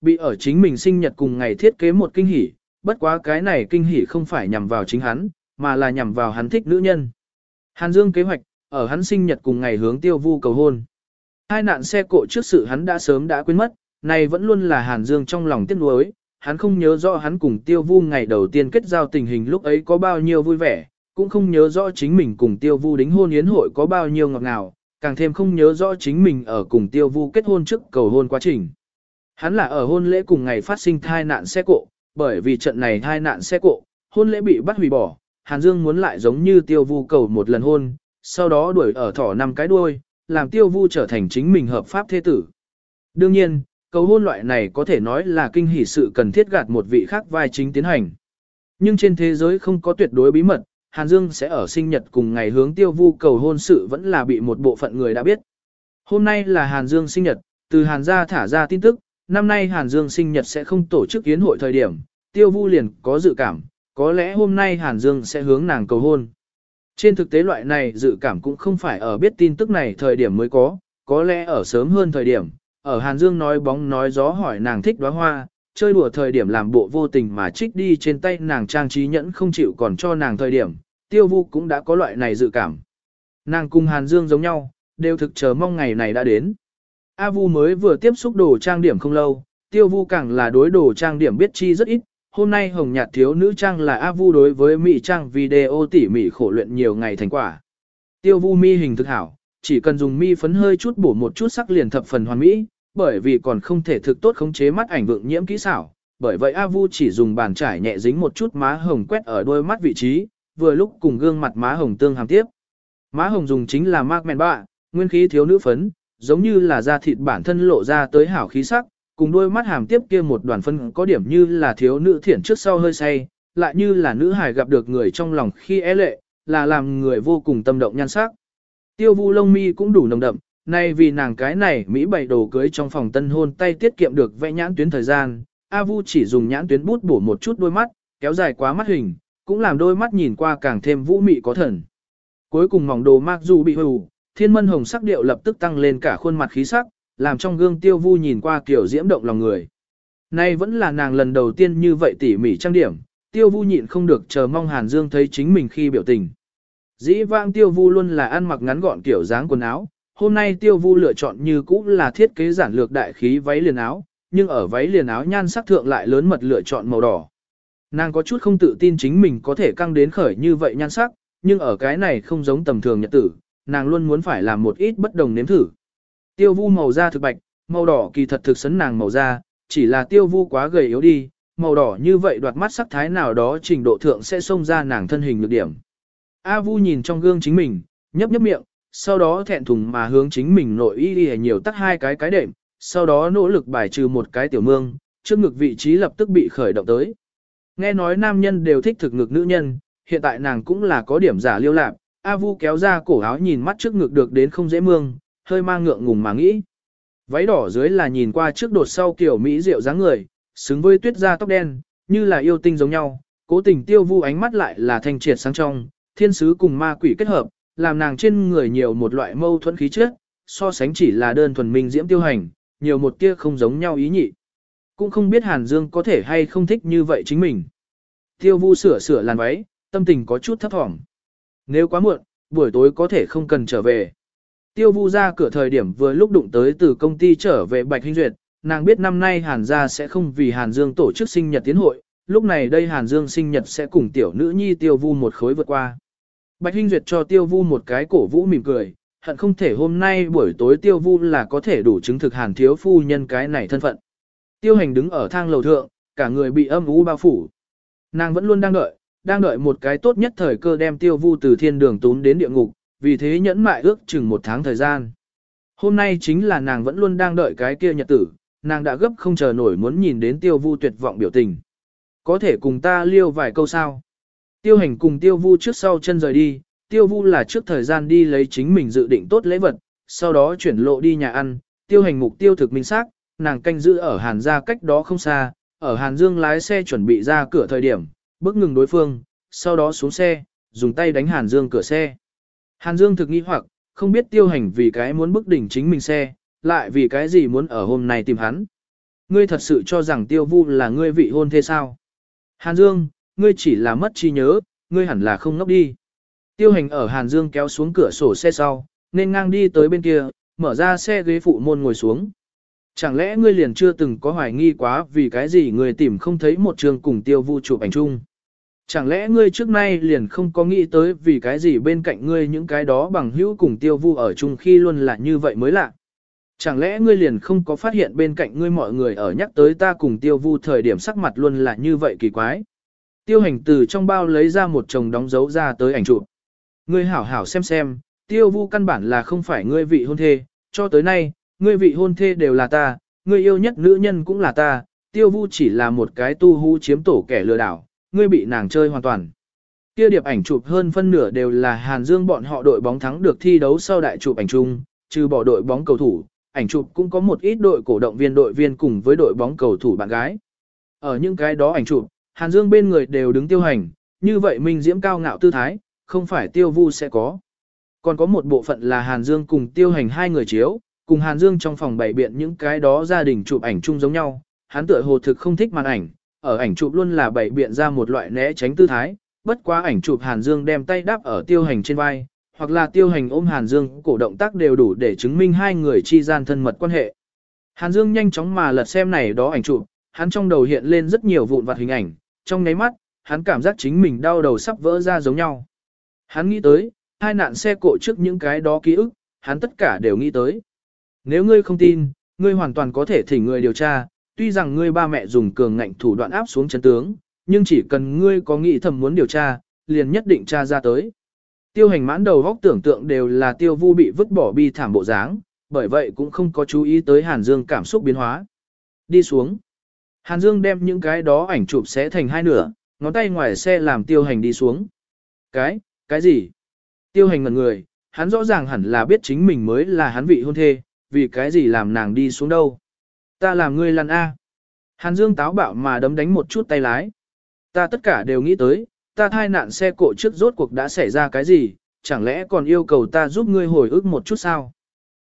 bị ở chính mình sinh nhật cùng ngày thiết kế một kinh hỉ, bất quá cái này kinh hỉ không phải nhằm vào chính hắn, mà là nhằm vào hắn thích nữ nhân. Hàn Dương kế hoạch, ở hắn sinh nhật cùng ngày hướng tiêu vu cầu hôn. Hai nạn xe cộ trước sự hắn đã sớm đã quên mất, này vẫn luôn là Hàn Dương trong lòng tiếc nuối, hắn không nhớ rõ hắn cùng tiêu vu ngày đầu tiên kết giao tình hình lúc ấy có bao nhiêu vui vẻ, cũng không nhớ rõ chính mình cùng tiêu vu đính hôn yến hội có bao nhiêu ngọt ngào, càng thêm không nhớ rõ chính mình ở cùng tiêu vu kết hôn trước cầu hôn quá trình. Hắn là ở hôn lễ cùng ngày phát sinh thai nạn xe cộ, bởi vì trận này thai nạn xe cộ, hôn lễ bị bắt hủy bỏ, Hàn Dương muốn lại giống như tiêu vu cầu một lần hôn, sau đó đuổi ở thỏ năm cái đuôi, làm tiêu vu trở thành chính mình hợp pháp thế tử. Đương nhiên, cầu hôn loại này có thể nói là kinh hỷ sự cần thiết gạt một vị khác vai chính tiến hành. Nhưng trên thế giới không có tuyệt đối bí mật, Hàn Dương sẽ ở sinh nhật cùng ngày hướng tiêu vu cầu hôn sự vẫn là bị một bộ phận người đã biết. Hôm nay là Hàn Dương sinh nhật, từ Hàn gia thả ra tin tức, năm nay Hàn Dương sinh nhật sẽ không tổ chức yến hội thời điểm, tiêu vu liền có dự cảm, có lẽ hôm nay Hàn Dương sẽ hướng nàng cầu hôn. Trên thực tế loại này dự cảm cũng không phải ở biết tin tức này thời điểm mới có, có lẽ ở sớm hơn thời điểm, ở Hàn Dương nói bóng nói gió hỏi nàng thích đóa hoa, chơi đùa thời điểm làm bộ vô tình mà trích đi trên tay nàng trang trí nhẫn không chịu còn cho nàng thời điểm, tiêu vu cũng đã có loại này dự cảm. Nàng cùng Hàn Dương giống nhau, đều thực chờ mong ngày này đã đến. A Vu mới vừa tiếp xúc đồ trang điểm không lâu, tiêu vu càng là đối đồ trang điểm biết chi rất ít, hôm nay hồng nhạt thiếu nữ trang là A Vu đối với mỹ trang video tỉ mỉ khổ luyện nhiều ngày thành quả. Tiêu vu mi hình thực hảo, chỉ cần dùng mi phấn hơi chút bổ một chút sắc liền thập phần hoàn mỹ, bởi vì còn không thể thực tốt khống chế mắt ảnh vượng nhiễm kỹ xảo. Bởi vậy A Vu chỉ dùng bàn trải nhẹ dính một chút má hồng quét ở đôi mắt vị trí, vừa lúc cùng gương mặt má hồng tương hàm tiếp. Má hồng dùng chính là Mark Men Bạ, nguyên khí thiếu nữ phấn, giống như là da thịt bản thân lộ ra tới hảo khí sắc, cùng đôi mắt hàm tiếp kia một đoàn phân có điểm như là thiếu nữ thiển trước sau hơi say, lại như là nữ hài gặp được người trong lòng khi é lệ, là làm người vô cùng tâm động nhan sắc. Tiêu vu lông mi cũng đủ nồng đậm, nay vì nàng cái này Mỹ bày đồ cưới trong phòng tân hôn tay tiết kiệm được vẽ nhãn tuyến thời gian, A vu chỉ dùng nhãn tuyến bút bổ một chút đôi mắt, kéo dài quá mắt hình, cũng làm đôi mắt nhìn qua càng thêm vũ mị có thần. Cuối cùng mỏng đồ mặc dù bị hù, thiên mân hồng sắc điệu lập tức tăng lên cả khuôn mặt khí sắc, làm trong gương tiêu vu nhìn qua kiểu diễm động lòng người. Nay vẫn là nàng lần đầu tiên như vậy tỉ mỉ trang điểm, tiêu vu nhịn không được chờ mong Hàn Dương thấy chính mình khi biểu tình. Dĩ vãng tiêu vu luôn là ăn mặc ngắn gọn kiểu dáng quần áo, hôm nay tiêu vu lựa chọn như cũ là thiết kế giản lược đại khí váy liền áo, nhưng ở váy liền áo nhan sắc thượng lại lớn mật lựa chọn màu đỏ. Nàng có chút không tự tin chính mình có thể căng đến khởi như vậy nhan sắc, nhưng ở cái này không giống tầm thường nhật tử, nàng luôn muốn phải làm một ít bất đồng nếm thử. Tiêu vu màu da thực bạch, màu đỏ kỳ thật thực sấn nàng màu da, chỉ là tiêu vu quá gầy yếu đi, màu đỏ như vậy đoạt mắt sắc thái nào đó trình độ thượng sẽ xông ra nàng thân hình nhược điểm. A vu nhìn trong gương chính mình, nhấp nhấp miệng, sau đó thẹn thùng mà hướng chính mình nội y đi nhiều tắt hai cái cái đệm, sau đó nỗ lực bài trừ một cái tiểu mương, trước ngực vị trí lập tức bị khởi động tới. Nghe nói nam nhân đều thích thực ngực nữ nhân, hiện tại nàng cũng là có điểm giả liêu lạc, A Vu kéo ra cổ áo nhìn mắt trước ngực được đến không dễ mương, hơi mang ngượng ngùng mà nghĩ. Váy đỏ dưới là nhìn qua trước đột sau kiểu Mỹ rượu dáng người, xứng với tuyết da tóc đen, như là yêu tinh giống nhau, cố tình tiêu vu ánh mắt lại là thanh triệt sáng trong, thiên sứ cùng ma quỷ kết hợp, làm nàng trên người nhiều một loại mâu thuẫn khí chất, so sánh chỉ là đơn thuần minh diễm tiêu hành, nhiều một tia không giống nhau ý nhị. Cũng không biết Hàn Dương có thể hay không thích như vậy chính mình. Tiêu vu sửa sửa làn váy, tâm tình có chút thấp thỏm. Nếu quá muộn, buổi tối có thể không cần trở về. Tiêu vu ra cửa thời điểm vừa lúc đụng tới từ công ty trở về Bạch Hinh Duyệt, nàng biết năm nay Hàn gia sẽ không vì Hàn Dương tổ chức sinh nhật tiến hội, lúc này đây Hàn Dương sinh nhật sẽ cùng tiểu nữ nhi Tiêu Vu một khối vượt qua. Bạch Hinh Duyệt cho Tiêu Vu một cái cổ vũ mỉm cười, hận không thể hôm nay buổi tối Tiêu Vu là có thể đủ chứng thực Hàn thiếu phu nhân cái này thân phận. Tiêu Hành đứng ở thang lầu thượng, cả người bị âm u bao phủ. Nàng vẫn luôn đang đợi, đang đợi một cái tốt nhất thời cơ đem Tiêu Vu từ thiên đường tún đến địa ngục, vì thế nhẫn mại ước chừng một tháng thời gian. Hôm nay chính là nàng vẫn luôn đang đợi cái kia nhật tử, nàng đã gấp không chờ nổi muốn nhìn đến tiêu vu tuyệt vọng biểu tình. Có thể cùng ta liêu vài câu sao. Tiêu hành cùng tiêu vu trước sau chân rời đi, tiêu vu là trước thời gian đi lấy chính mình dự định tốt lễ vật, sau đó chuyển lộ đi nhà ăn, tiêu hành mục tiêu thực minh xác nàng canh giữ ở hàn gia cách đó không xa, ở hàn dương lái xe chuẩn bị ra cửa thời điểm, bước ngừng đối phương, sau đó xuống xe, dùng tay đánh hàn dương cửa xe. Hàn Dương thực nghi hoặc, không biết tiêu hành vì cái muốn bức đỉnh chính mình xe, lại vì cái gì muốn ở hôm nay tìm hắn. ngươi thật sự cho rằng tiêu vu là ngươi vị hôn thế sao? Hàn Dương, ngươi chỉ là mất trí nhớ, ngươi hẳn là không ngốc đi. Tiêu hành ở Hàn Dương kéo xuống cửa sổ xe sau, nên ngang đi tới bên kia, mở ra xe ghế phụ môn ngồi xuống. Chẳng lẽ ngươi liền chưa từng có hoài nghi quá vì cái gì người tìm không thấy một trường cùng tiêu vu chụp ảnh chung? Chẳng lẽ ngươi trước nay liền không có nghĩ tới vì cái gì bên cạnh ngươi những cái đó bằng hữu cùng tiêu vu ở chung khi luôn là như vậy mới lạ? Chẳng lẽ ngươi liền không có phát hiện bên cạnh ngươi mọi người ở nhắc tới ta cùng tiêu vu thời điểm sắc mặt luôn là như vậy kỳ quái? Tiêu hành từ trong bao lấy ra một chồng đóng dấu ra tới ảnh chụp. Ngươi hảo hảo xem xem, tiêu vu căn bản là không phải ngươi vị hôn thê, cho tới nay, ngươi vị hôn thê đều là ta, ngươi yêu nhất nữ nhân cũng là ta, tiêu vu chỉ là một cái tu hú chiếm tổ kẻ lừa đảo, ngươi bị nàng chơi hoàn toàn. Kia điệp ảnh chụp hơn phân nửa đều là Hàn Dương bọn họ đội bóng thắng được thi đấu sau đại chụp ảnh chung, trừ bỏ đội bóng cầu thủ, ảnh chụp cũng có một ít đội cổ động viên đội viên cùng với đội bóng cầu thủ bạn gái. Ở những cái đó ảnh chụp, Hàn Dương bên người đều đứng tiêu hành, như vậy minh diễm cao ngạo tư thái, không phải tiêu vu sẽ có. Còn có một bộ phận là Hàn Dương cùng tiêu hành hai người chiếu, cùng Hàn Dương trong phòng bày biện những cái đó gia đình chụp ảnh chung giống nhau, hắn tựa hồ thực không thích màn ảnh, ở ảnh chụp luôn là bày biện ra một loại né tránh tư thái, bất quá ảnh chụp Hàn Dương đem tay đáp ở tiêu hành trên vai, hoặc là tiêu hành ôm Hàn Dương cổ động tác đều đủ để chứng minh hai người chi gian thân mật quan hệ. Hàn Dương nhanh chóng mà lật xem này đó ảnh chụp, hắn trong đầu hiện lên rất nhiều vụn vặt hình ảnh, trong nháy mắt, hắn cảm giác chính mình đau đầu sắp vỡ ra giống nhau. Hắn nghĩ tới, hai nạn xe cộ trước những cái đó ký ức, hắn tất cả đều nghĩ tới. Nếu ngươi không tin, ngươi hoàn toàn có thể thỉnh người điều tra, tuy rằng ngươi ba mẹ dùng cường ngạnh thủ đoạn áp xuống chân tướng, nhưng chỉ cần ngươi có nghĩ thầm muốn điều tra, liền nhất định tra ra tới. Tiêu hành mãn đầu góc tưởng tượng đều là tiêu vu bị vứt bỏ bi thảm bộ dáng, bởi vậy cũng không có chú ý tới Hàn Dương cảm xúc biến hóa. Đi xuống. Hàn Dương đem những cái đó ảnh chụp xé thành hai nửa, ngón tay ngoài xe làm tiêu hành đi xuống. Cái, cái gì? Tiêu hành ngần người, hắn rõ ràng hẳn là biết chính mình mới là hắn vị hôn thê, vì cái gì làm nàng đi xuống đâu. Ta làm ngươi lăn A. Hàn Dương táo bạo mà đấm đánh một chút tay lái. Ta tất cả đều nghĩ tới, ta thai nạn xe cộ trước rốt cuộc đã xảy ra cái gì, chẳng lẽ còn yêu cầu ta giúp ngươi hồi ức một chút sao?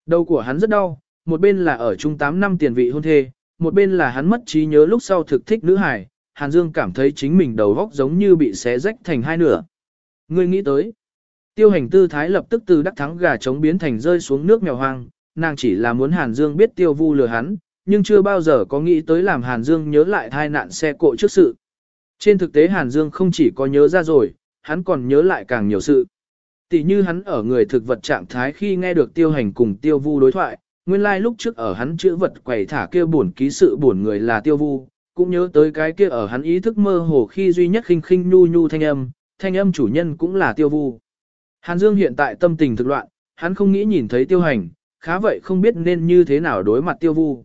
Đầu của hắn rất đau, một bên là ở chung 8 năm tiền vị hôn thê, một bên là hắn mất trí nhớ lúc sau thực thích nữ hải, Hàn Dương cảm thấy chính mình đầu góc giống như bị xé rách thành hai nửa. Ngươi nghĩ tới, tiêu hành tư thái lập tức từ đắc thắng gà trống biến thành rơi xuống nước mèo hoang, nàng chỉ là muốn Hàn Dương biết tiêu vu lừa hắn, nhưng chưa bao giờ có nghĩ tới làm Hàn Dương nhớ lại thai nạn xe cộ trước sự. Trên thực tế Hàn Dương không chỉ có nhớ ra rồi, hắn còn nhớ lại càng nhiều sự. Tỷ như hắn ở người thực vật trạng thái khi nghe được tiêu hành cùng tiêu vu đối thoại, nguyên lai like lúc trước ở hắn chữ vật quầy thả kia buồn ký sự buồn người là tiêu vu, cũng nhớ tới cái kia ở hắn ý thức mơ hồ khi duy nhất khinh khinh nhu nhu thanh âm, thanh âm chủ nhân cũng là tiêu vu. Hàn Dương hiện tại tâm tình thực loạn, hắn không nghĩ nhìn thấy tiêu hành, khá vậy không biết nên như thế nào đối mặt tiêu vu.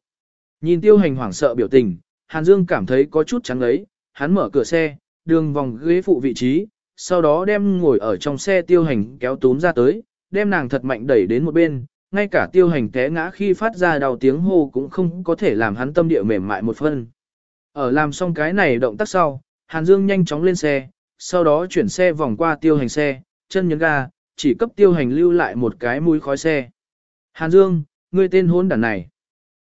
Nhìn tiêu hành hoảng sợ biểu tình, Hàn Dương cảm thấy có chút trắng lấy, hắn mở cửa xe, đường vòng ghế phụ vị trí, sau đó đem ngồi ở trong xe tiêu hành kéo túm ra tới, đem nàng thật mạnh đẩy đến một bên, ngay cả tiêu hành té ngã khi phát ra đau tiếng hô cũng không có thể làm hắn tâm địa mềm mại một phân. Ở làm xong cái này động tác sau, Hàn Dương nhanh chóng lên xe, sau đó chuyển xe vòng qua tiêu hành xe, chân nhấn ga, chỉ cấp tiêu hành lưu lại một cái mũi khói xe. Hàn Dương, ngươi tên hôn đàn này.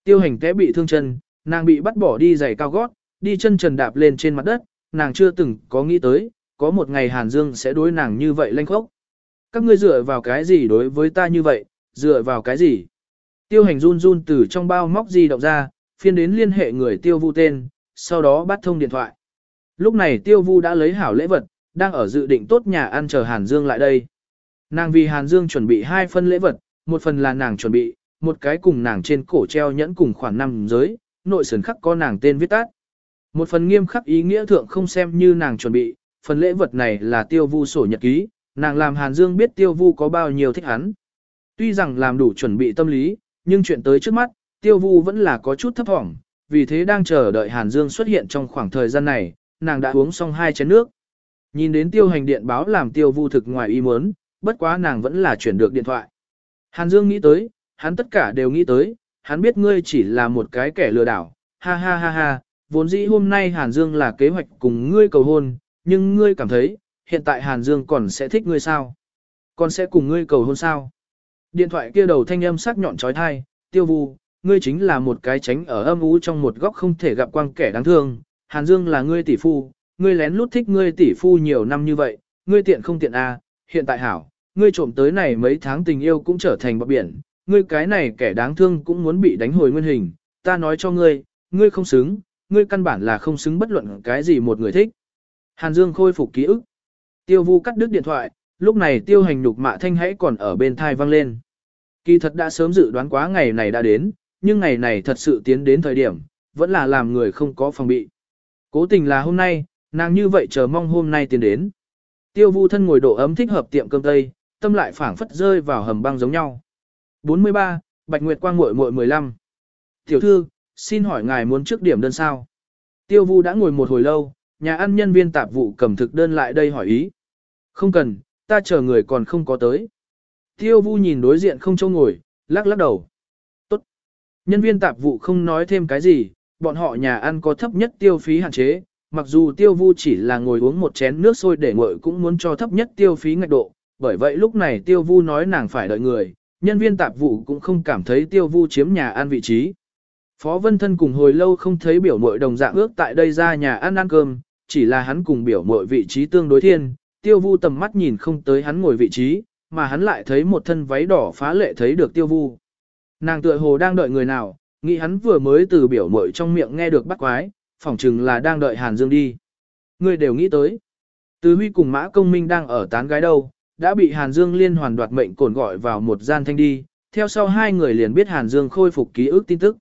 Tiêu hành té bị thương chân, nàng bị bắt bỏ đi giày cao gót, đi chân trần đạp lên trên mặt đất, nàng chưa từng có nghĩ tới, có một ngày Hàn Dương sẽ đối nàng như vậy lanh khốc. Các ngươi dựa vào cái gì đối với ta như vậy, dựa vào cái gì? Tiêu hành run run từ trong bao móc di động ra, phiên đến liên hệ người tiêu vu tên, sau đó bắt thông điện thoại. Lúc này tiêu vu đã lấy hảo lễ vật, đang ở dự định tốt nhà ăn chờ Hàn Dương lại đây. Nàng vì Hàn Dương chuẩn bị hai phân lễ vật, một phần là nàng chuẩn bị, một cái cùng nàng trên cổ treo nhẫn cùng khoảng năm giới, nội sườn khắc có nàng tên viết tắt. Một phần nghiêm khắc ý nghĩa thượng không xem như nàng chuẩn bị, phần lễ vật này là tiêu vu sổ nhật ký, nàng làm Hàn Dương biết tiêu vu có bao nhiêu thích hắn. Tuy rằng làm đủ chuẩn bị tâm lý, nhưng chuyện tới trước mắt, tiêu vu vẫn là có chút thấp thỏm, vì thế đang chờ đợi Hàn Dương xuất hiện trong khoảng thời gian này, nàng đã uống xong hai chén nước. Nhìn đến tiêu hành điện báo làm tiêu vu thực ngoài ý muốn, bất quá nàng vẫn là chuyển được điện thoại. Hàn Dương nghĩ tới, hắn tất cả đều nghĩ tới, hắn biết ngươi chỉ là một cái kẻ lừa đảo, ha ha ha ha, vốn dĩ hôm nay Hàn Dương là kế hoạch cùng ngươi cầu hôn, nhưng ngươi cảm thấy, hiện tại Hàn Dương còn sẽ thích ngươi sao? Còn sẽ cùng ngươi cầu hôn sao? Điện thoại kia đầu thanh âm sắc nhọn trói thai, tiêu vu, ngươi chính là một cái tránh ở âm ú trong một góc không thể gặp quang kẻ đáng thương. Hàn Dương là ngươi tỷ phu, ngươi lén lút thích ngươi tỷ phu nhiều năm như vậy, ngươi tiện không tiện à, hiện tại hảo, ngươi trộm tới này mấy tháng tình yêu cũng trở thành bọt biển, ngươi cái này kẻ đáng thương cũng muốn bị đánh hồi nguyên hình, ta nói cho ngươi, ngươi không xứng, ngươi căn bản là không xứng bất luận cái gì một người thích. Hàn Dương khôi phục ký ức. Tiêu Vu cắt đứt điện thoại, lúc này tiêu hành nhục mạ thanh hãy còn ở bên thai vang lên. Kỳ thật đã sớm dự đoán quá ngày này đã đến, nhưng ngày này thật sự tiến đến thời điểm, vẫn là làm người không có phòng bị. Cố tình là hôm nay, nàng như vậy chờ mong hôm nay tiến đến. Tiêu vu thân ngồi độ ấm thích hợp tiệm cơm tây, tâm lại phảng phất rơi vào hầm băng giống nhau. 43, Bạch Nguyệt Quang muội muội 15. Tiểu thư, xin hỏi ngài muốn trước điểm đơn sao? Tiêu vu đã ngồi một hồi lâu, nhà ăn nhân viên tạp vụ cầm thực đơn lại đây hỏi ý. Không cần, ta chờ người còn không có tới. Tiêu vu nhìn đối diện không châu ngồi, lắc lắc đầu. Tốt. Nhân viên tạp vụ không nói thêm cái gì, bọn họ nhà ăn có thấp nhất tiêu phí hạn chế, mặc dù tiêu vu chỉ là ngồi uống một chén nước sôi để nguội cũng muốn cho thấp nhất tiêu phí ngạch độ, bởi vậy lúc này tiêu vu nói nàng phải đợi người, nhân viên tạp vụ cũng không cảm thấy tiêu vu chiếm nhà ăn vị trí. Phó Vân Thân cùng hồi lâu không thấy biểu mội đồng dạng ước tại đây ra nhà ăn ăn cơm, chỉ là hắn cùng biểu mội vị trí tương đối thiên, tiêu vu tầm mắt nhìn không tới hắn ngồi vị trí, mà hắn lại thấy một thân váy đỏ phá lệ thấy được tiêu vu. Nàng tựa hồ đang đợi người nào, nghĩ hắn vừa mới từ biểu mội trong miệng nghe được bắt quái, phỏng chừng là đang đợi Hàn Dương đi. Người đều nghĩ tới. Từ Huy cùng Mã Công Minh đang ở tán gái đâu, đã bị Hàn Dương liên hoàn đoạt mệnh cồn gọi vào một gian thanh đi, theo sau hai người liền biết Hàn Dương khôi phục ký ức tin tức.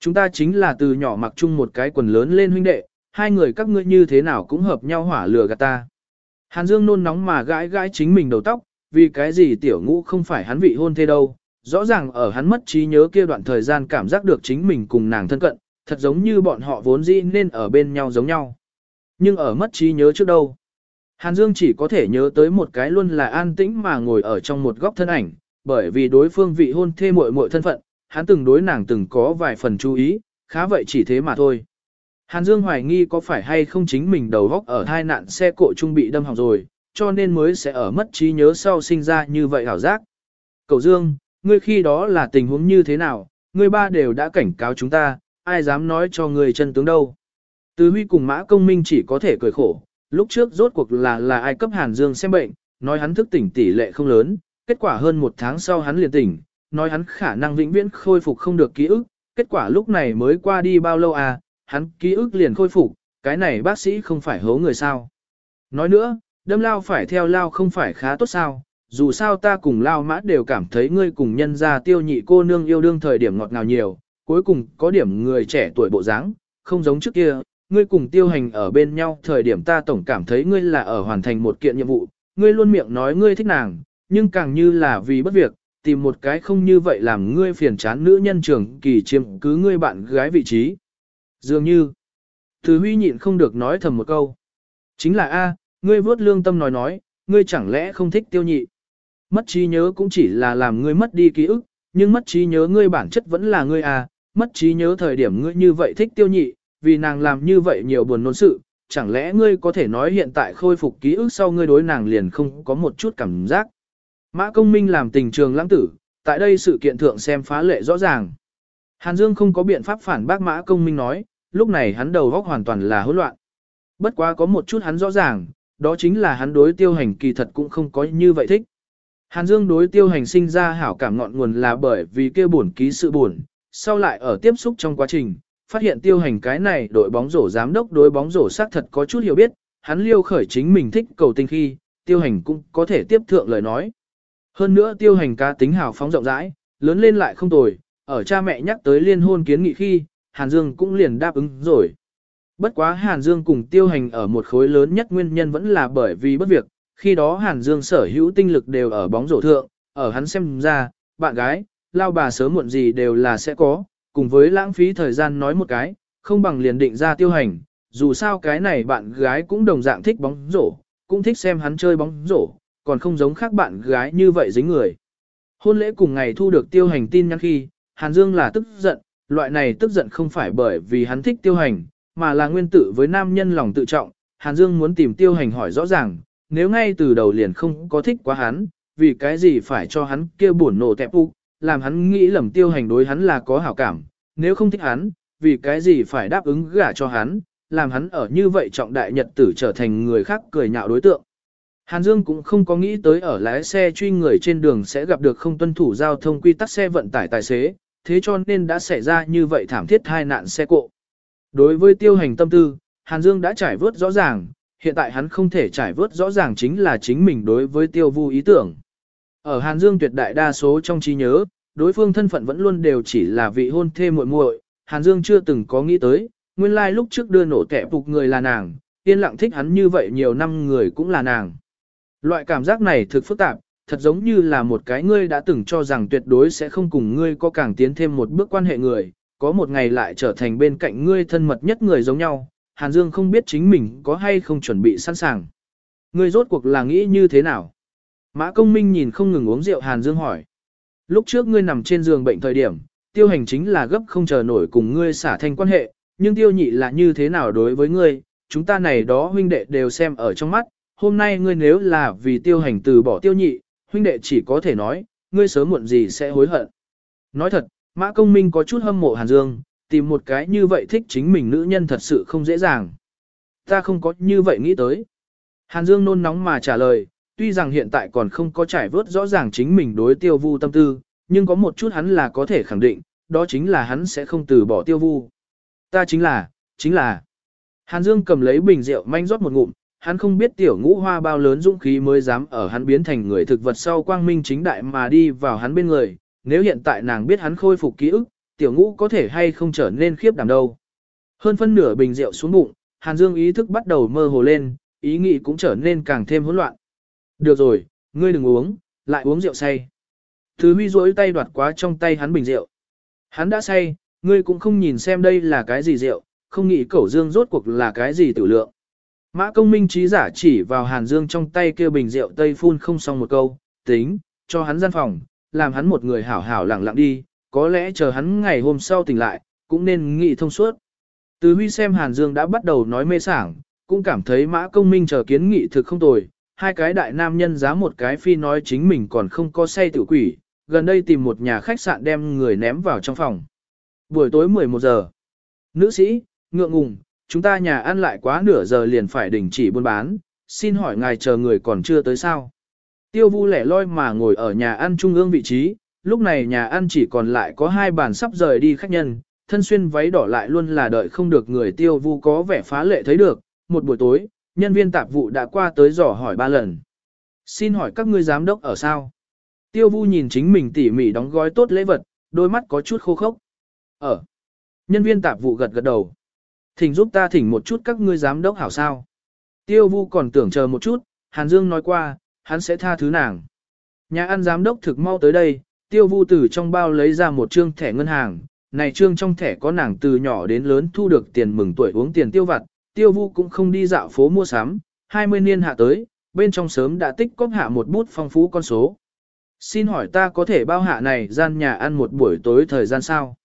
Chúng ta chính là từ nhỏ mặc chung một cái quần lớn lên huynh đệ, hai người các ngươi như thế nào cũng hợp nhau hỏa lửa gạt ta. Hàn Dương nôn nóng mà gãi gãi chính mình đầu tóc, vì cái gì tiểu ngũ không phải hắn vị hôn thê đâu. Rõ ràng ở hắn mất trí nhớ kia đoạn thời gian cảm giác được chính mình cùng nàng thân cận, thật giống như bọn họ vốn dĩ nên ở bên nhau giống nhau. Nhưng ở mất trí nhớ trước đâu. Hàn Dương chỉ có thể nhớ tới một cái luôn là an tĩnh mà ngồi ở trong một góc thân ảnh, bởi vì đối phương vị hôn thê muội muội thân phận, hắn từng đối nàng từng có vài phần chú ý, khá vậy chỉ thế mà thôi. Hàn Dương hoài nghi có phải hay không chính mình đầu góc ở hai nạn xe cộ trung bị đâm hỏng rồi, cho nên mới sẽ ở mất trí nhớ sau sinh ra như vậy hảo giác. Cậu Dương, ngươi khi đó là tình huống như thế nào, ngươi ba đều đã cảnh cáo chúng ta, ai dám nói cho ngươi chân tướng đâu. Tứ huy cùng mã công minh chỉ có thể cười khổ, lúc trước rốt cuộc là là ai cấp Hàn Dương xem bệnh, nói hắn thức tỉnh tỷ lệ không lớn, kết quả hơn một tháng sau hắn liền tỉnh, nói hắn khả năng vĩnh viễn khôi phục không được ký ức, kết quả lúc này mới qua đi bao lâu à, hắn ký ức liền khôi phục, cái này bác sĩ không phải hố người sao. Nói nữa, đâm lao phải theo lao không phải khá tốt sao, dù sao ta cùng lao mã đều cảm thấy ngươi cùng nhân gia tiêu nhị cô nương yêu đương thời điểm ngọt ngào nhiều, cuối cùng có điểm người trẻ tuổi bộ dáng, không giống trước kia, ngươi cùng tiêu hành ở bên nhau thời điểm ta tổng cảm thấy ngươi là ở hoàn thành một kiện nhiệm vụ, ngươi luôn miệng nói ngươi thích nàng, nhưng càng như là vì bất việc, tìm một cái không như vậy làm ngươi phiền chán nữ nhân trường kỳ chiếm cứ ngươi bạn gái vị trí. Dường như, Thứ Huy nhịn không được nói thầm một câu. Chính là A, ngươi vớt lương tâm nói nói, ngươi chẳng lẽ không thích tiêu nhị. Mất trí nhớ cũng chỉ là làm ngươi mất đi ký ức, nhưng mất trí nhớ ngươi bản chất vẫn là ngươi A, mất trí nhớ thời điểm ngươi như vậy thích tiêu nhị, vì nàng làm như vậy nhiều buồn nôn sự, chẳng lẽ ngươi có thể nói hiện tại khôi phục ký ức sau ngươi đối nàng liền không có một chút cảm giác. Mã công minh làm tình trường lãng tử, tại đây sự kiện thượng xem phá lệ rõ ràng. Hàn Dương không có biện pháp phản bác mã công minh nói, lúc này hắn đầu góc hoàn toàn là hỗn loạn. Bất quá có một chút hắn rõ ràng, đó chính là hắn đối tiêu hành kỳ thật cũng không có như vậy thích. Hàn Dương đối tiêu hành sinh ra hảo cảm ngọn nguồn là bởi vì kia buồn ký sự buồn, sau lại ở tiếp xúc trong quá trình, phát hiện tiêu hành cái này đội bóng rổ giám đốc đối bóng rổ xác thật có chút hiểu biết, hắn liêu khởi chính mình thích cầu tinh khi, tiêu hành cũng có thể tiếp thượng lời nói. Hơn nữa tiêu hành cá tính hào phóng rộng rãi, lớn lên lại không tồi, ở cha mẹ nhắc tới liên hôn kiến nghị khi, Hàn Dương cũng liền đáp ứng rồi. Bất quá Hàn Dương cùng tiêu hành ở một khối lớn nhất nguyên nhân vẫn là bởi vì bất việc, khi đó Hàn Dương sở hữu tinh lực đều ở bóng rổ thượng, ở hắn xem ra, bạn gái, lao bà sớm muộn gì đều là sẽ có, cùng với lãng phí thời gian nói một cái, không bằng liền định ra tiêu hành, dù sao cái này bạn gái cũng đồng dạng thích bóng rổ, cũng thích xem hắn chơi bóng rổ, còn không giống khác bạn gái như vậy dính người. Hôn lễ cùng ngày thu được tiêu hành tin nhắn khi, Hàn Dương là tức giận, loại này tức giận không phải bởi vì hắn thích tiêu hành, mà là nguyên tử với nam nhân lòng tự trọng. Hàn Dương muốn tìm tiêu hành hỏi rõ ràng, nếu ngay từ đầu liền không có thích quá hắn, vì cái gì phải cho hắn kia buồn nổ tẹp ụ, làm hắn nghĩ lầm tiêu hành đối hắn là có hảo cảm, nếu không thích hắn, vì cái gì phải đáp ứng gả cho hắn, làm hắn ở như vậy trọng đại nhật tử trở thành người khác cười nhạo đối tượng. Hàn Dương cũng không có nghĩ tới ở lái xe truy người trên đường sẽ gặp được không tuân thủ giao thông quy tắc xe vận tải tài xế, thế cho nên đã xảy ra như vậy thảm thiết hai nạn xe cộ. Đối với tiêu hành tâm tư, Hàn Dương đã trải vớt rõ ràng, hiện tại hắn không thể trải vớt rõ ràng chính là chính mình đối với tiêu vu ý tưởng. Ở Hàn Dương tuyệt đại đa số trong trí nhớ, đối phương thân phận vẫn luôn đều chỉ là vị hôn thê muội muội, Hàn Dương chưa từng có nghĩ tới, nguyên lai like lúc trước đưa nổ kẻ phục người là nàng, yên lặng thích hắn như vậy nhiều năm người cũng là nàng. Loại cảm giác này thực phức tạp, thật giống như là một cái ngươi đã từng cho rằng tuyệt đối sẽ không cùng ngươi có càng tiến thêm một bước quan hệ người, có một ngày lại trở thành bên cạnh ngươi thân mật nhất người giống nhau, Hàn Dương không biết chính mình có hay không chuẩn bị sẵn sàng. Ngươi rốt cuộc là nghĩ như thế nào? Mã công minh nhìn không ngừng uống rượu Hàn Dương hỏi. Lúc trước ngươi nằm trên giường bệnh thời điểm, tiêu hành chính là gấp không chờ nổi cùng ngươi xả thành quan hệ, nhưng tiêu nhị là như thế nào đối với ngươi, chúng ta này đó huynh đệ đều xem ở trong mắt, hôm nay ngươi nếu là vì tiêu hành từ bỏ tiêu nhị, huynh đệ chỉ có thể nói, ngươi sớm muộn gì sẽ hối hận. Nói thật, Mã Công Minh có chút hâm mộ Hàn Dương, tìm một cái như vậy thích chính mình nữ nhân thật sự không dễ dàng. Ta không có như vậy nghĩ tới. Hàn Dương nôn nóng mà trả lời, tuy rằng hiện tại còn không có trải vớt rõ ràng chính mình đối tiêu vu tâm tư, nhưng có một chút hắn là có thể khẳng định, đó chính là hắn sẽ không từ bỏ tiêu vu. Ta chính là, chính là. Hàn Dương cầm lấy bình rượu manh rót một ngụm, hắn không biết tiểu ngũ hoa bao lớn dũng khí mới dám ở hắn biến thành người thực vật sau quang minh chính đại mà đi vào hắn bên người, nếu hiện tại nàng biết hắn khôi phục ký ức, tiểu ngũ có thể hay không trở nên khiếp đảm đâu. Hơn phân nửa bình rượu xuống bụng, Hàn Dương ý thức bắt đầu mơ hồ lên, ý nghĩ cũng trở nên càng thêm hỗn loạn. Được rồi, ngươi đừng uống, lại uống rượu say. Thứ huy rỗi tay đoạt quá trong tay hắn bình rượu. Hắn đã say, ngươi cũng không nhìn xem đây là cái gì rượu, không nghĩ cẩu dương rốt cuộc là cái gì tử lượng. Mã công minh trí giả chỉ vào Hàn Dương trong tay kia bình rượu tây phun không xong một câu, tính, cho hắn gian phòng, làm hắn một người hảo hảo lặng lặng đi, có lẽ chờ hắn ngày hôm sau tỉnh lại, cũng nên nghĩ thông suốt. Từ huy xem Hàn Dương đã bắt đầu nói mê sảng, cũng cảm thấy mã công minh chờ kiến nghị thực không tồi, hai cái đại nam nhân giá một cái phi nói chính mình còn không có say tử quỷ, gần đây tìm một nhà khách sạn đem người ném vào trong phòng. Buổi tối 11 giờ, nữ sĩ, ngượng ngùng, chúng ta nhà ăn lại quá nửa giờ liền phải đình chỉ buôn bán, xin hỏi ngài chờ người còn chưa tới sao. Tiêu vu lẻ loi mà ngồi ở nhà ăn trung ương vị trí, lúc này nhà ăn chỉ còn lại có hai bàn sắp rời đi khách nhân, thân xuyên váy đỏ lại luôn là đợi không được người tiêu vu có vẻ phá lệ thấy được, một buổi tối, nhân viên tạp vụ đã qua tới dò hỏi ba lần. Xin hỏi các ngươi giám đốc ở sao? Tiêu vu nhìn chính mình tỉ mỉ đóng gói tốt lễ vật, đôi mắt có chút khô khốc. Ở. Nhân viên tạp vụ gật gật đầu. Thỉnh giúp ta thỉnh một chút các ngươi giám đốc hảo sao. Tiêu vu còn tưởng chờ một chút, Hàn Dương nói qua, hắn sẽ tha thứ nàng. Nhà ăn giám đốc thực mau tới đây, tiêu vu từ trong bao lấy ra một trương thẻ ngân hàng. Này trương trong thẻ có nàng từ nhỏ đến lớn thu được tiền mừng tuổi uống tiền tiêu vặt, tiêu vu cũng không đi dạo phố mua sắm, 20 niên hạ tới, bên trong sớm đã tích cóp hạ một bút phong phú con số. Xin hỏi ta có thể bao hạ này gian nhà ăn một buổi tối thời gian sao?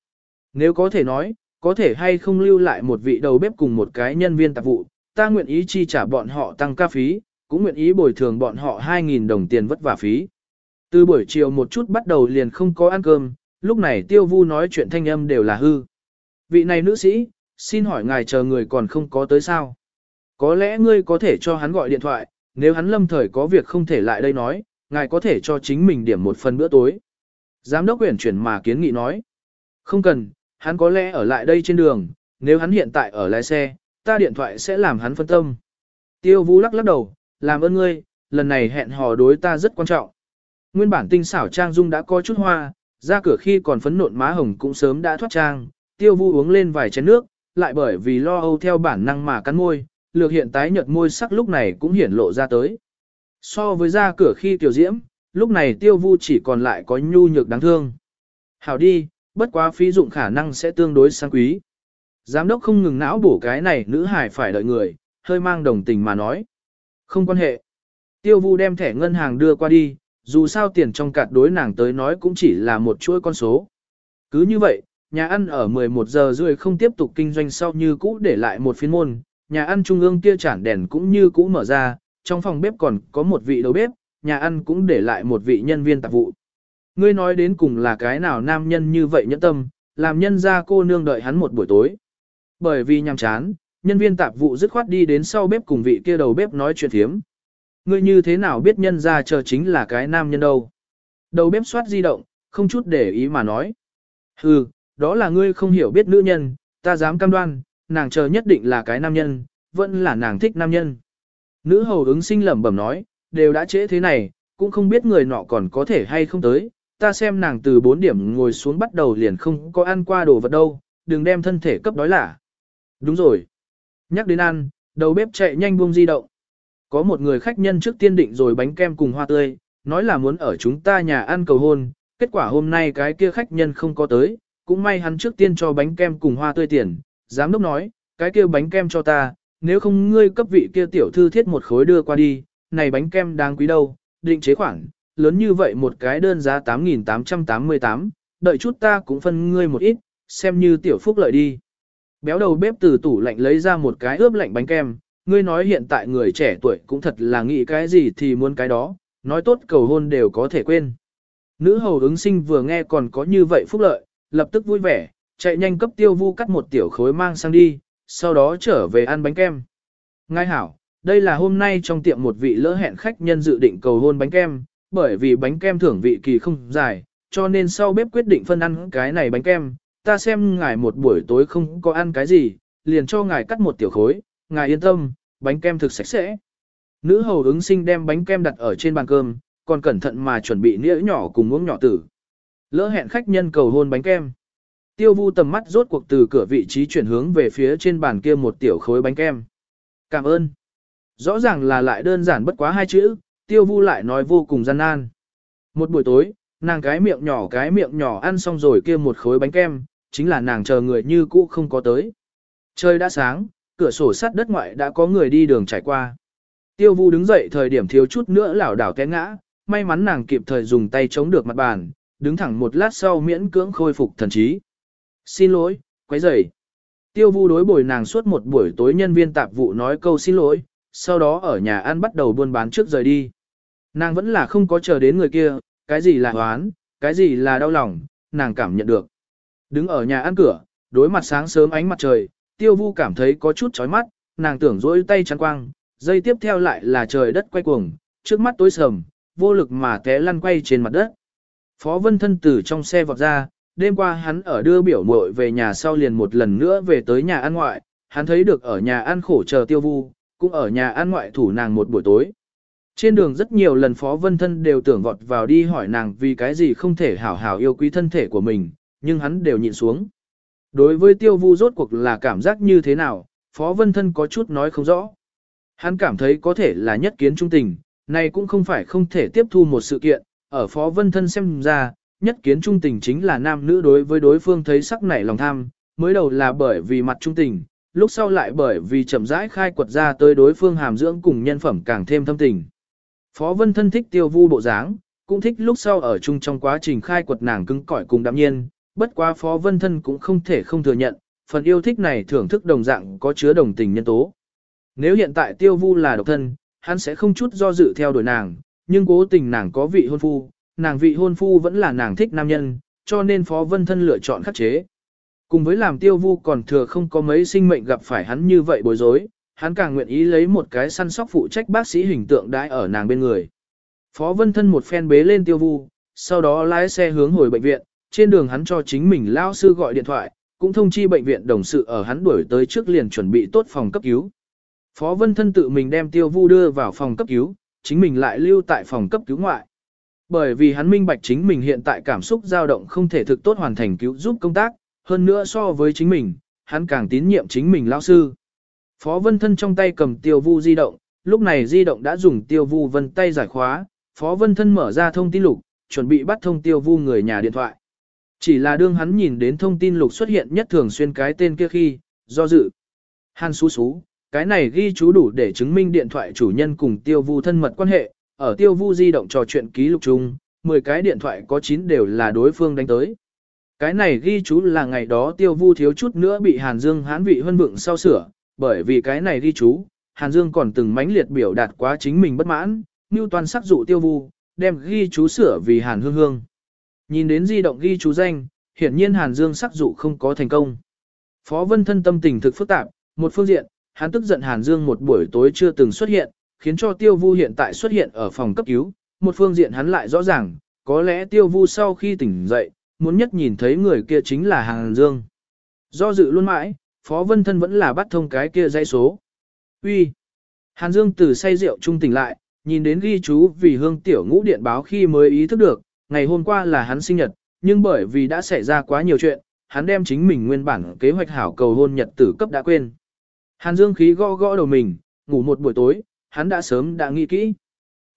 Nếu có thể nói, có thể hay không lưu lại một vị đầu bếp cùng một cái nhân viên tạp vụ, ta nguyện ý chi trả bọn họ tăng ca phí, cũng nguyện ý bồi thường bọn họ 2.000 đồng tiền vất vả phí. Từ buổi chiều một chút bắt đầu liền không có ăn cơm, lúc này tiêu vu nói chuyện thanh âm đều là hư. Vị này nữ sĩ, xin hỏi ngài chờ người còn không có tới sao? Có lẽ ngươi có thể cho hắn gọi điện thoại, nếu hắn lâm thời có việc không thể lại đây nói, ngài có thể cho chính mình điểm một phần bữa tối. Giám đốc quyển chuyển mà kiến nghị nói. Không cần, hắn có lẽ ở lại đây trên đường, nếu hắn hiện tại ở lái xe, ta điện thoại sẽ làm hắn phân tâm. Tiêu Vũ lắc lắc đầu, làm ơn ngươi, lần này hẹn hò đối ta rất quan trọng. Nguyên bản tinh xảo trang dung đã có chút hoa, ra cửa khi còn phấn nộn má hồng cũng sớm đã thoát trang, Tiêu Vũ uống lên vài chén nước, lại bởi vì lo âu theo bản năng mà cắn môi, lược hiện tái nhợt môi sắc lúc này cũng hiển lộ ra tới. So với ra cửa khi tiểu diễm, lúc này Tiêu Vu chỉ còn lại có nhu nhược đáng thương. Hảo đi, bất quá phí dụng khả năng sẽ tương đối sang quý. Giám đốc không ngừng não bổ cái này nữ hải phải đợi người, hơi mang đồng tình mà nói. Không quan hệ. Tiêu vu đem thẻ ngân hàng đưa qua đi, dù sao tiền trong cạt đối nàng tới nói cũng chỉ là một chuỗi con số. Cứ như vậy, nhà ăn ở 11 giờ rưỡi không tiếp tục kinh doanh sau như cũ để lại một phiên môn, nhà ăn trung ương kia chản đèn cũng như cũ mở ra, trong phòng bếp còn có một vị đầu bếp, nhà ăn cũng để lại một vị nhân viên tạp vụ. Ngươi nói đến cùng là cái nào nam nhân như vậy nhẫn tâm, làm nhân ra cô nương đợi hắn một buổi tối. Bởi vì nhằm chán, nhân viên tạp vụ dứt khoát đi đến sau bếp cùng vị kia đầu bếp nói chuyện thiếm. Ngươi như thế nào biết nhân ra chờ chính là cái nam nhân đâu. Đầu bếp soát di động, không chút để ý mà nói. Hừ, đó là ngươi không hiểu biết nữ nhân, ta dám cam đoan, nàng chờ nhất định là cái nam nhân, vẫn là nàng thích nam nhân. Nữ hầu ứng sinh lẩm bẩm nói, đều đã trễ thế này, cũng không biết người nọ còn có thể hay không tới, ta xem nàng từ bốn điểm ngồi xuống bắt đầu liền không có ăn qua đồ vật đâu, đừng đem thân thể cấp đói lả. Đúng rồi. Nhắc đến ăn, đầu bếp chạy nhanh buông di động. Có một người khách nhân trước tiên định rồi bánh kem cùng hoa tươi, nói là muốn ở chúng ta nhà ăn cầu hôn, kết quả hôm nay cái kia khách nhân không có tới, cũng may hắn trước tiên cho bánh kem cùng hoa tươi tiền, giám đốc nói, cái kia bánh kem cho ta, nếu không ngươi cấp vị kia tiểu thư thiết một khối đưa qua đi, này bánh kem đáng quý đâu, định chế khoản, lớn như vậy một cái đơn giá 8.888, đợi chút ta cũng phân ngươi một ít, xem như tiểu phúc lợi đi. Béo đầu bếp từ tủ lạnh lấy ra một cái ướp lạnh bánh kem, ngươi nói hiện tại người trẻ tuổi cũng thật là nghĩ cái gì thì muốn cái đó, nói tốt cầu hôn đều có thể quên. Nữ hầu ứng sinh vừa nghe còn có như vậy phúc lợi, lập tức vui vẻ, chạy nhanh cấp tiêu vu cắt một tiểu khối mang sang đi, sau đó trở về ăn bánh kem. Ngài hảo, đây là hôm nay trong tiệm một vị lỡ hẹn khách nhân dự định cầu hôn bánh kem, bởi vì bánh kem thưởng vị kỳ không dài, cho nên sau bếp quyết định phân ăn cái này bánh kem, ta xem ngài một buổi tối không có ăn cái gì, liền cho ngài cắt một tiểu khối, ngài yên tâm, bánh kem thực sạch sẽ. Nữ hầu ứng sinh đem bánh kem đặt ở trên bàn cơm, còn cẩn thận mà chuẩn bị nĩa nhỏ cùng uống nhỏ tử. Lỡ hẹn khách nhân cầu hôn bánh kem. Tiêu vu tầm mắt rốt cuộc từ cửa vị trí chuyển hướng về phía trên bàn kia một tiểu khối bánh kem. Cảm ơn. Rõ ràng là lại đơn giản bất quá hai chữ, tiêu vu lại nói vô cùng gian nan. Một buổi tối, nàng cái miệng nhỏ cái miệng nhỏ ăn xong rồi kia một khối bánh kem, chính là nàng chờ người như cũ không có tới. Trời đã sáng, cửa sổ sắt đất ngoại đã có người đi đường trải qua. Tiêu vu đứng dậy thời điểm thiếu chút nữa lảo đảo té ngã, may mắn nàng kịp thời dùng tay chống được mặt bàn, đứng thẳng một lát sau miễn cưỡng khôi phục thần trí. Xin lỗi, quấy rầy. Tiêu vu đối bồi nàng suốt một buổi tối nhân viên tạp vụ nói câu xin lỗi, sau đó ở nhà ăn bắt đầu buôn bán trước rời đi. Nàng vẫn là không có chờ đến người kia, cái gì là hoán, cái gì là đau lòng, nàng cảm nhận được. Đứng ở nhà ăn cửa, đối mặt sáng sớm ánh mặt trời, tiêu vu cảm thấy có chút chói mắt, nàng tưởng rỗi tay chắn quang, dây tiếp theo lại là trời đất quay cuồng, trước mắt tối sầm, vô lực mà té lăn quay trên mặt đất. Phó Vân Thân từ trong xe vọt ra, đêm qua hắn ở đưa biểu muội về nhà sau liền một lần nữa về tới nhà ăn ngoại, hắn thấy được ở nhà ăn khổ chờ tiêu vu, cũng ở nhà ăn ngoại thủ nàng một buổi tối. Trên đường rất nhiều lần Phó Vân Thân đều tưởng vọt vào đi hỏi nàng vì cái gì không thể hảo hảo yêu quý thân thể của mình, nhưng hắn đều nhịn xuống. Đối với tiêu vu rốt cuộc là cảm giác như thế nào, Phó Vân Thân có chút nói không rõ. Hắn cảm thấy có thể là nhất kiến trung tình, này cũng không phải không thể tiếp thu một sự kiện, ở Phó Vân Thân xem ra, nhất kiến trung tình chính là nam nữ đối với đối phương thấy sắc nảy lòng tham, mới đầu là bởi vì mặt trung tình, lúc sau lại bởi vì chậm rãi khai quật ra tới đối phương hàm dưỡng cùng nhân phẩm càng thêm thâm tình. Phó Vân Thân thích tiêu vu bộ dáng, cũng thích lúc sau ở chung trong quá trình khai quật nàng cứng cỏi cùng đạm nhiên, bất quá Phó Vân Thân cũng không thể không thừa nhận, phần yêu thích này thưởng thức đồng dạng có chứa đồng tình nhân tố. Nếu hiện tại tiêu vu là độc thân, hắn sẽ không chút do dự theo đuổi nàng, nhưng cố tình nàng có vị hôn phu, nàng vị hôn phu vẫn là nàng thích nam nhân, cho nên Phó Vân Thân lựa chọn khắc chế. Cùng với làm tiêu vu còn thừa không có mấy sinh mệnh gặp phải hắn như vậy bối rối, hắn càng nguyện ý lấy một cái săn sóc phụ trách bác sĩ hình tượng đãi ở nàng bên người. Phó Vân Thân một phen bế lên tiêu vu, sau đó lái xe hướng hồi bệnh viện, trên đường hắn cho chính mình lao sư gọi điện thoại, cũng thông chi bệnh viện đồng sự ở hắn đuổi tới trước liền chuẩn bị tốt phòng cấp cứu. Phó Vân Thân tự mình đem tiêu vu đưa vào phòng cấp cứu, chính mình lại lưu tại phòng cấp cứu ngoại. Bởi vì hắn minh bạch chính mình hiện tại cảm xúc dao động không thể thực tốt hoàn thành cứu giúp công tác, hơn nữa so với chính mình, hắn càng tín nhiệm chính mình lao sư. Phó Vân Thân trong tay cầm tiêu vu di động, lúc này di động đã dùng tiêu vu vân tay giải khóa, Phó Vân Thân mở ra thông tin lục, chuẩn bị bắt thông tiêu vu người nhà điện thoại. Chỉ là đương hắn nhìn đến thông tin lục xuất hiện nhất thường xuyên cái tên kia khi, do dự. Hàn xú xú, cái này ghi chú đủ để chứng minh điện thoại chủ nhân cùng tiêu vu thân mật quan hệ, ở tiêu vu di động trò chuyện ký lục chung, 10 cái điện thoại có 9 đều là đối phương đánh tới. Cái này ghi chú là ngày đó tiêu vu thiếu chút nữa bị Hàn Dương hán vị hân vựng sau sửa, bởi vì cái này ghi chú, Hàn Dương còn từng mãnh liệt biểu đạt quá chính mình bất mãn, như toàn sắc dụ tiêu vu, đem ghi chú sửa vì Hàn Hương Hương. Nhìn đến di động ghi chú danh, hiển nhiên Hàn Dương sắc dụ không có thành công. Phó Vân Thân tâm tình thực phức tạp, một phương diện, hắn tức giận Hàn Dương một buổi tối chưa từng xuất hiện, khiến cho Tiêu Vu hiện tại xuất hiện ở phòng cấp cứu, một phương diện hắn lại rõ ràng, có lẽ Tiêu Vu sau khi tỉnh dậy, muốn nhất nhìn thấy người kia chính là Hàn Dương. Do dự luôn mãi, Phó Vân Thân vẫn là bắt thông cái kia dãy số. Uy. Hàn Dương từ say rượu trung tỉnh lại, nhìn đến ghi chú vì hương tiểu ngũ điện báo khi mới ý thức được, ngày hôm qua là hắn sinh nhật, nhưng bởi vì đã xảy ra quá nhiều chuyện, hắn đem chính mình nguyên bản kế hoạch hảo cầu hôn nhật tử cấp đã quên. Hàn Dương khí gõ gõ đầu mình, ngủ một buổi tối, hắn đã sớm đã nghĩ kỹ.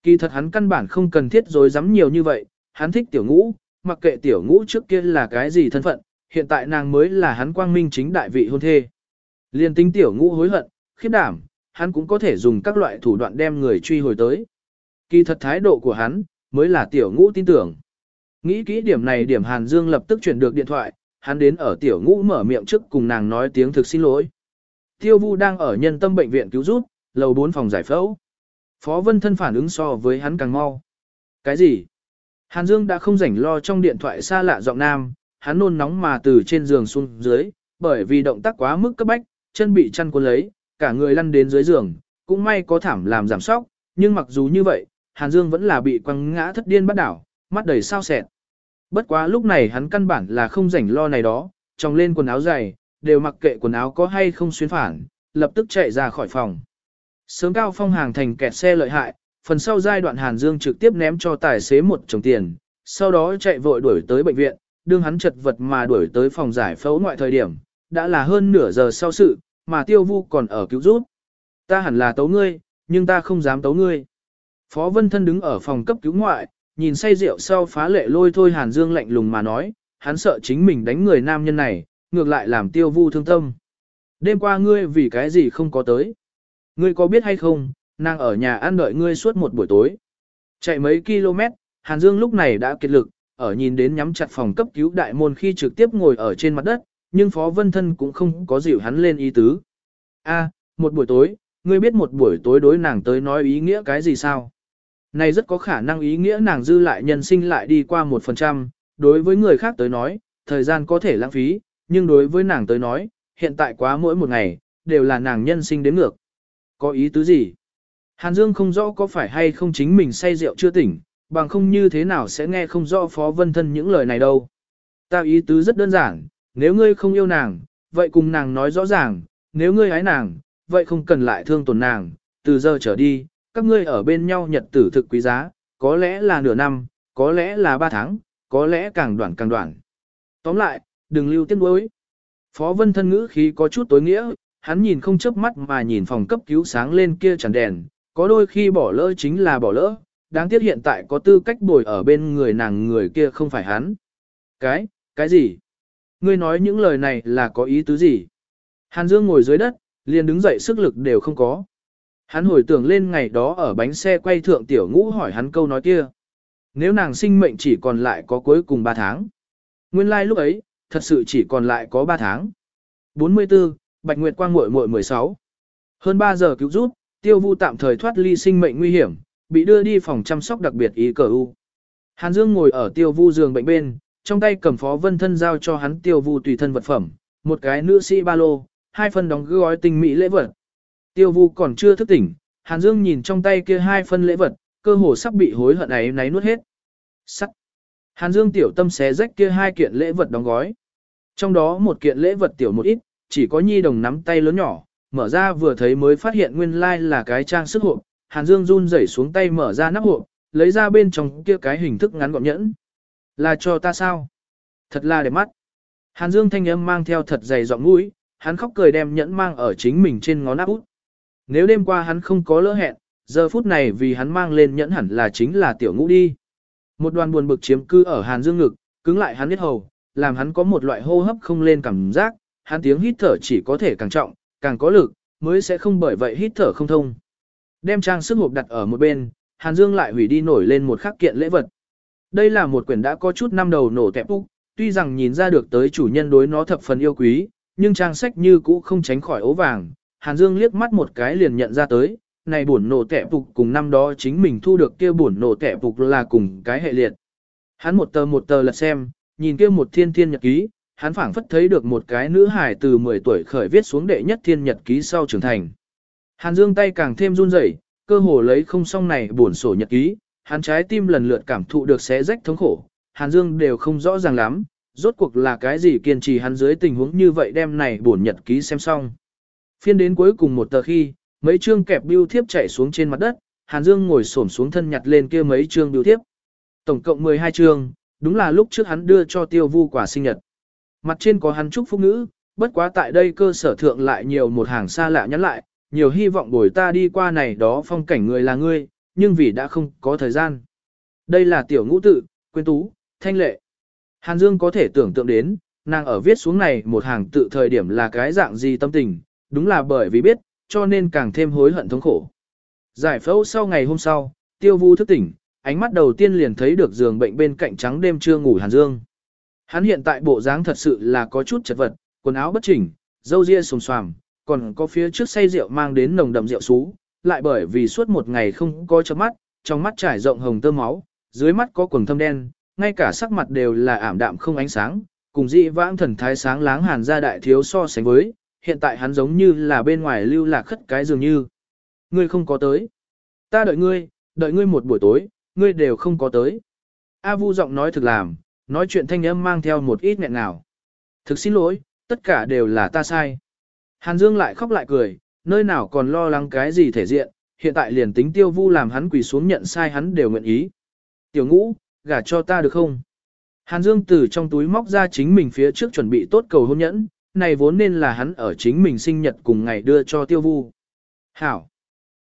Kỳ thật hắn căn bản không cần thiết rồi dám nhiều như vậy, hắn thích tiểu ngũ, mặc kệ tiểu ngũ trước kia là cái gì thân phận, hiện tại nàng mới là hắn quang minh chính đại vị hôn thê. Liên tính tiểu ngũ hối hận, khiếp đảm, hắn cũng có thể dùng các loại thủ đoạn đem người truy hồi tới. Kỳ thật thái độ của hắn, mới là tiểu ngũ tin tưởng. Nghĩ kỹ điểm này điểm Hàn Dương lập tức chuyển được điện thoại, hắn đến ở tiểu ngũ mở miệng trước cùng nàng nói tiếng thực xin lỗi. Tiêu Vu đang ở nhân tâm bệnh viện cứu rút, lầu 4 phòng giải phẫu. Phó Vân Thân phản ứng so với hắn càng mau. Cái gì? Hàn Dương đã không rảnh lo trong điện thoại xa lạ giọng nam, hắn nôn nóng mà từ trên giường xuống dưới, bởi vì động tác quá mức cấp bách, chân bị chăn cuốn lấy, cả người lăn đến dưới giường, cũng may có thảm làm giảm sóc, nhưng mặc dù như vậy, Hàn Dương vẫn là bị quăng ngã thất điên bắt đảo, mắt đầy sao sẹn. Bất quá lúc này hắn căn bản là không rảnh lo này đó, tròng lên quần áo dày, đều mặc kệ quần áo có hay không xuyên phản, lập tức chạy ra khỏi phòng. Sớm cao phong hàng thành kẹt xe lợi hại, phần sau giai đoạn Hàn Dương trực tiếp ném cho tài xế một chồng tiền, sau đó chạy vội đuổi tới bệnh viện, đương hắn chật vật mà đuổi tới phòng giải phẫu ngoại thời điểm, đã là hơn nửa giờ sau sự, mà tiêu vu còn ở cứu rút. Ta hẳn là tấu ngươi, nhưng ta không dám tấu ngươi. Phó Vân Thân đứng ở phòng cấp cứu ngoại, nhìn say rượu sau phá lệ lôi thôi Hàn Dương lạnh lùng mà nói, hắn sợ chính mình đánh người nam nhân này, ngược lại làm tiêu vu thương tâm. Đêm qua ngươi vì cái gì không có tới? Ngươi có biết hay không, nàng ở nhà ăn đợi ngươi suốt một buổi tối. Chạy mấy km, Hàn Dương lúc này đã kiệt lực, ở nhìn đến nhắm chặt phòng cấp cứu đại môn khi trực tiếp ngồi ở trên mặt đất, nhưng Phó Vân Thân cũng không có dịu hắn lên ý tứ. A, một buổi tối, ngươi biết một buổi tối đối nàng tới nói ý nghĩa cái gì sao? Này rất có khả năng ý nghĩa nàng dư lại nhân sinh lại đi qua một phần trăm, đối với người khác tới nói, thời gian có thể lãng phí, nhưng đối với nàng tới nói, hiện tại quá mỗi một ngày, đều là nàng nhân sinh đến ngược. Có ý tứ gì? Hàn Dương không rõ có phải hay không chính mình say rượu chưa tỉnh, bằng không như thế nào sẽ nghe không rõ Phó Vân Thân những lời này đâu. tao ý tứ rất đơn giản, nếu ngươi không yêu nàng, vậy cùng nàng nói rõ ràng, nếu ngươi hái nàng, vậy không cần lại thương tổn nàng, từ giờ trở đi, các ngươi ở bên nhau nhật tử thực quý giá, có lẽ là nửa năm, có lẽ là ba tháng, có lẽ càng đoạn càng đoạn. Tóm lại, đừng lưu tiếc nuối. Phó Vân thân ngữ khí có chút tối nghĩa, hắn nhìn không chớp mắt mà nhìn phòng cấp cứu sáng lên kia chẳng đèn, có đôi khi bỏ lỡ chính là bỏ lỡ, đáng tiếc hiện tại có tư cách bồi ở bên người nàng người kia không phải hắn. Cái, cái gì? Ngươi nói những lời này là có ý tứ gì? Hàn Dương ngồi dưới đất, liền đứng dậy sức lực đều không có. Hắn hồi tưởng lên ngày đó ở bánh xe quay thượng tiểu ngũ hỏi hắn câu nói kia. Nếu nàng sinh mệnh chỉ còn lại có cuối cùng 3 tháng. Nguyên lai like lúc ấy, thật sự chỉ còn lại có 3 tháng. 44, Bạch Nguyệt Quang muội muội 16. Hơn 3 giờ cứu giúp, tiêu vu tạm thời thoát ly sinh mệnh nguy hiểm, bị đưa đi phòng chăm sóc đặc biệt y cờ u. Hàn Dương ngồi ở tiêu vu giường bệnh bên, trong tay cầm phó vân thân giao cho hắn tiêu vu tùy thân vật phẩm, một cái nữ sĩ ba lô, hai phần đóng gói tinh mỹ lễ vật. Tiêu vu còn chưa thức tỉnh, Hàn Dương nhìn trong tay kia hai phân lễ vật, cơ hồ sắp bị hối hận ấy náy nuốt hết. Sắt. Hàn Dương tiểu tâm xé rách kia hai kiện lễ vật đóng gói. Trong đó một kiện lễ vật tiểu một ít, chỉ có nhi đồng nắm tay lớn nhỏ, mở ra vừa thấy mới phát hiện nguyên lai like là cái trang sức hộp. Hàn Dương run rẩy xuống tay mở ra nắp hộp, lấy ra bên trong kia cái hình thức ngắn gọn nhẫn. Là cho ta sao? Thật là đẹp mắt. Hàn Dương thanh âm mang theo thật dày giọng mũi, hắn khóc cười đem nhẫn mang ở chính mình trên ngón áp út. Nếu đêm qua hắn không có lỡ hẹn, giờ phút này vì hắn mang lên nhẫn hẳn là chính là tiểu ngũ đi. Một đoàn buồn bực chiếm cư ở Hàn Dương ngực, cứng lại hắn biết hầu, làm hắn có một loại hô hấp không lên cảm giác, hắn tiếng hít thở chỉ có thể càng trọng, càng có lực, mới sẽ không bởi vậy hít thở không thông. Đem trang sức hộp đặt ở một bên, Hàn Dương lại hủy đi nổi lên một khắc kiện lễ vật. Đây là một quyển đã có chút năm đầu nổ tẹp úc, tuy rằng nhìn ra được tới chủ nhân đối nó thập phần yêu quý, nhưng trang sách như cũ không tránh khỏi ố vàng. Hàn Dương liếc mắt một cái liền nhận ra tới, này buồn nổ tẹp phục cùng năm đó chính mình thu được kia buồn nổ tẹp phục là cùng cái hệ liệt. Hắn một tờ một tờ lật xem, nhìn kia một thiên thiên nhật ký, hắn phảng phất thấy được một cái nữ hài từ 10 tuổi khởi viết xuống đệ nhất thiên nhật ký sau trưởng thành. Hàn Dương tay càng thêm run rẩy, cơ hồ lấy không xong này buồn sổ nhật ký, hắn trái tim lần lượt cảm thụ được xé rách thống khổ, Hàn Dương đều không rõ ràng lắm, rốt cuộc là cái gì kiên trì hắn dưới tình huống như vậy đem này buồn nhật ký xem xong. Phiên đến cuối cùng một tờ khi, mấy chương kẹp biêu thiếp chạy xuống trên mặt đất, Hàn Dương ngồi xổm xuống thân nhặt lên kia mấy chương biêu thiếp. Tổng cộng 12 chương, đúng là lúc trước hắn đưa cho Tiêu Vu quả sinh nhật. Mặt trên có hắn chúc phúc ngữ, bất quá tại đây cơ sở thượng lại nhiều một hàng xa lạ nhắn lại, nhiều hy vọng bồi ta đi qua này đó phong cảnh người là ngươi, nhưng vì đã không có thời gian. Đây là tiểu ngũ tự, quyến tú, thanh lệ. Hàn Dương có thể tưởng tượng đến, nàng ở viết xuống này một hàng tự thời điểm là cái dạng gì tâm tình, đúng là bởi vì biết, cho nên càng thêm hối hận thống khổ. Giải phẫu sau ngày hôm sau, tiêu vu thức tỉnh, ánh mắt đầu tiên liền thấy được giường bệnh bên cạnh trắng đêm chưa ngủ Hàn Dương. Hắn hiện tại bộ dáng thật sự là có chút chật vật, quần áo bất chỉnh, râu ria xồm xoàm, còn có phía trước say rượu mang đến nồng đậm rượu sú, lại bởi vì suốt một ngày không có chớp mắt, trong mắt trải rộng hồng tơ máu, dưới mắt có quầng thâm đen, ngay cả sắc mặt đều là ảm đạm không ánh sáng, cùng dị vãng thần thái sáng láng hàn ra đại thiếu so sánh với, hiện tại hắn giống như là bên ngoài lưu lạc khất cái dường như. Ngươi không có tới. Ta đợi ngươi, đợi ngươi một buổi tối, ngươi đều không có tới. A Vu giọng nói thực làm, nói chuyện thanh âm mang theo một ít nghẹn nào. Thực xin lỗi, tất cả đều là ta sai. Hàn Dương lại khóc lại cười, nơi nào còn lo lắng cái gì thể diện, hiện tại liền tính tiêu vu làm hắn quỳ xuống nhận sai hắn đều nguyện ý. Tiểu ngũ, gả cho ta được không? Hàn Dương từ trong túi móc ra chính mình phía trước chuẩn bị tốt cầu hôn nhẫn, này vốn nên là hắn ở chính mình sinh nhật cùng ngày đưa cho tiêu vu. Hảo!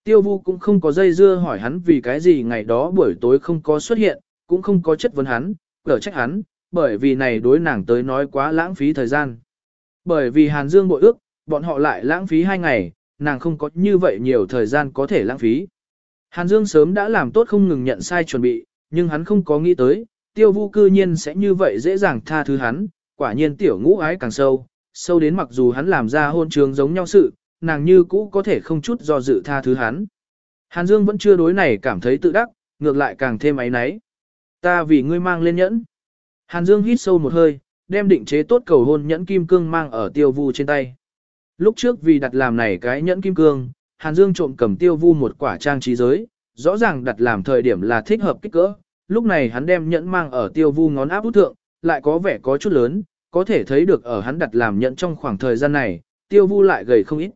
Tiêu vu cũng không có dây dưa hỏi hắn vì cái gì ngày đó buổi tối không có xuất hiện, cũng không có chất vấn hắn, cở trách hắn, bởi vì này đối nàng tới nói quá lãng phí thời gian. Bởi vì Hàn Dương bội ước, bọn họ lại lãng phí hai ngày, nàng không có như vậy nhiều thời gian có thể lãng phí. Hàn Dương sớm đã làm tốt không ngừng nhận sai chuẩn bị, nhưng hắn không có nghĩ tới, tiêu vu cư nhiên sẽ như vậy dễ dàng tha thứ hắn, quả nhiên tiểu ngũ ái càng sâu, sâu đến mặc dù hắn làm ra hôn trường giống nhau sự, nàng như cũ có thể không chút do dự tha thứ hắn. Hàn Dương vẫn chưa đối này cảm thấy tự đắc, ngược lại càng thêm ấy náy. Ta vì ngươi mang lên nhẫn. Hàn Dương hít sâu một hơi, đem định chế tốt cầu hôn nhẫn kim cương mang ở tiêu vu trên tay. Lúc trước vì đặt làm này cái nhẫn kim cương, Hàn Dương trộm cầm tiêu vu một quả trang trí giới, rõ ràng đặt làm thời điểm là thích hợp kích cỡ. Lúc này hắn đem nhẫn mang ở tiêu vu ngón áp út thượng, lại có vẻ có chút lớn, có thể thấy được ở hắn đặt làm nhận trong khoảng thời gian này, tiêu vu lại gầy không ít.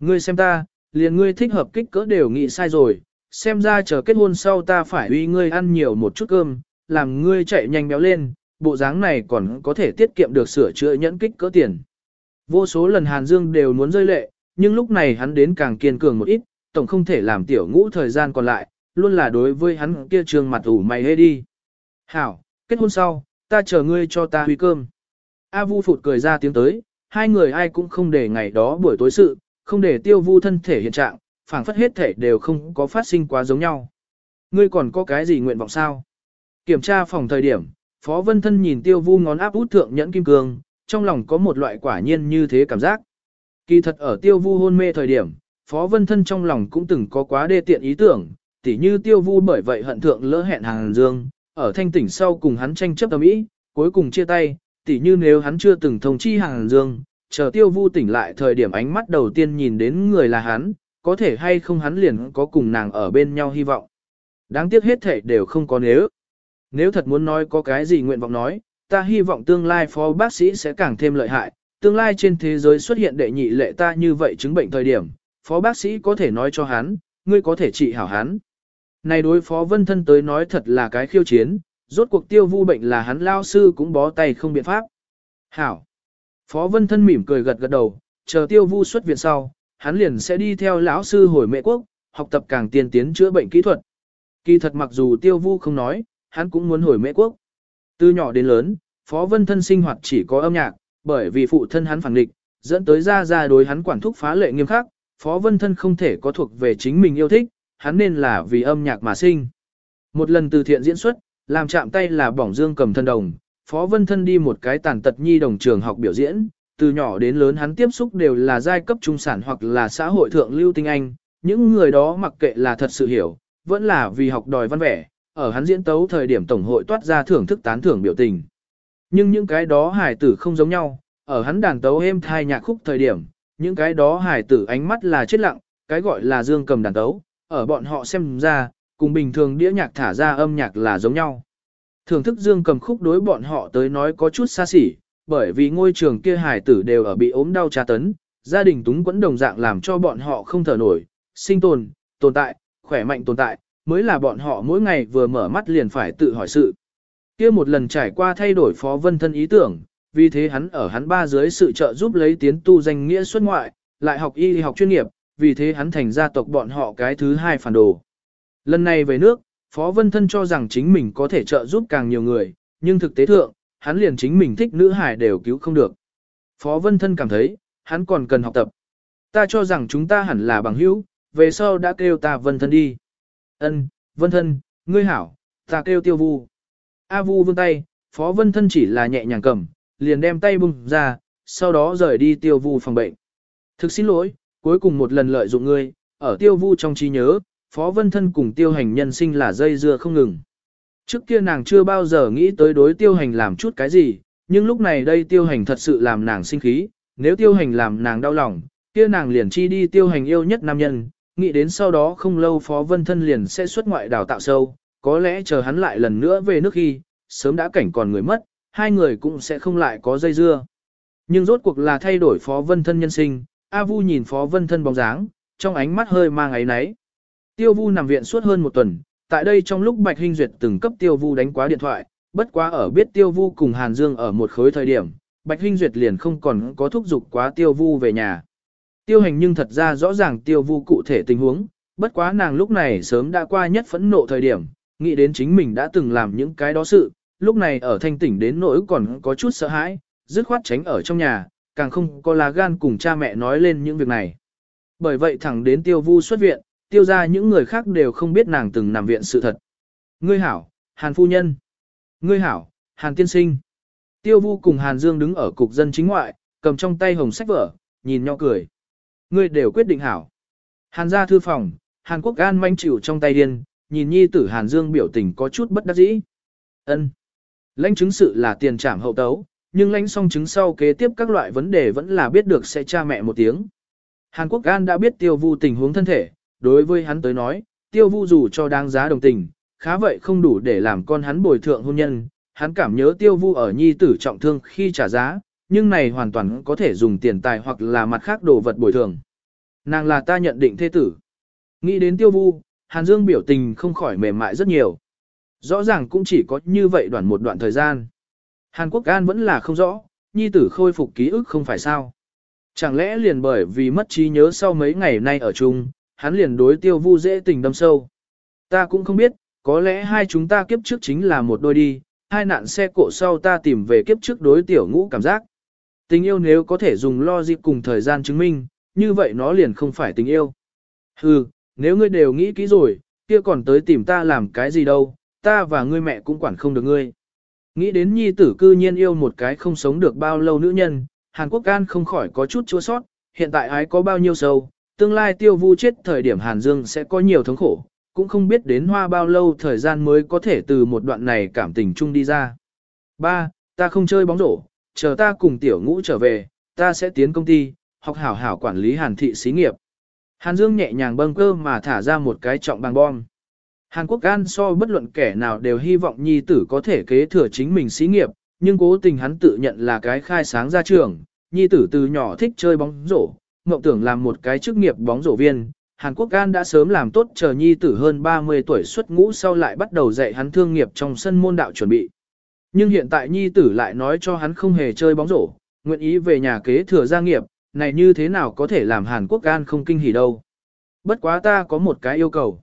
Ngươi xem ta, liền ngươi thích hợp kích cỡ đều nghĩ sai rồi, xem ra chờ kết hôn sau ta phải uy ngươi ăn nhiều một chút cơm, làm ngươi chạy nhanh béo lên, bộ dáng này còn có thể tiết kiệm được sửa chữa nhẫn kích cỡ tiền. Vô số lần Hàn Dương đều muốn rơi lệ, nhưng lúc này hắn đến càng kiên cường một ít, tổng không thể làm tiểu ngũ thời gian còn lại, luôn là đối với hắn kia trường mặt ủ mày hê đi. Hảo, kết hôn sau, ta chờ ngươi cho ta huy cơm. A Vu phụt cười ra tiếng tới, hai người ai cũng không để ngày đó buổi tối sự, không để tiêu vu thân thể hiện trạng, phảng phất hết thể đều không có phát sinh quá giống nhau. Ngươi còn có cái gì nguyện vọng sao? Kiểm tra phòng thời điểm, Phó Vân Thân nhìn tiêu vu ngón áp út thượng nhẫn kim cương, trong lòng có một loại quả nhiên như thế cảm giác. Kỳ thật ở tiêu vu hôn mê thời điểm, Phó Vân Thân trong lòng cũng từng có quá đê tiện ý tưởng, tỉ như tiêu vu bởi vậy hận thượng lỡ hẹn hàng dương, ở thanh tỉnh sau cùng hắn tranh chấp tâm ý, cuối cùng chia tay, tỉ như nếu hắn chưa từng thông chi hàng dương, chờ tiêu vu tỉnh lại thời điểm ánh mắt đầu tiên nhìn đến người là hắn, có thể hay không hắn liền có cùng nàng ở bên nhau hy vọng. Đáng tiếc hết thể đều không có nếu. Nếu thật muốn nói có cái gì nguyện vọng nói, ta hy vọng tương lai phó bác sĩ sẽ càng thêm lợi hại, tương lai trên thế giới xuất hiện đệ nhị lệ ta như vậy chứng bệnh thời điểm, phó bác sĩ có thể nói cho hắn, ngươi có thể trị hảo hắn. Này đối phó vân thân tới nói thật là cái khiêu chiến, rốt cuộc tiêu vu bệnh là hắn lao sư cũng bó tay không biện pháp. Hảo. Phó vân thân mỉm cười gật gật đầu, chờ tiêu vu xuất viện sau, hắn liền sẽ đi theo lão sư hồi mệ quốc, học tập càng tiên tiến chữa bệnh kỹ thuật. Kỳ thật mặc dù tiêu vu không nói, hắn cũng muốn hồi mệ quốc. Từ nhỏ đến lớn, Phó Vân Thân sinh hoạt chỉ có âm nhạc, bởi vì phụ thân hắn phản địch, dẫn tới ra ra đối hắn quản thúc phá lệ nghiêm khắc, Phó Vân Thân không thể có thuộc về chính mình yêu thích, hắn nên là vì âm nhạc mà sinh. Một lần từ thiện diễn xuất, làm chạm tay là bỏng dương cầm thân đồng, Phó Vân Thân đi một cái tàn tật nhi đồng trường học biểu diễn, từ nhỏ đến lớn hắn tiếp xúc đều là giai cấp trung sản hoặc là xã hội thượng lưu tinh anh, những người đó mặc kệ là thật sự hiểu, vẫn là vì học đòi văn vẻ, ở hắn diễn tấu thời điểm tổng hội toát ra thưởng thức tán thưởng biểu tình. Nhưng những cái đó hài tử không giống nhau, ở hắn đàn tấu êm thai nhạc khúc thời điểm, những cái đó hài tử ánh mắt là chết lặng, cái gọi là dương cầm đàn tấu, ở bọn họ xem ra, cùng bình thường đĩa nhạc thả ra âm nhạc là giống nhau. Thưởng thức dương cầm khúc đối bọn họ tới nói có chút xa xỉ, bởi vì ngôi trường kia hài tử đều ở bị ốm đau tra tấn, gia đình túng quẫn đồng dạng làm cho bọn họ không thở nổi, sinh tồn, tồn tại, khỏe mạnh tồn tại, mới là bọn họ mỗi ngày vừa mở mắt liền phải tự hỏi sự. Kia một lần trải qua thay đổi Phó Vân Thân ý tưởng, vì thế hắn ở hắn ba dưới sự trợ giúp lấy tiến tu danh nghĩa xuất ngoại, lại học y học chuyên nghiệp, vì thế hắn thành gia tộc bọn họ cái thứ hai phản đồ. Lần này về nước, Phó Vân Thân cho rằng chính mình có thể trợ giúp càng nhiều người, nhưng thực tế thượng, hắn liền chính mình thích nữ hải đều cứu không được. Phó Vân Thân cảm thấy, hắn còn cần học tập. Ta cho rằng chúng ta hẳn là bằng hữu, về sau đã kêu ta Vân Thân đi. Ân, Vân Thân, ngươi hảo, ta kêu Tiêu Vu. A Vu vươn tay, Phó Vân Thân chỉ là nhẹ nhàng cầm, liền đem tay bung ra, sau đó rời đi Tiêu Vu phòng bệnh. Thực xin lỗi, cuối cùng một lần lợi dụng ngươi, ở Tiêu Vu trong trí nhớ, Phó Vân Thân cùng Tiêu Hành nhân sinh là dây dưa không ngừng. Trước kia nàng chưa bao giờ nghĩ tới đối Tiêu Hành làm chút cái gì, nhưng lúc này đây Tiêu Hành thật sự làm nàng sinh khí, nếu Tiêu Hành làm nàng đau lòng, kia nàng liền chi đi Tiêu Hành yêu nhất nam nhân, nghĩ đến sau đó không lâu Phó Vân Thân liền sẽ xuất ngoại đào tạo sâu, có lẽ chờ hắn lại lần nữa về nước khi, sớm đã cảnh còn người mất, hai người cũng sẽ không lại có dây dưa. Nhưng rốt cuộc là thay đổi Phó Vân Thân nhân sinh, A Vu nhìn Phó Vân Thân bóng dáng, trong ánh mắt hơi mang ấy náy. Tiêu Vu nằm viện suốt hơn một tuần, tại đây trong lúc Bạch Hinh Duyệt từng cấp Tiêu Vu đánh quá điện thoại, bất quá ở biết Tiêu Vu cùng Hàn Dương ở một khối thời điểm, Bạch Hinh Duyệt liền không còn có thúc giục quá Tiêu Vu về nhà. Tiêu hành nhưng thật ra rõ ràng Tiêu Vu cụ thể tình huống, bất quá nàng lúc này sớm đã qua nhất phẫn nộ thời điểm, nghĩ đến chính mình đã từng làm những cái đó sự, lúc này ở thanh tỉnh đến nỗi còn có chút sợ hãi, dứt khoát tránh ở trong nhà, càng không có lá gan cùng cha mẹ nói lên những việc này. Bởi vậy thẳng đến tiêu vu xuất viện, tiêu ra những người khác đều không biết nàng từng nằm viện sự thật. Ngươi hảo, Hàn phu nhân. Ngươi hảo, Hàn tiên sinh. Tiêu vu cùng Hàn Dương đứng ở cục dân chính ngoại, cầm trong tay hồng sách vở, nhìn nhau cười. Ngươi đều quyết định hảo. Hàn ra thư phòng, Hàn Quốc gan manh chịu trong tay điên, nhìn nhi tử Hàn Dương biểu tình có chút bất đắc dĩ. Ân. Lãnh chứng sự là tiền trảm hậu tấu, nhưng lãnh xong chứng sau kế tiếp các loại vấn đề vẫn là biết được sẽ cha mẹ một tiếng. Hàn Quốc Gan đã biết tiêu vu tình huống thân thể, đối với hắn tới nói, tiêu vu dù cho đáng giá đồng tình, khá vậy không đủ để làm con hắn bồi thượng hôn nhân. Hắn cảm nhớ tiêu vu ở nhi tử trọng thương khi trả giá, nhưng này hoàn toàn có thể dùng tiền tài hoặc là mặt khác đồ vật bồi thường. Nàng là ta nhận định thế tử. Nghĩ đến tiêu vu, Hàn Dương biểu tình không khỏi mềm mại rất nhiều. Rõ ràng cũng chỉ có như vậy đoạn một đoạn thời gian. Hàn Quốc An vẫn là không rõ, nhi tử khôi phục ký ức không phải sao. Chẳng lẽ liền bởi vì mất trí nhớ sau mấy ngày nay ở chung, hắn liền đối tiêu vu dễ tình đâm sâu. Ta cũng không biết, có lẽ hai chúng ta kiếp trước chính là một đôi đi, hai nạn xe cộ sau ta tìm về kiếp trước đối tiểu ngũ cảm giác. Tình yêu nếu có thể dùng logic cùng thời gian chứng minh, như vậy nó liền không phải tình yêu. Hừ, nếu ngươi đều nghĩ kỹ rồi, kia còn tới tìm ta làm cái gì đâu, ta và ngươi mẹ cũng quản không được ngươi. Nghĩ đến nhi tử cư nhiên yêu một cái không sống được bao lâu nữ nhân, Hàn Quốc Can không khỏi có chút chua sót, hiện tại ái có bao nhiêu sâu, tương lai tiêu vu chết thời điểm Hàn Dương sẽ có nhiều thống khổ, cũng không biết đến hoa bao lâu thời gian mới có thể từ một đoạn này cảm tình chung đi ra. Ba, ta không chơi bóng rổ, chờ ta cùng tiểu ngũ trở về, ta sẽ tiến công ty, học hảo hảo quản lý Hàn thị xí nghiệp. Hàn Dương nhẹ nhàng bâng cơ mà thả ra một cái trọng bằng bom. Hàn Quốc An so bất luận kẻ nào đều hy vọng nhi tử có thể kế thừa chính mình xí nghiệp, nhưng cố tình hắn tự nhận là cái khai sáng ra trường, nhi tử từ nhỏ thích chơi bóng rổ, mộng tưởng làm một cái chức nghiệp bóng rổ viên. Hàn Quốc An đã sớm làm tốt chờ nhi tử hơn 30 tuổi xuất ngũ sau lại bắt đầu dạy hắn thương nghiệp trong sân môn đạo chuẩn bị. Nhưng hiện tại nhi tử lại nói cho hắn không hề chơi bóng rổ, nguyện ý về nhà kế thừa gia nghiệp, này như thế nào có thể làm Hàn Quốc An không kinh hỉ đâu. Bất quá ta có một cái yêu cầu.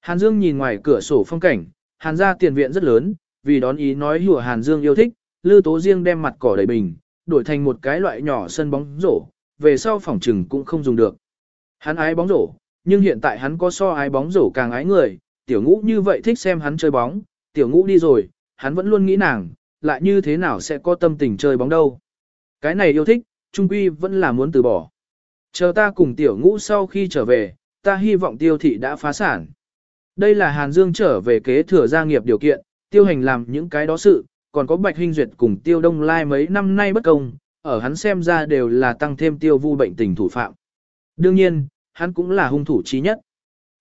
Hàn Dương nhìn ngoài cửa sổ phong cảnh, Hàn gia tiền viện rất lớn, vì đón ý nói hùa Hàn Dương yêu thích, Lư Tố Riêng đem mặt cỏ đầy bình, đổi thành một cái loại nhỏ sân bóng rổ, về sau phòng trừng cũng không dùng được. Hắn ái bóng rổ, nhưng hiện tại hắn có so ái bóng rổ càng ái người, tiểu ngũ như vậy thích xem hắn chơi bóng, tiểu ngũ đi rồi, hắn vẫn luôn nghĩ nàng, lại như thế nào sẽ có tâm tình chơi bóng đâu. Cái này yêu thích, trung quy vẫn là muốn từ bỏ. Chờ ta cùng tiểu ngũ sau khi trở về, ta hy vọng tiêu thị đã phá sản. Đây là Hàn Dương trở về kế thừa gia nghiệp điều kiện, tiêu hành làm những cái đó sự, còn có Bạch Hinh Duyệt cùng tiêu đông lai mấy năm nay bất công, ở hắn xem ra đều là tăng thêm tiêu vu bệnh tình thủ phạm. Đương nhiên, hắn cũng là hung thủ trí nhất.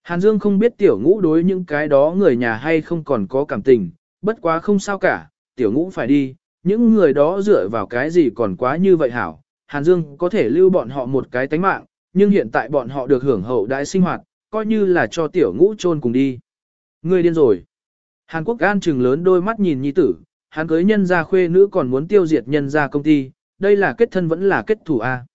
Hàn Dương không biết tiểu ngũ đối những cái đó người nhà hay không còn có cảm tình, bất quá không sao cả, tiểu ngũ phải đi, những người đó dựa vào cái gì còn quá như vậy hảo. Hàn Dương có thể lưu bọn họ một cái tánh mạng, nhưng hiện tại bọn họ được hưởng hậu đại sinh hoạt, coi như là cho tiểu ngũ chôn cùng đi. người điên rồi. Hàn Quốc gan trừng lớn đôi mắt nhìn nhi tử, hắn cưới nhân gia khuê nữ còn muốn tiêu diệt nhân gia công ty, đây là kết thân vẫn là kết thủ a.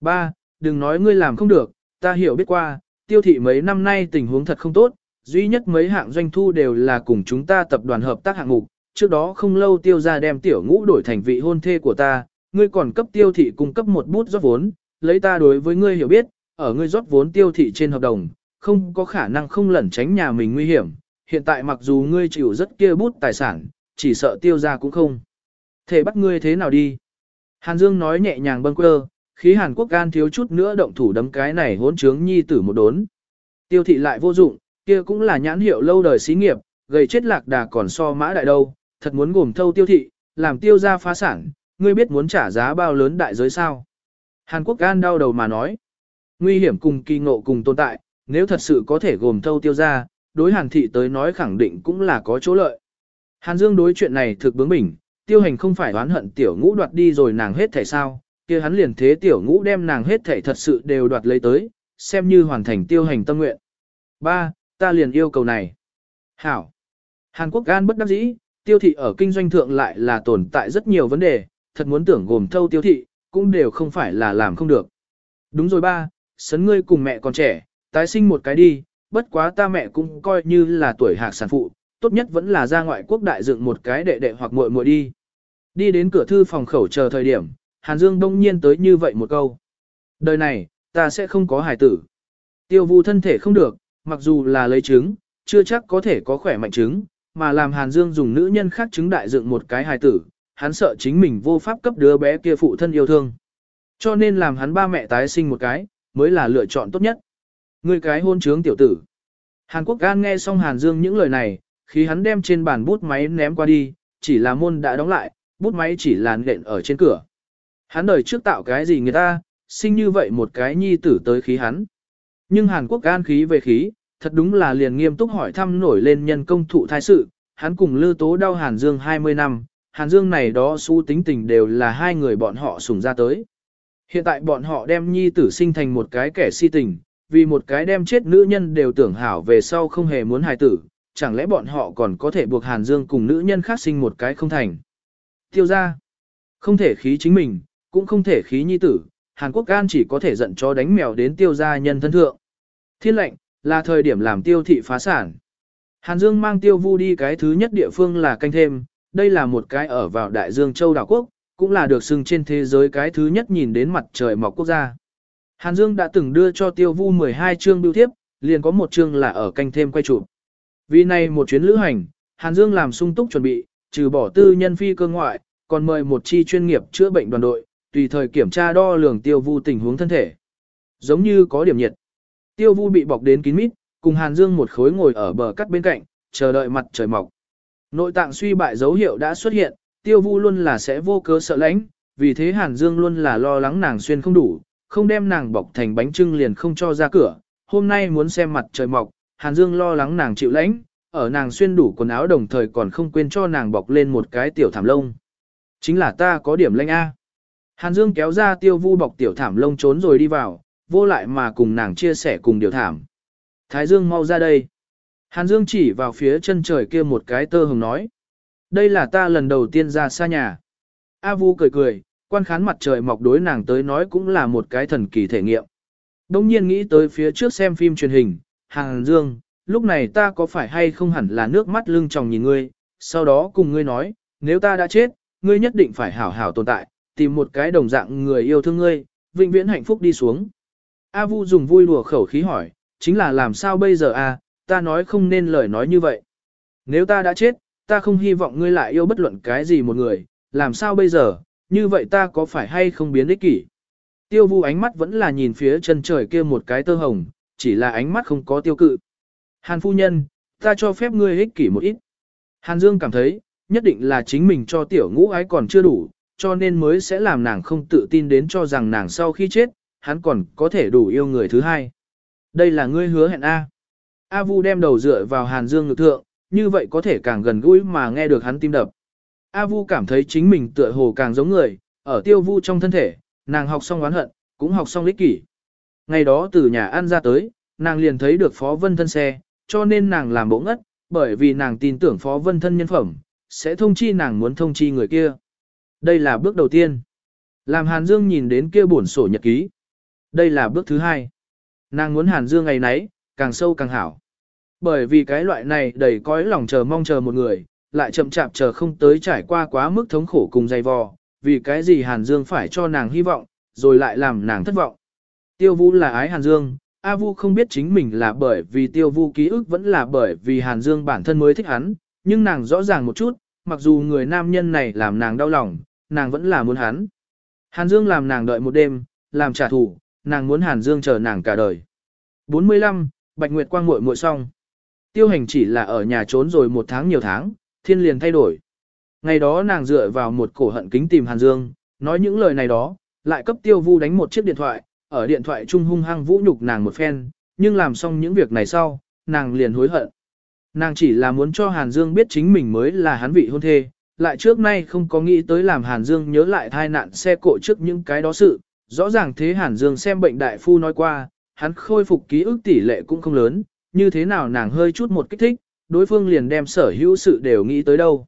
Ba, đừng nói ngươi làm không được, ta hiểu biết qua, tiêu thị mấy năm nay tình huống thật không tốt, duy nhất mấy hạng doanh thu đều là cùng chúng ta tập đoàn hợp tác hạng mục, trước đó không lâu tiêu ra đem tiểu ngũ đổi thành vị hôn thê của ta, ngươi còn cấp tiêu thị cung cấp một bút rót vốn, lấy ta đối với ngươi hiểu biết, ở ngươi rót vốn tiêu thị trên hợp đồng, không có khả năng không lẩn tránh nhà mình nguy hiểm, hiện tại mặc dù ngươi chịu rất kia bút tài sản, chỉ sợ tiêu ra cũng không. Thể bắt ngươi thế nào đi? Hàn Dương nói nhẹ nhàng bâng quơ, khí Hàn Quốc gan thiếu chút nữa động thủ đấm cái này hỗn trướng nhi tử một đốn. Tiêu thị lại vô dụng, kia cũng là nhãn hiệu lâu đời xí nghiệp, gầy chết lạc đà còn so mã đại đâu, thật muốn gồm thâu tiêu thị, làm tiêu ra phá sản, ngươi biết muốn trả giá bao lớn đại giới sao. Hàn Quốc gan đau đầu mà nói, nguy hiểm cùng kỳ ngộ cùng tồn tại, nếu thật sự có thể gồm thâu tiêu ra, đối Hàn thị tới nói khẳng định cũng là có chỗ lợi. Hàn Dương đối chuyện này thực bướng bỉnh, tiêu hành không phải oán hận tiểu ngũ đoạt đi rồi nàng hết thể sao, kia hắn liền thế tiểu ngũ đem nàng hết thể thật sự đều đoạt lấy tới, xem như hoàn thành tiêu hành tâm nguyện. Ba, ta liền yêu cầu này. Hảo. Hàn Quốc gan bất đắc dĩ, tiêu thị ở kinh doanh thượng lại là tồn tại rất nhiều vấn đề, thật muốn tưởng gồm thâu tiêu thị, cũng đều không phải là làm không được. Đúng rồi ba, sấn ngươi cùng mẹ còn trẻ, tái sinh một cái đi, bất quá ta mẹ cũng coi như là tuổi hạc sản phụ, tốt nhất vẫn là ra ngoại quốc đại dựng một cái đệ đệ hoặc muội muội đi. Đi đến cửa thư phòng khẩu chờ thời điểm, Hàn Dương đông nhiên tới như vậy một câu. Đời này, ta sẽ không có hài tử. Tiêu vu thân thể không được, mặc dù là lấy trứng, chưa chắc có thể có khỏe mạnh trứng, mà làm Hàn Dương dùng nữ nhân khác trứng đại dựng một cái hài tử, hắn sợ chính mình vô pháp cấp đứa bé kia phụ thân yêu thương. Cho nên làm hắn ba mẹ tái sinh một cái, mới là lựa chọn tốt nhất. Người cái hôn trướng tiểu tử. Hàn Quốc Gan nghe xong Hàn Dương những lời này, khi hắn đem trên bàn bút máy ném qua đi, chỉ là môn đã đóng lại, bút máy chỉ là nện ở trên cửa. Hắn đời trước tạo cái gì người ta, sinh như vậy một cái nhi tử tới khí hắn. Nhưng Hàn Quốc gan khí về khí, thật đúng là liền nghiêm túc hỏi thăm nổi lên nhân công thụ thai sự, hắn cùng Lư Tố đau Hàn Dương 20 năm, Hàn Dương này đó su tính tình đều là hai người bọn họ sủng ra tới. Hiện tại bọn họ đem nhi tử sinh thành một cái kẻ si tình, vì một cái đem chết nữ nhân đều tưởng hảo về sau không hề muốn hài tử, chẳng lẽ bọn họ còn có thể buộc Hàn Dương cùng nữ nhân khác sinh một cái không thành. Tiêu ra, không thể khí chính mình, cũng không thể khí nhi tử, Hàn Quốc gan chỉ có thể giận cho đánh mèo đến tiêu gia nhân thân thượng. Thiên lệnh, là thời điểm làm tiêu thị phá sản. Hàn Dương mang tiêu vu đi cái thứ nhất địa phương là canh thêm, đây là một cái ở vào đại dương châu đảo quốc, cũng là được xưng trên thế giới cái thứ nhất nhìn đến mặt trời mọc quốc gia. Hàn Dương đã từng đưa cho tiêu vu 12 chương biểu thiếp, liền có một chương là ở canh thêm quay chụp. Vì này một chuyến lữ hành, Hàn Dương làm sung túc chuẩn bị, trừ bỏ tư nhân phi cơ ngoại, còn mời một chi chuyên nghiệp chữa bệnh đoàn đội, tùy thời kiểm tra đo lường tiêu vu tình huống thân thể. Giống như có điểm nhiệt. Tiêu vu bị bọc đến kín mít, cùng Hàn Dương một khối ngồi ở bờ cắt bên cạnh, chờ đợi mặt trời mọc. Nội tạng suy bại dấu hiệu đã xuất hiện, tiêu vu luôn là sẽ vô cớ sợ lãnh, vì thế Hàn Dương luôn là lo lắng nàng xuyên không đủ, không đem nàng bọc thành bánh trưng liền không cho ra cửa. Hôm nay muốn xem mặt trời mọc, Hàn Dương lo lắng nàng chịu lãnh, ở nàng xuyên đủ quần áo đồng thời còn không quên cho nàng bọc lên một cái tiểu thảm lông. Chính là ta có điểm lãnh A. Hàn Dương kéo ra tiêu vu bọc tiểu thảm lông trốn rồi đi vào, vô lại mà cùng nàng chia sẻ cùng điều thảm. Thái Dương mau ra đây. Hàn Dương chỉ vào phía chân trời kia một cái tơ hồng nói. Đây là ta lần đầu tiên ra xa nhà. A Vu cười cười, quan khán mặt trời mọc đối nàng tới nói cũng là một cái thần kỳ thể nghiệm. Đông nhiên nghĩ tới phía trước xem phim truyền hình, Hàng Dương, lúc này ta có phải hay không hẳn là nước mắt lưng tròng nhìn ngươi, sau đó cùng ngươi nói, nếu ta đã chết, ngươi nhất định phải hảo hảo tồn tại, tìm một cái đồng dạng người yêu thương ngươi, vĩnh viễn hạnh phúc đi xuống. A Vu dùng vui lùa khẩu khí hỏi, chính là làm sao bây giờ a? ta nói không nên lời nói như vậy. Nếu ta đã chết, ta không hy vọng ngươi lại yêu bất luận cái gì một người, làm sao bây giờ, như vậy ta có phải hay không biến ích kỷ? Tiêu vu ánh mắt vẫn là nhìn phía chân trời kia một cái tơ hồng, chỉ là ánh mắt không có tiêu cự. Hàn phu nhân, Ta cho phép ngươi ích kỷ một ít. Hàn Dương cảm thấy, nhất định là chính mình cho tiểu ngũ ái còn chưa đủ, cho nên mới sẽ làm nàng không tự tin đến cho rằng nàng sau khi chết, hắn còn có thể đủ yêu người thứ hai. Đây là ngươi hứa hẹn A. A Vu đem đầu dựa vào Hàn Dương ngực thượng, như vậy có thể càng gần gũi mà nghe được hắn tim đập. A Vu cảm thấy chính mình tựa hồ càng giống người, ở tiêu vu trong thân thể, nàng học xong oán hận, cũng học xong lý kỷ. Ngày đó từ nhà ăn ra tới, nàng liền thấy được Phó Vân thân xe, cho nên nàng làm bộ ngất, bởi vì nàng tin tưởng Phó Vân thân nhân phẩm, sẽ thông chi nàng muốn thông chi người kia. Đây là bước đầu tiên. Làm Hàn Dương nhìn đến kia bổn sổ nhật ký. Đây là bước thứ hai. Nàng muốn Hàn Dương ngày nấy, càng sâu càng hảo. Bởi vì cái loại này đầy cõi lòng chờ mong chờ một người, lại chậm chạp chờ không tới trải qua quá mức thống khổ cùng dày vò, vì cái gì Hàn Dương phải cho nàng hy vọng, rồi lại làm nàng thất vọng. Tiêu Vũ là ái Hàn Dương, A Vu không biết chính mình là bởi vì Tiêu Vũ ký ức vẫn là bởi vì Hàn Dương bản thân mới thích hắn, nhưng nàng rõ ràng một chút, mặc dù người nam nhân này làm nàng đau lòng, nàng vẫn là muốn hắn. Hàn Dương làm nàng đợi một đêm, làm trả thù, nàng muốn Hàn Dương chờ nàng cả đời. 45, Bạch Nguyệt Quang muội muội xong. Tiêu hành chỉ là ở nhà trốn rồi một tháng nhiều tháng, thiên liền thay đổi. Ngày đó nàng dựa vào một cổ hận kính tìm Hàn Dương, nói những lời này đó, lại cấp tiêu vu đánh một chiếc điện thoại, ở điện thoại trung hung hăng vũ nhục nàng một phen, nhưng làm xong những việc này sau, nàng liền hối hận. Nàng chỉ là muốn cho Hàn Dương biết chính mình mới là hắn vị hôn thê, lại trước nay không có nghĩ tới làm Hàn Dương nhớ lại thai nạn xe cộ trước những cái đó sự, rõ ràng thế Hàn Dương xem bệnh đại phu nói qua, hắn khôi phục ký ức tỷ lệ cũng không lớn, như thế nào nàng hơi chút một kích thích, đối phương liền đem sở hữu sự đều nghĩ tới đâu.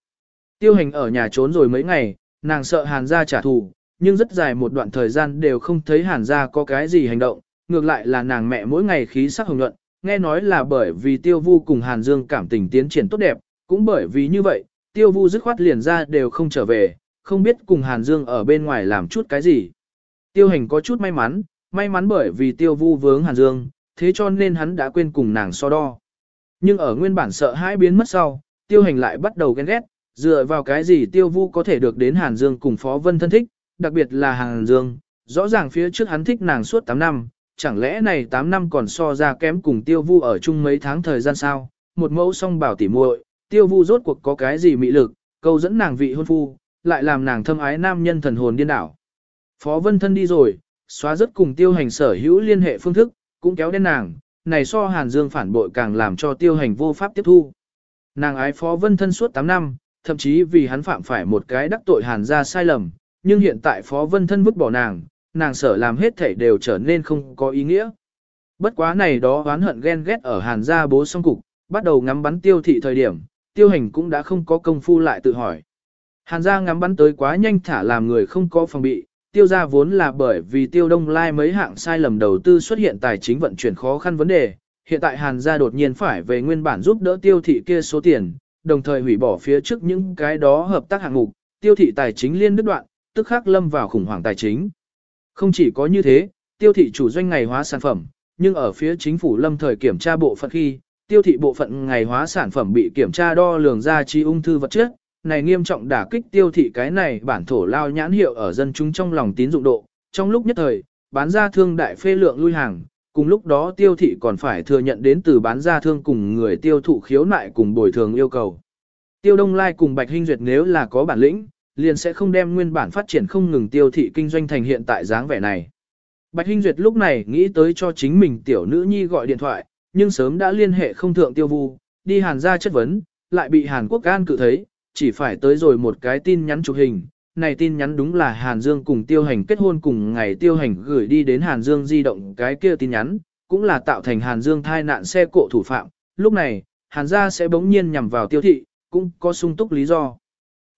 Tiêu hành ở nhà trốn rồi mấy ngày, nàng sợ Hàn ra trả thù, nhưng rất dài một đoạn thời gian đều không thấy Hàn gia có cái gì hành động, ngược lại là nàng mẹ mỗi ngày khí sắc hồng nhuận, nghe nói là bởi vì Tiêu Vu cùng Hàn Dương cảm tình tiến triển tốt đẹp, cũng bởi vì như vậy, Tiêu Vu dứt khoát liền ra đều không trở về, không biết cùng Hàn Dương ở bên ngoài làm chút cái gì. Tiêu hành có chút may mắn, may mắn bởi vì Tiêu Vu vướng Hàn Dương, thế cho nên hắn đã quên cùng nàng so đo. Nhưng ở nguyên bản sợ hãi biến mất sau, Tiêu hành lại bắt đầu ghen ghét, dựa vào cái gì Tiêu Vu có thể được đến Hàn Dương cùng Phó Vân thân thích, đặc biệt là Hàn Dương, rõ ràng phía trước hắn thích nàng suốt 8 năm, chẳng lẽ này 8 năm còn so ra kém cùng Tiêu Vu ở chung mấy tháng thời gian sao? Một mẫu song bảo tỉ muội, Tiêu Vu rốt cuộc có cái gì mị lực, câu dẫn nàng vị hôn phu, lại làm nàng thâm ái nam nhân thần hồn điên đảo. Phó Vân thân đi rồi, xóa rất cùng Tiêu Hành sở hữu liên hệ phương thức, cũng kéo đến nàng, này so Hàn Dương phản bội càng làm cho Tiêu Hành vô pháp tiếp thu. Nàng ái Phó Vân thân suốt 8 năm, thậm chí vì hắn phạm phải một cái đắc tội Hàn ra sai lầm, nhưng hiện tại Phó Vân thân vứt bỏ nàng, nàng sở làm hết thảy đều trở nên không có ý nghĩa. Bất quá này đó oán hận ghen ghét ở Hàn gia bố song cục, bắt đầu ngắm bắn tiêu thị thời điểm, tiêu hành cũng đã không có công phu lại tự hỏi. Hàn gia ngắm bắn tới quá nhanh thả làm người không có phòng bị, tiêu gia vốn là bởi vì tiêu đông lai mấy hạng sai lầm đầu tư xuất hiện tài chính vận chuyển khó khăn vấn đề, hiện tại Hàn gia đột nhiên phải về nguyên bản giúp đỡ tiêu thị kia số tiền, đồng thời hủy bỏ phía trước những cái đó hợp tác hạng mục, tiêu thị tài chính liên đứt đoạn, tức khắc lâm vào khủng hoảng tài chính. Không chỉ có như thế, tiêu thị chủ doanh ngày hóa sản phẩm, nhưng ở phía chính phủ lâm thời kiểm tra bộ phận khi, tiêu thị bộ phận ngày hóa sản phẩm bị kiểm tra đo lường ra chi ung thư vật chất, này nghiêm trọng đả kích tiêu thị cái này bản thổ lao nhãn hiệu ở dân chúng trong lòng tín dụng độ. Trong lúc nhất thời, bán ra thương đại phê lượng lui hàng, cùng lúc đó tiêu thị còn phải thừa nhận đến từ bán ra thương cùng người tiêu thụ khiếu nại cùng bồi thường yêu cầu. Tiêu Đông Lai cùng Bạch Hinh Duyệt nếu là có bản lĩnh, liền sẽ không đem nguyên bản phát triển không ngừng tiêu thị kinh doanh thành hiện tại dáng vẻ này. Bạch Hinh Duyệt lúc này nghĩ tới cho chính mình tiểu nữ nhi gọi điện thoại, nhưng sớm đã liên hệ không thượng tiêu vu, đi Hàn ra chất vấn, lại bị Hàn Quốc can cự thấy, chỉ phải tới rồi một cái tin nhắn chụp hình. Này tin nhắn đúng là Hàn Dương cùng tiêu hành kết hôn cùng ngày tiêu hành gửi đi đến Hàn Dương di động cái kia tin nhắn, cũng là tạo thành Hàn Dương thai nạn xe cộ thủ phạm. Lúc này, Hàn gia sẽ bỗng nhiên nhằm vào tiêu thị, cũng có sung túc lý do.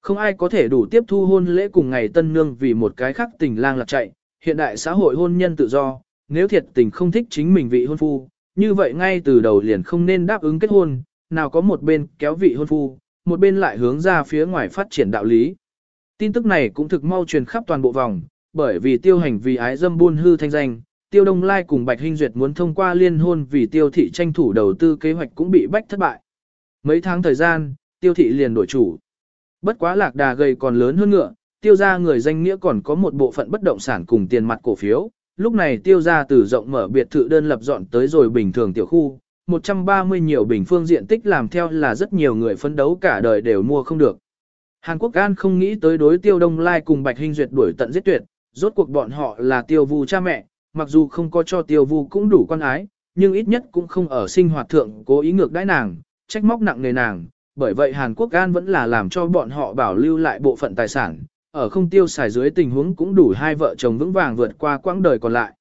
Không ai có thể đủ tiếp thu hôn lễ cùng ngày tân nương vì một cái khác tình lang lạc chạy, hiện đại xã hội hôn nhân tự do, nếu thiệt tình không thích chính mình vị hôn phu, như vậy ngay từ đầu liền không nên đáp ứng kết hôn, nào có một bên kéo vị hôn phu, một bên lại hướng ra phía ngoài phát triển đạo lý. Tin tức này cũng thực mau truyền khắp toàn bộ vòng, bởi vì tiêu hành vì ái dâm buôn hư thanh danh, tiêu đông lai cùng Bạch Hinh Duyệt muốn thông qua liên hôn vì tiêu thị tranh thủ đầu tư kế hoạch cũng bị bách thất bại. Mấy tháng thời gian, tiêu thị liền đổi chủ. Bất quá lạc đà gầy còn lớn hơn ngựa, tiêu ra người danh nghĩa còn có một bộ phận bất động sản cùng tiền mặt cổ phiếu. Lúc này tiêu ra từ rộng mở biệt thự đơn lập dọn tới rồi bình thường tiểu khu, 130 nhiều bình phương diện tích làm theo là rất nhiều người phấn đấu cả đời đều mua không được. Hàn Quốc An không nghĩ tới đối tiêu đông lai cùng Bạch Hinh Duyệt đuổi tận giết tuyệt, rốt cuộc bọn họ là tiêu vu cha mẹ, mặc dù không có cho tiêu vu cũng đủ quan ái, nhưng ít nhất cũng không ở sinh hoạt thượng cố ý ngược đãi nàng, trách móc nặng nề nàng, bởi vậy Hàn Quốc An vẫn là làm cho bọn họ bảo lưu lại bộ phận tài sản, ở không tiêu xài dưới tình huống cũng đủ hai vợ chồng vững vàng vượt qua quãng đời còn lại.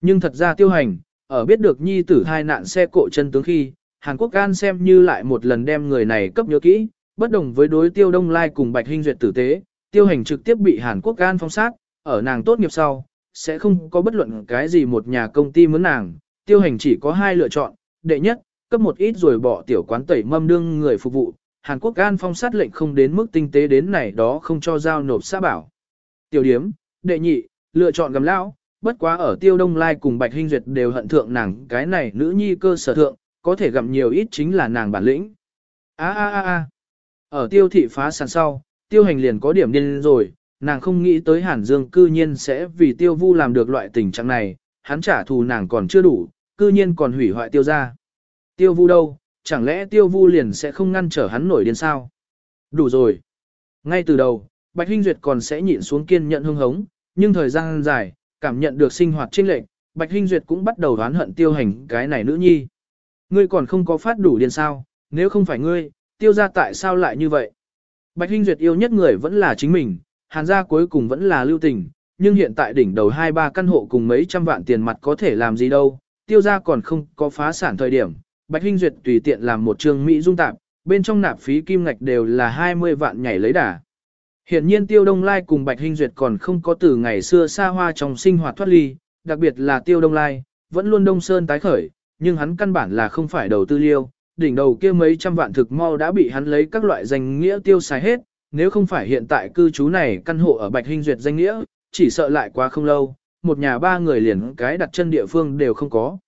Nhưng thật ra tiêu hành, ở biết được nhi tử thai nạn xe cộ chân tướng khi, Hàn Quốc An xem như lại một lần đem người này cấp nhớ kỹ, bất đồng với đối tiêu đông lai cùng Bạch Hinh Duyệt tử tế, tiêu hành trực tiếp bị Hàn Quốc An phong sát, ở nàng tốt nghiệp sau, sẽ không có bất luận cái gì một nhà công ty mướn nàng, tiêu hành chỉ có hai lựa chọn, đệ nhất, cấp một ít rồi bỏ tiểu quán tẩy mâm đương người phục vụ, Hàn Quốc An phong sát lệnh không đến mức tinh tế đến này đó không cho giao nộp xã bảo. Tiểu điếm, đệ nhị, lựa chọn gầm lão, bất quá ở tiêu đông lai cùng Bạch Hinh Duyệt đều hận thượng nàng cái này nữ nhi cơ sở thượng, có thể gặm nhiều ít chính là nàng bản lĩnh. A a a a. Ở tiêu thị phá sản sau, tiêu hành liền có điểm điên rồi, nàng không nghĩ tới Hàn Dương cư nhiên sẽ vì tiêu vu làm được loại tình trạng này, hắn trả thù nàng còn chưa đủ, cư nhiên còn hủy hoại tiêu gia Tiêu vu đâu, chẳng lẽ tiêu vu liền sẽ không ngăn trở hắn nổi điên sao? Đủ rồi. Ngay từ đầu, Bạch Hinh Duyệt còn sẽ nhịn xuống kiên nhận hưng hống, nhưng thời gian dài, cảm nhận được sinh hoạt trinh lệch, Bạch Hinh Duyệt cũng bắt đầu đoán hận tiêu hành cái này nữ nhi. Ngươi còn không có phát đủ điên sao, nếu không phải ngươi, tiêu ra tại sao lại như vậy? Bạch Hinh Duyệt yêu nhất người vẫn là chính mình, hàn gia cuối cùng vẫn là lưu tình, nhưng hiện tại đỉnh đầu hai ba căn hộ cùng mấy trăm vạn tiền mặt có thể làm gì đâu, tiêu ra còn không có phá sản thời điểm. Bạch Hinh Duyệt tùy tiện làm một trường Mỹ dung tạp, bên trong nạp phí kim ngạch đều là 20 vạn nhảy lấy đà. Hiện nhiên Tiêu Đông Lai cùng Bạch Hinh Duyệt còn không có từ ngày xưa xa hoa trong sinh hoạt thoát ly, đặc biệt là Tiêu Đông Lai, vẫn luôn đông sơn tái khởi, nhưng hắn căn bản là không phải đầu tư liêu, đỉnh đầu kia mấy trăm vạn thực mau đã bị hắn lấy các loại danh nghĩa tiêu xài hết, nếu không phải hiện tại cư trú này căn hộ ở Bạch Hinh Duyệt danh nghĩa, chỉ sợ lại quá không lâu, một nhà ba người liền cái đặt chân địa phương đều không có.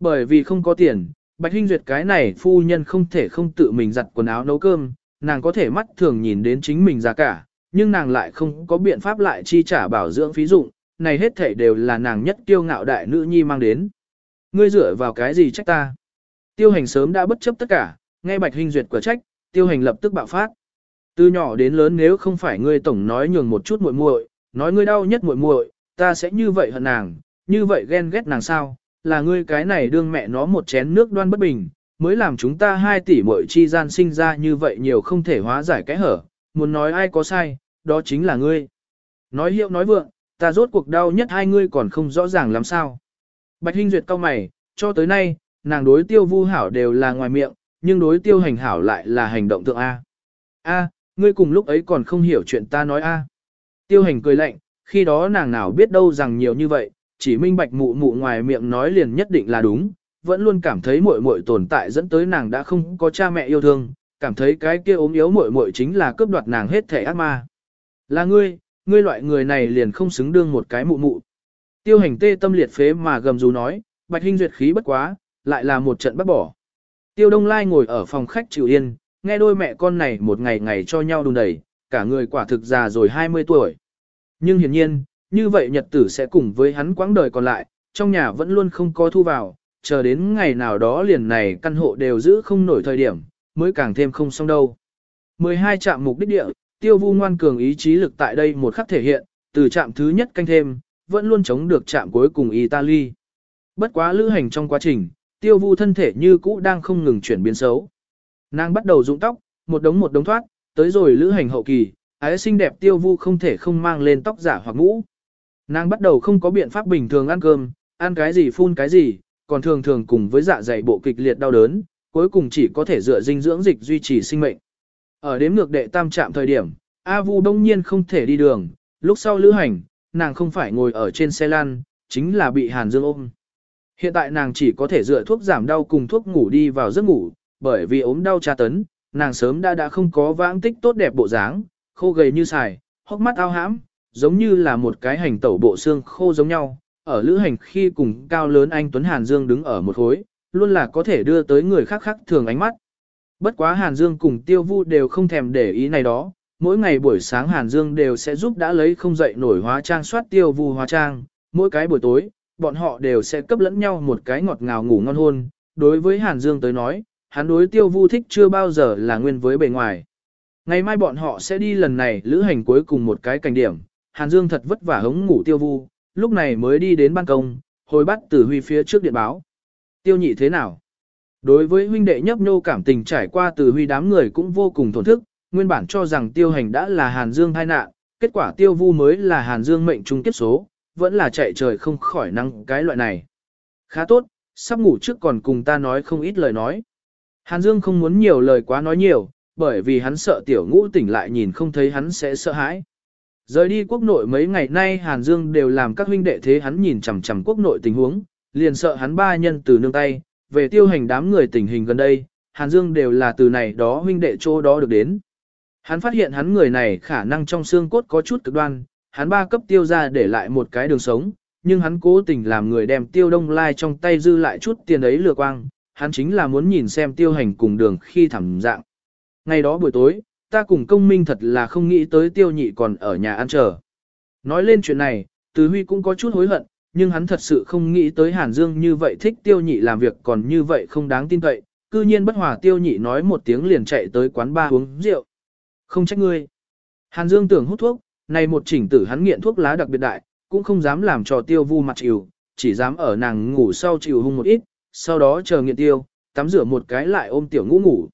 Bởi vì không có tiền, Bạch Hinh Duyệt cái này phu nhân không thể không tự mình giặt quần áo nấu cơm, nàng có thể mắt thường nhìn đến chính mình ra cả, nhưng nàng lại không có biện pháp lại chi trả bảo dưỡng phí dụng, này hết thể đều là nàng nhất kiêu ngạo đại nữ nhi mang đến. Ngươi dựa vào cái gì trách ta? Tiêu hành sớm đã bất chấp tất cả, nghe Bạch Hinh Duyệt quả trách, tiêu hành lập tức bạo phát. Từ nhỏ đến lớn nếu không phải ngươi tổng nói nhường một chút muội muội, nói ngươi đau nhất muội muội, ta sẽ như vậy hận nàng, như vậy ghen ghét nàng sao? Là ngươi cái này đương mẹ nó một chén nước đoan bất bình, mới làm chúng ta hai tỷ muội chi gian sinh ra như vậy nhiều không thể hóa giải cái hở, muốn nói ai có sai, đó chính là ngươi. Nói hiệu nói vượng, ta rốt cuộc đau nhất hai ngươi còn không rõ ràng làm sao. Bạch Hinh Duyệt cao mày, cho tới nay, nàng đối tiêu vu hảo đều là ngoài miệng, nhưng đối tiêu hành hảo lại là hành động thượng A. A, ngươi cùng lúc ấy còn không hiểu chuyện ta nói A. Tiêu hành cười lạnh, khi đó nàng nào biết đâu rằng nhiều như vậy, chỉ minh bạch mụ mụ ngoài miệng nói liền nhất định là đúng, vẫn luôn cảm thấy muội muội tồn tại dẫn tới nàng đã không có cha mẹ yêu thương, cảm thấy cái kia ốm yếu muội muội chính là cướp đoạt nàng hết thể ác ma. Là ngươi, ngươi loại người này liền không xứng đương một cái mụ mụ. Tiêu hành tê tâm liệt phế mà gầm rú nói, bạch hình duyệt khí bất quá, lại là một trận bắt bỏ. Tiêu Đông Lai ngồi ở phòng khách chịu yên, nghe đôi mẹ con này một ngày ngày cho nhau đùn đẩy, cả người quả thực già rồi 20 tuổi. Nhưng hiển nhiên, như vậy nhật tử sẽ cùng với hắn quãng đời còn lại, trong nhà vẫn luôn không có thu vào, chờ đến ngày nào đó liền này căn hộ đều giữ không nổi thời điểm, mới càng thêm không xong đâu. 12 trạm mục đích địa, tiêu vu ngoan cường ý chí lực tại đây một khắc thể hiện, từ trạm thứ nhất canh thêm, vẫn luôn chống được trạm cuối cùng Italy. Bất quá lữ hành trong quá trình, tiêu vu thân thể như cũ đang không ngừng chuyển biến xấu. Nàng bắt đầu rụng tóc, một đống một đống thoát, tới rồi lữ hành hậu kỳ, ái xinh đẹp tiêu vu không thể không mang lên tóc giả hoặc mũ. Nàng bắt đầu không có biện pháp bình thường ăn cơm, ăn cái gì phun cái gì, còn thường thường cùng với dạ dày bộ kịch liệt đau đớn, cuối cùng chỉ có thể dựa dinh dưỡng dịch duy trì sinh mệnh. Ở đếm ngược đệ tam trạm thời điểm, A Vu đông nhiên không thể đi đường, lúc sau lữ hành, nàng không phải ngồi ở trên xe lăn, chính là bị Hàn Dương ôm. Hiện tại nàng chỉ có thể dựa thuốc giảm đau cùng thuốc ngủ đi vào giấc ngủ, bởi vì ốm đau tra tấn, nàng sớm đã đã không có vãng tích tốt đẹp bộ dáng, khô gầy như xài, hốc mắt ao hãm, giống như là một cái hành tẩu bộ xương khô giống nhau. Ở lữ hành khi cùng cao lớn anh Tuấn Hàn Dương đứng ở một khối, luôn là có thể đưa tới người khác khác thường ánh mắt. Bất quá Hàn Dương cùng Tiêu Vu đều không thèm để ý này đó, mỗi ngày buổi sáng Hàn Dương đều sẽ giúp đã lấy không dậy nổi hóa trang soát Tiêu Vu hóa trang, mỗi cái buổi tối, bọn họ đều sẽ cấp lẫn nhau một cái ngọt ngào ngủ ngon hôn, đối với Hàn Dương tới nói, hắn đối tiêu vu thích chưa bao giờ là nguyên với bề ngoài. Ngày mai bọn họ sẽ đi lần này lữ hành cuối cùng một cái cảnh điểm, Hàn Dương thật vất vả hống ngủ tiêu vu, lúc này mới đi đến ban công, hồi bắt tử huy phía trước điện báo. Tiêu nhị thế nào? Đối với huynh đệ nhấp nhô cảm tình trải qua từ huy đám người cũng vô cùng thổn thức, nguyên bản cho rằng tiêu hành đã là Hàn Dương tai nạn, kết quả tiêu vu mới là Hàn Dương mệnh trung kiếp số, vẫn là chạy trời không khỏi năng cái loại này. Khá tốt, sắp ngủ trước còn cùng ta nói không ít lời nói. Hàn Dương không muốn nhiều lời quá nói nhiều, bởi vì hắn sợ tiểu ngũ tỉnh lại nhìn không thấy hắn sẽ sợ hãi. Rời đi quốc nội mấy ngày nay Hàn Dương đều làm các huynh đệ thế hắn nhìn chằm chằm quốc nội tình huống, liền sợ hắn ba nhân từ nương tay, về tiêu hành đám người tình hình gần đây, Hàn Dương đều là từ này đó huynh đệ chỗ đó được đến. Hắn phát hiện hắn người này khả năng trong xương cốt có chút cực đoan, hắn ba cấp tiêu ra để lại một cái đường sống, nhưng hắn cố tình làm người đem tiêu đông lai trong tay dư lại chút tiền ấy lừa quang, hắn chính là muốn nhìn xem tiêu hành cùng đường khi thảm dạng. Ngày đó buổi tối, ta cùng công minh thật là không nghĩ tới tiêu nhị còn ở nhà ăn chờ. Nói lên chuyện này, Từ Huy cũng có chút hối hận, nhưng hắn thật sự không nghĩ tới Hàn Dương như vậy thích tiêu nhị làm việc còn như vậy không đáng tin cậy, cư nhiên bất hòa tiêu nhị nói một tiếng liền chạy tới quán ba uống rượu. Không trách ngươi. Hàn Dương tưởng hút thuốc, này một chỉnh tử hắn nghiện thuốc lá đặc biệt đại, cũng không dám làm cho tiêu vu mặt chịu, chỉ dám ở nàng ngủ sau chịu hung một ít, sau đó chờ nghiện tiêu, tắm rửa một cái lại ôm tiểu ngũ ngủ.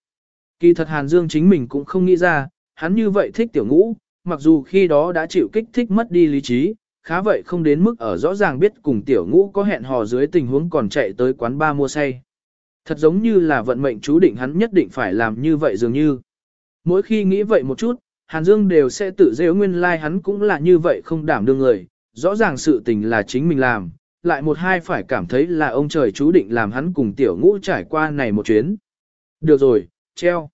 Kỳ thật Hàn Dương chính mình cũng không nghĩ ra, hắn như vậy thích tiểu ngũ, mặc dù khi đó đã chịu kích thích mất đi lý trí, khá vậy không đến mức ở rõ ràng biết cùng tiểu ngũ có hẹn hò dưới tình huống còn chạy tới quán ba mua say. Thật giống như là vận mệnh chú định hắn nhất định phải làm như vậy dường như. Mỗi khi nghĩ vậy một chút, Hàn Dương đều sẽ tự dễ nguyên lai like hắn cũng là như vậy không đảm đương người, rõ ràng sự tình là chính mình làm, lại một hai phải cảm thấy là ông trời chú định làm hắn cùng tiểu ngũ trải qua này một chuyến. Được rồi, treo.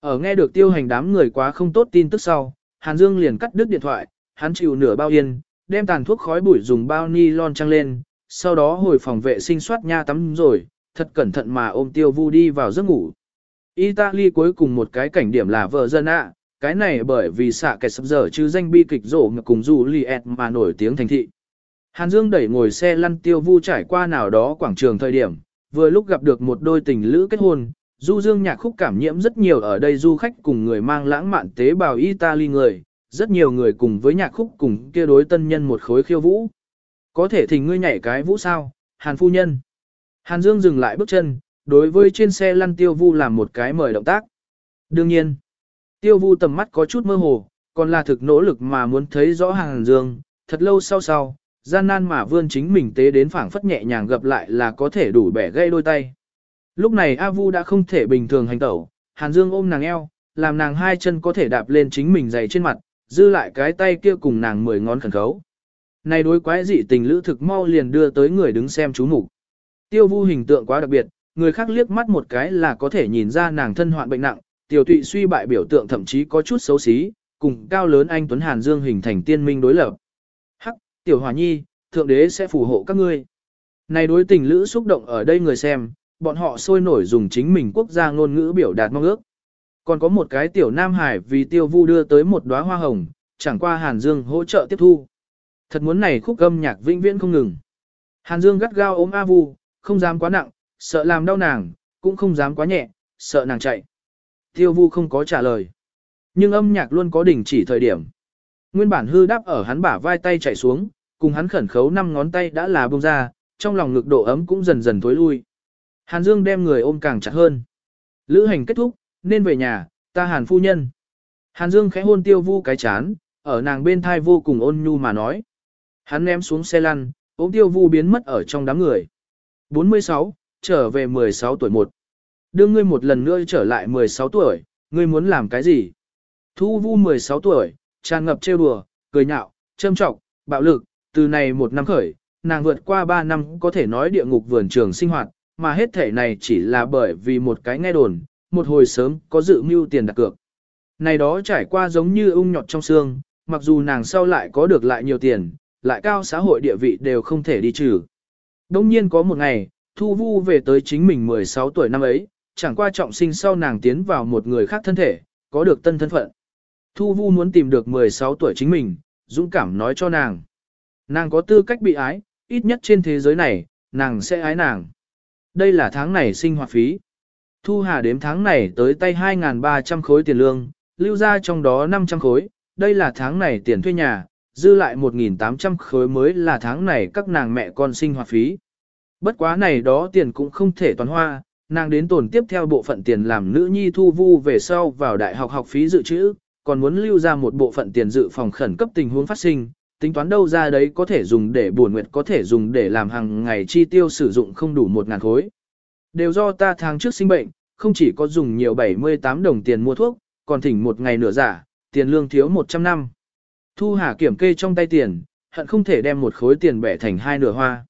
Ở nghe được tiêu hành đám người quá không tốt tin tức sau, Hàn Dương liền cắt đứt điện thoại, hắn chịu nửa bao yên, đem tàn thuốc khói bụi dùng bao ni lon trăng lên, sau đó hồi phòng vệ sinh soát nha tắm rồi, thật cẩn thận mà ôm tiêu vu đi vào giấc ngủ. Italy cuối cùng một cái cảnh điểm là vợ dân ạ, cái này bởi vì xạ kẻ sắp dở chứ danh bi kịch rổ cùng dù liệt mà nổi tiếng thành thị. Hàn Dương đẩy ngồi xe lăn tiêu vu trải qua nào đó quảng trường thời điểm, vừa lúc gặp được một đôi tình lữ kết hôn, du dương nhạc khúc cảm nhiễm rất nhiều ở đây du khách cùng người mang lãng mạn tế bào Italy người, rất nhiều người cùng với nhạc khúc cùng kia đối tân nhân một khối khiêu vũ. Có thể thỉnh ngươi nhảy cái vũ sao, Hàn phu nhân. Hàn Dương dừng lại bước chân, đối với trên xe lăn tiêu vu làm một cái mời động tác. Đương nhiên, tiêu vu tầm mắt có chút mơ hồ, còn là thực nỗ lực mà muốn thấy rõ Hàn Dương, thật lâu sau sau, gian nan mà vươn chính mình tế đến phảng phất nhẹ nhàng gặp lại là có thể đủ bẻ gây đôi tay. Lúc này A Vu đã không thể bình thường hành tẩu, Hàn Dương ôm nàng eo, làm nàng hai chân có thể đạp lên chính mình giày trên mặt, dư lại cái tay kia cùng nàng mười ngón khẩn khấu. Này đối quái dị tình lữ thực mau liền đưa tới người đứng xem chú mục. Tiêu Vu hình tượng quá đặc biệt, người khác liếc mắt một cái là có thể nhìn ra nàng thân hoạn bệnh nặng, tiểu tụy suy bại biểu tượng thậm chí có chút xấu xí, cùng cao lớn anh Tuấn Hàn Dương hình thành tiên minh đối lập. Hắc, tiểu hòa nhi, thượng đế sẽ phù hộ các ngươi. Này đối tình lữ xúc động ở đây người xem, bọn họ sôi nổi dùng chính mình quốc gia ngôn ngữ biểu đạt mong ước. Còn có một cái tiểu Nam Hải vì tiêu vu đưa tới một đóa hoa hồng, chẳng qua Hàn Dương hỗ trợ tiếp thu. Thật muốn này khúc âm nhạc vĩnh viễn không ngừng. Hàn Dương gắt gao ôm A Vu, không dám quá nặng, sợ làm đau nàng, cũng không dám quá nhẹ, sợ nàng chạy. Tiêu Vu không có trả lời. Nhưng âm nhạc luôn có đỉnh chỉ thời điểm. Nguyên bản hư đáp ở hắn bả vai tay chạy xuống, cùng hắn khẩn khấu năm ngón tay đã là bông ra, trong lòng ngực độ ấm cũng dần dần thối lui. Hàn Dương đem người ôm càng chặt hơn. Lữ hành kết thúc, nên về nhà, ta Hàn phu nhân. Hàn Dương khẽ hôn tiêu vu cái chán, ở nàng bên thai vô cùng ôn nhu mà nói. Hắn ném xuống xe lăn, ôm tiêu vu biến mất ở trong đám người. 46, trở về 16 tuổi một. Đưa ngươi một lần nữa trở lại 16 tuổi, ngươi muốn làm cái gì? Thu vu 16 tuổi, tràn ngập trêu đùa, cười nhạo, châm trọng, bạo lực, từ này một năm khởi, nàng vượt qua 3 năm có thể nói địa ngục vườn trường sinh hoạt, mà hết thể này chỉ là bởi vì một cái nghe đồn, một hồi sớm có dự mưu tiền đặt cược. Này đó trải qua giống như ung nhọt trong xương, mặc dù nàng sau lại có được lại nhiều tiền, lại cao xã hội địa vị đều không thể đi trừ. Đông nhiên có một ngày, Thu Vu về tới chính mình 16 tuổi năm ấy, chẳng qua trọng sinh sau nàng tiến vào một người khác thân thể, có được tân thân phận. Thu Vu muốn tìm được 16 tuổi chính mình, dũng cảm nói cho nàng. Nàng có tư cách bị ái, ít nhất trên thế giới này, nàng sẽ ái nàng. Đây là tháng này sinh hoạt phí. Thu Hà đếm tháng này tới tay 2.300 khối tiền lương, lưu ra trong đó 500 khối, đây là tháng này tiền thuê nhà, dư lại 1.800 khối mới là tháng này các nàng mẹ con sinh hoạt phí. Bất quá này đó tiền cũng không thể toàn hoa, nàng đến tổn tiếp theo bộ phận tiền làm nữ nhi thu vu về sau vào đại học học phí dự trữ, còn muốn lưu ra một bộ phận tiền dự phòng khẩn cấp tình huống phát sinh, tính toán đâu ra đấy có thể dùng để buồn nguyệt có thể dùng để làm hàng ngày chi tiêu sử dụng không đủ một ngàn khối. Đều do ta tháng trước sinh bệnh, không chỉ có dùng nhiều 78 đồng tiền mua thuốc, còn thỉnh một ngày nửa giả, tiền lương thiếu 100 năm. Thu Hà kiểm kê trong tay tiền, hận không thể đem một khối tiền bẻ thành hai nửa hoa.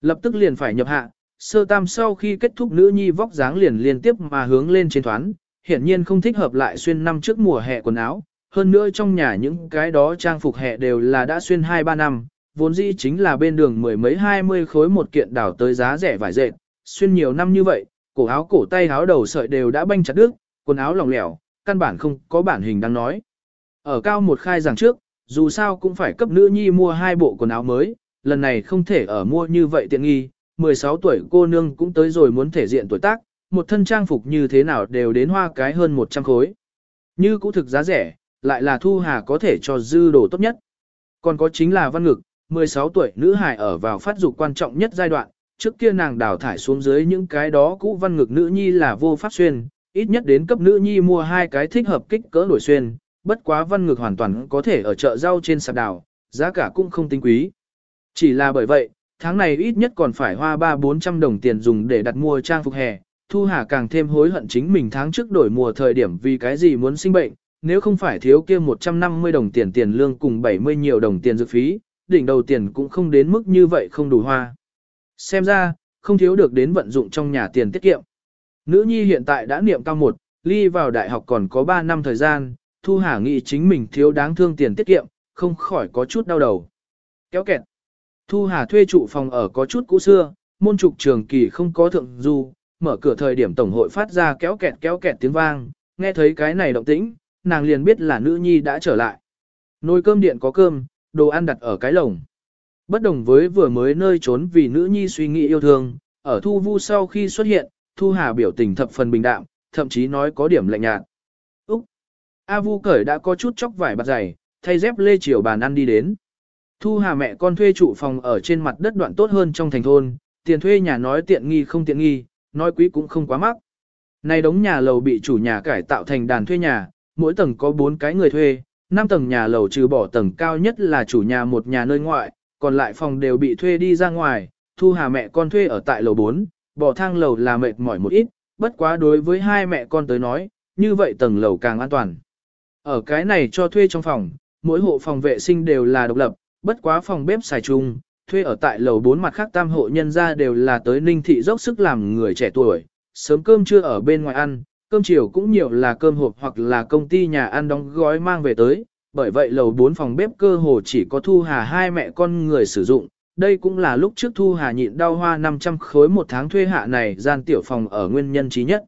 Lập tức liền phải nhập hạ, sơ tam sau khi kết thúc nữ nhi vóc dáng liền liên tiếp mà hướng lên trên thoán, hiển nhiên không thích hợp lại xuyên năm trước mùa hè quần áo, hơn nữa trong nhà những cái đó trang phục hè đều là đã xuyên 2-3 năm, vốn dĩ chính là bên đường mười mấy hai mươi khối một kiện đảo tới giá rẻ vải dệt, xuyên nhiều năm như vậy, cổ áo cổ tay áo đầu sợi đều đã banh chặt đứt, quần áo lỏng lẻo, căn bản không có bản hình đang nói. Ở cao một khai giảng trước, dù sao cũng phải cấp nữ nhi mua hai bộ quần áo mới, lần này không thể ở mua như vậy tiện nghi, 16 tuổi cô nương cũng tới rồi muốn thể diện tuổi tác, một thân trang phục như thế nào đều đến hoa cái hơn 100 khối. Như cũ thực giá rẻ, lại là thu hà có thể cho dư đồ tốt nhất. Còn có chính là văn ngực, 16 tuổi nữ hài ở vào phát dục quan trọng nhất giai đoạn, trước kia nàng đào thải xuống dưới những cái đó cũ văn ngực nữ nhi là vô pháp xuyên, ít nhất đến cấp nữ nhi mua hai cái thích hợp kích cỡ nổi xuyên, bất quá văn ngực hoàn toàn có thể ở chợ rau trên sạp đào, giá cả cũng không tính quý. Chỉ là bởi vậy, tháng này ít nhất còn phải hoa 3-400 đồng tiền dùng để đặt mua trang phục hè, Thu Hà càng thêm hối hận chính mình tháng trước đổi mùa thời điểm vì cái gì muốn sinh bệnh, nếu không phải thiếu kia 150 đồng tiền tiền lương cùng 70 nhiều đồng tiền dược phí, đỉnh đầu tiền cũng không đến mức như vậy không đủ hoa. Xem ra, không thiếu được đến vận dụng trong nhà tiền tiết kiệm. Nữ nhi hiện tại đã niệm cao một, ly vào đại học còn có 3 năm thời gian, Thu Hà nghĩ chính mình thiếu đáng thương tiền tiết kiệm, không khỏi có chút đau đầu. Kéo kẹt. Thu Hà thuê trụ phòng ở có chút cũ xưa, môn trục trường kỳ không có thượng du, mở cửa thời điểm tổng hội phát ra kéo kẹt kéo kẹt tiếng vang, nghe thấy cái này động tĩnh, nàng liền biết là nữ nhi đã trở lại. Nồi cơm điện có cơm, đồ ăn đặt ở cái lồng. Bất đồng với vừa mới nơi trốn vì nữ nhi suy nghĩ yêu thương, ở thu vu sau khi xuất hiện, thu hà biểu tình thập phần bình đạm, thậm chí nói có điểm lạnh nhạt. Úc! A vu cởi đã có chút chóc vải bạt dày, thay dép lê chiều bàn ăn đi đến. Thu hà mẹ con thuê trụ phòng ở trên mặt đất đoạn tốt hơn trong thành thôn, tiền thuê nhà nói tiện nghi không tiện nghi, nói quý cũng không quá mắc. Này đống nhà lầu bị chủ nhà cải tạo thành đàn thuê nhà, mỗi tầng có 4 cái người thuê, 5 tầng nhà lầu trừ bỏ tầng cao nhất là chủ nhà một nhà nơi ngoại, còn lại phòng đều bị thuê đi ra ngoài, thu hà mẹ con thuê ở tại lầu 4, bỏ thang lầu là mệt mỏi một ít, bất quá đối với hai mẹ con tới nói, như vậy tầng lầu càng an toàn. Ở cái này cho thuê trong phòng, mỗi hộ phòng vệ sinh đều là độc lập, bất quá phòng bếp xài chung, thuê ở tại lầu 4 mặt khác tam hộ nhân ra đều là tới ninh thị dốc sức làm người trẻ tuổi, sớm cơm chưa ở bên ngoài ăn, cơm chiều cũng nhiều là cơm hộp hoặc là công ty nhà ăn đóng gói mang về tới, bởi vậy lầu 4 phòng bếp cơ hồ chỉ có Thu Hà hai mẹ con người sử dụng, đây cũng là lúc trước Thu Hà nhịn đau hoa 500 khối một tháng thuê hạ này gian tiểu phòng ở nguyên nhân trí nhất.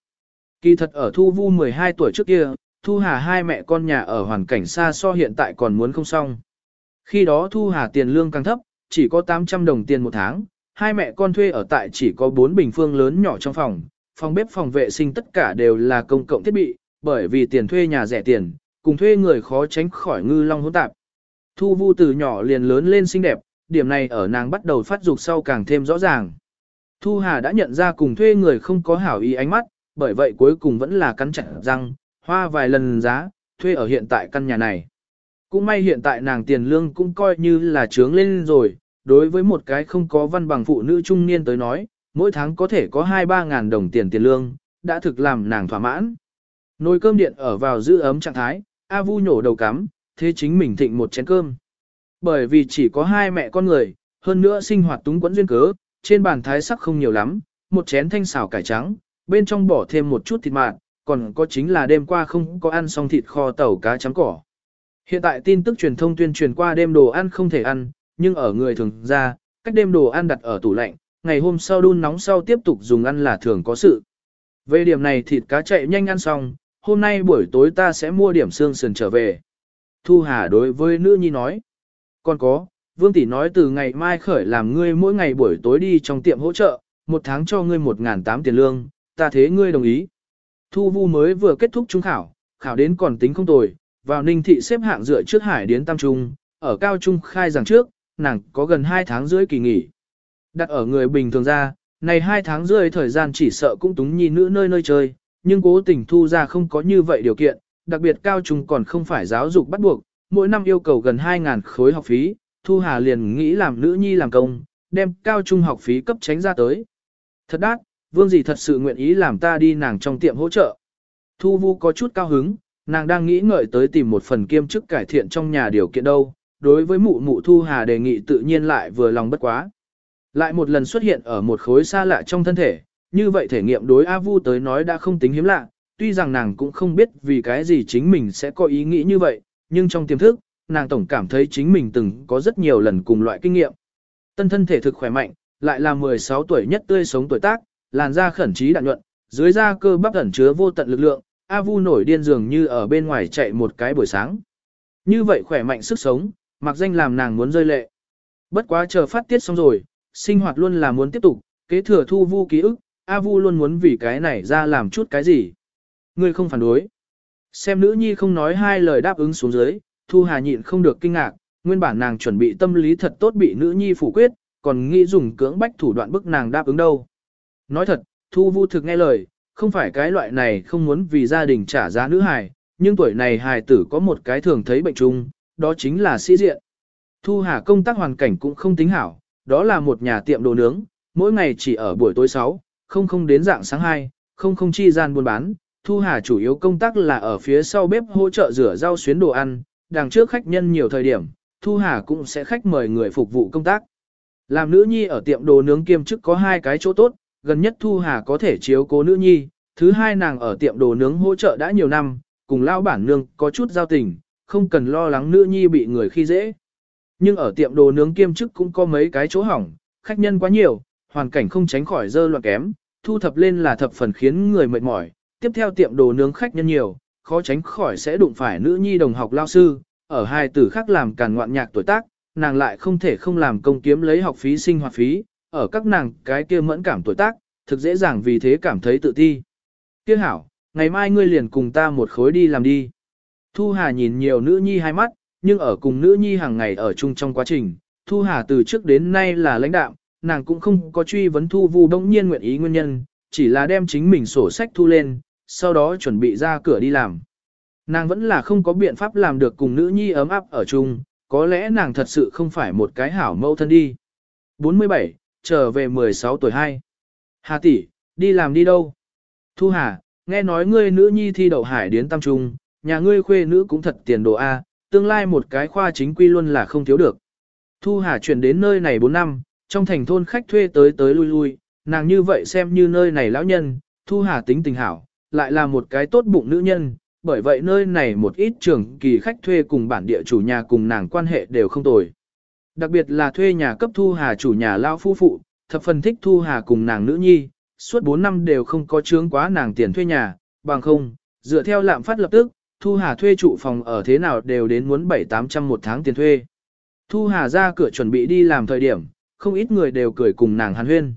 Kỳ thật ở Thu Vu 12 tuổi trước kia, Thu Hà hai mẹ con nhà ở hoàn cảnh xa so hiện tại còn muốn không xong. Khi đó Thu Hà tiền lương càng thấp, chỉ có 800 đồng tiền một tháng, hai mẹ con thuê ở tại chỉ có 4 bình phương lớn nhỏ trong phòng, phòng bếp phòng vệ sinh tất cả đều là công cộng thiết bị, bởi vì tiền thuê nhà rẻ tiền, cùng thuê người khó tránh khỏi ngư long hỗn tạp. Thu Vu từ nhỏ liền lớn lên xinh đẹp, điểm này ở nàng bắt đầu phát dục sau càng thêm rõ ràng. Thu Hà đã nhận ra cùng thuê người không có hảo ý ánh mắt, bởi vậy cuối cùng vẫn là cắn chặt răng, hoa vài lần giá, thuê ở hiện tại căn nhà này. Cũng may hiện tại nàng tiền lương cũng coi như là trướng lên rồi, đối với một cái không có văn bằng phụ nữ trung niên tới nói, mỗi tháng có thể có 2-3 ngàn đồng tiền tiền lương, đã thực làm nàng thỏa mãn. Nồi cơm điện ở vào giữ ấm trạng thái, A Vu nhổ đầu cắm, thế chính mình thịnh một chén cơm. Bởi vì chỉ có hai mẹ con người, hơn nữa sinh hoạt túng quẫn duyên cớ, trên bàn thái sắc không nhiều lắm, một chén thanh xào cải trắng, bên trong bỏ thêm một chút thịt mạt, còn có chính là đêm qua không có ăn xong thịt kho tàu cá chấm cỏ. Hiện tại tin tức truyền thông tuyên truyền qua đêm đồ ăn không thể ăn, nhưng ở người thường ra, cách đêm đồ ăn đặt ở tủ lạnh, ngày hôm sau đun nóng sau tiếp tục dùng ăn là thường có sự. Về điểm này thịt cá chạy nhanh ăn xong, hôm nay buổi tối ta sẽ mua điểm xương sườn trở về. Thu Hà đối với nữ nhi nói. Còn có, Vương Tỷ nói từ ngày mai khởi làm ngươi mỗi ngày buổi tối đi trong tiệm hỗ trợ, một tháng cho ngươi một ngàn tám tiền lương, ta thế ngươi đồng ý. Thu Vu mới vừa kết thúc trung khảo, khảo đến còn tính không tồi, vào Ninh thị xếp hạng dựa trước Hải đến Tam Trung, ở cao trung khai giảng trước, nàng có gần 2 tháng rưỡi kỳ nghỉ. Đặt ở người bình thường ra, này hai tháng rưỡi thời gian chỉ sợ cũng túng nhi nữ nơi nơi chơi, nhưng cố tình thu ra không có như vậy điều kiện, đặc biệt cao trung còn không phải giáo dục bắt buộc, mỗi năm yêu cầu gần 2.000 khối học phí, Thu Hà liền nghĩ làm nữ nhi làm công, đem cao trung học phí cấp tránh ra tới. Thật đắt, vương gì thật sự nguyện ý làm ta đi nàng trong tiệm hỗ trợ. Thu Vu có chút cao hứng, nàng đang nghĩ ngợi tới tìm một phần kiêm chức cải thiện trong nhà điều kiện đâu, đối với mụ mụ Thu Hà đề nghị tự nhiên lại vừa lòng bất quá. Lại một lần xuất hiện ở một khối xa lạ trong thân thể, như vậy thể nghiệm đối A Vu tới nói đã không tính hiếm lạ, tuy rằng nàng cũng không biết vì cái gì chính mình sẽ có ý nghĩ như vậy, nhưng trong tiềm thức, nàng tổng cảm thấy chính mình từng có rất nhiều lần cùng loại kinh nghiệm. Tân thân thể thực khỏe mạnh, lại là 16 tuổi nhất tươi sống tuổi tác, làn da khẩn trí đạn nhuận, dưới da cơ bắp ẩn chứa vô tận lực lượng, A Vu nổi điên dường như ở bên ngoài chạy một cái buổi sáng. Như vậy khỏe mạnh sức sống, mặc danh làm nàng muốn rơi lệ. Bất quá chờ phát tiết xong rồi, sinh hoạt luôn là muốn tiếp tục, kế thừa thu vu ký ức, A Vu luôn muốn vì cái này ra làm chút cái gì. Ngươi không phản đối. Xem nữ nhi không nói hai lời đáp ứng xuống dưới, Thu Hà nhịn không được kinh ngạc, nguyên bản nàng chuẩn bị tâm lý thật tốt bị nữ nhi phủ quyết, còn nghĩ dùng cưỡng bách thủ đoạn bức nàng đáp ứng đâu. Nói thật, Thu Vu thực nghe lời, không phải cái loại này không muốn vì gia đình trả giá nữ hài, nhưng tuổi này hài tử có một cái thường thấy bệnh chung, đó chính là sĩ diện. Thu Hà công tác hoàn cảnh cũng không tính hảo, đó là một nhà tiệm đồ nướng, mỗi ngày chỉ ở buổi tối 6, không không đến dạng sáng 2, không không chi gian buôn bán. Thu Hà chủ yếu công tác là ở phía sau bếp hỗ trợ rửa rau xuyến đồ ăn, đằng trước khách nhân nhiều thời điểm, Thu Hà cũng sẽ khách mời người phục vụ công tác. Làm nữ nhi ở tiệm đồ nướng kiêm chức có hai cái chỗ tốt, gần nhất Thu Hà có thể chiếu cố nữ nhi, thứ hai nàng ở tiệm đồ nướng hỗ trợ đã nhiều năm, cùng lao bản nương có chút giao tình, không cần lo lắng nữ nhi bị người khi dễ. Nhưng ở tiệm đồ nướng kiêm chức cũng có mấy cái chỗ hỏng, khách nhân quá nhiều, hoàn cảnh không tránh khỏi dơ loạn kém, thu thập lên là thập phần khiến người mệt mỏi. Tiếp theo tiệm đồ nướng khách nhân nhiều, khó tránh khỏi sẽ đụng phải nữ nhi đồng học lao sư, ở hai tử khác làm càn ngoạn nhạc tuổi tác, nàng lại không thể không làm công kiếm lấy học phí sinh hoạt phí, ở các nàng cái kia mẫn cảm tuổi tác, thực dễ dàng vì thế cảm thấy tự ti. Tiếc hảo, ngày mai ngươi liền cùng ta một khối đi làm đi. Thu Hà nhìn nhiều nữ nhi hai mắt, nhưng ở cùng nữ nhi hàng ngày ở chung trong quá trình, Thu Hà từ trước đến nay là lãnh đạo, nàng cũng không có truy vấn Thu Vu đông nhiên nguyện ý nguyên nhân, chỉ là đem chính mình sổ sách thu lên, sau đó chuẩn bị ra cửa đi làm. Nàng vẫn là không có biện pháp làm được cùng nữ nhi ấm áp ở chung, có lẽ nàng thật sự không phải một cái hảo mâu thân đi. 47, trở về 16 tuổi 2. Hà tỷ, đi làm đi đâu? Thu Hà, nghe nói ngươi nữ nhi thi đậu hải đến tam trung, nhà ngươi khuê nữ cũng thật tiền đồ A, tương lai một cái khoa chính quy luôn là không thiếu được. Thu Hà chuyển đến nơi này 4 năm, trong thành thôn khách thuê tới tới lui lui, nàng như vậy xem như nơi này lão nhân, Thu Hà tính tình hảo, lại là một cái tốt bụng nữ nhân, bởi vậy nơi này một ít trưởng kỳ khách thuê cùng bản địa chủ nhà cùng nàng quan hệ đều không tồi. Đặc biệt là thuê nhà cấp Thu Hà chủ nhà lao phu phụ, thập phần thích Thu Hà cùng nàng nữ nhi, suốt 4 năm đều không có chướng quá nàng tiền thuê nhà, bằng không, dựa theo lạm phát lập tức, Thu Hà thuê trụ phòng ở thế nào đều đến muốn 7-800 một tháng tiền thuê. Thu Hà ra cửa chuẩn bị đi làm thời điểm, không ít người đều cười cùng nàng hàn huyên.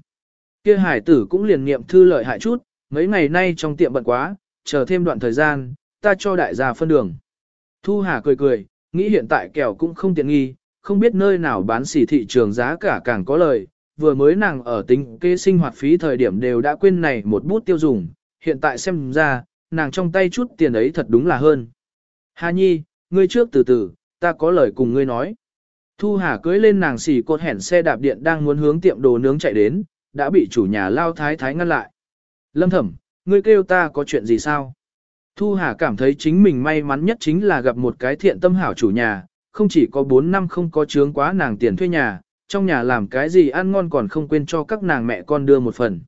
Kia hải tử cũng liền niệm thư lợi hại chút, mấy ngày nay trong tiệm bận quá, chờ thêm đoạn thời gian, ta cho đại gia phân đường. Thu Hà cười cười, nghĩ hiện tại kẹo cũng không tiện nghi, không biết nơi nào bán xỉ thị trường giá cả càng có lời, vừa mới nàng ở tính kê sinh hoạt phí thời điểm đều đã quên này một bút tiêu dùng, hiện tại xem ra, nàng trong tay chút tiền ấy thật đúng là hơn. Hà Nhi, ngươi trước từ từ, ta có lời cùng ngươi nói. Thu Hà cưới lên nàng xỉ cột hẻn xe đạp điện đang muốn hướng tiệm đồ nướng chạy đến, đã bị chủ nhà lao thái thái ngăn lại. Lâm thẩm, ngươi kêu ta có chuyện gì sao? Thu Hà cảm thấy chính mình may mắn nhất chính là gặp một cái thiện tâm hảo chủ nhà, không chỉ có 4 năm không có chướng quá nàng tiền thuê nhà, trong nhà làm cái gì ăn ngon còn không quên cho các nàng mẹ con đưa một phần.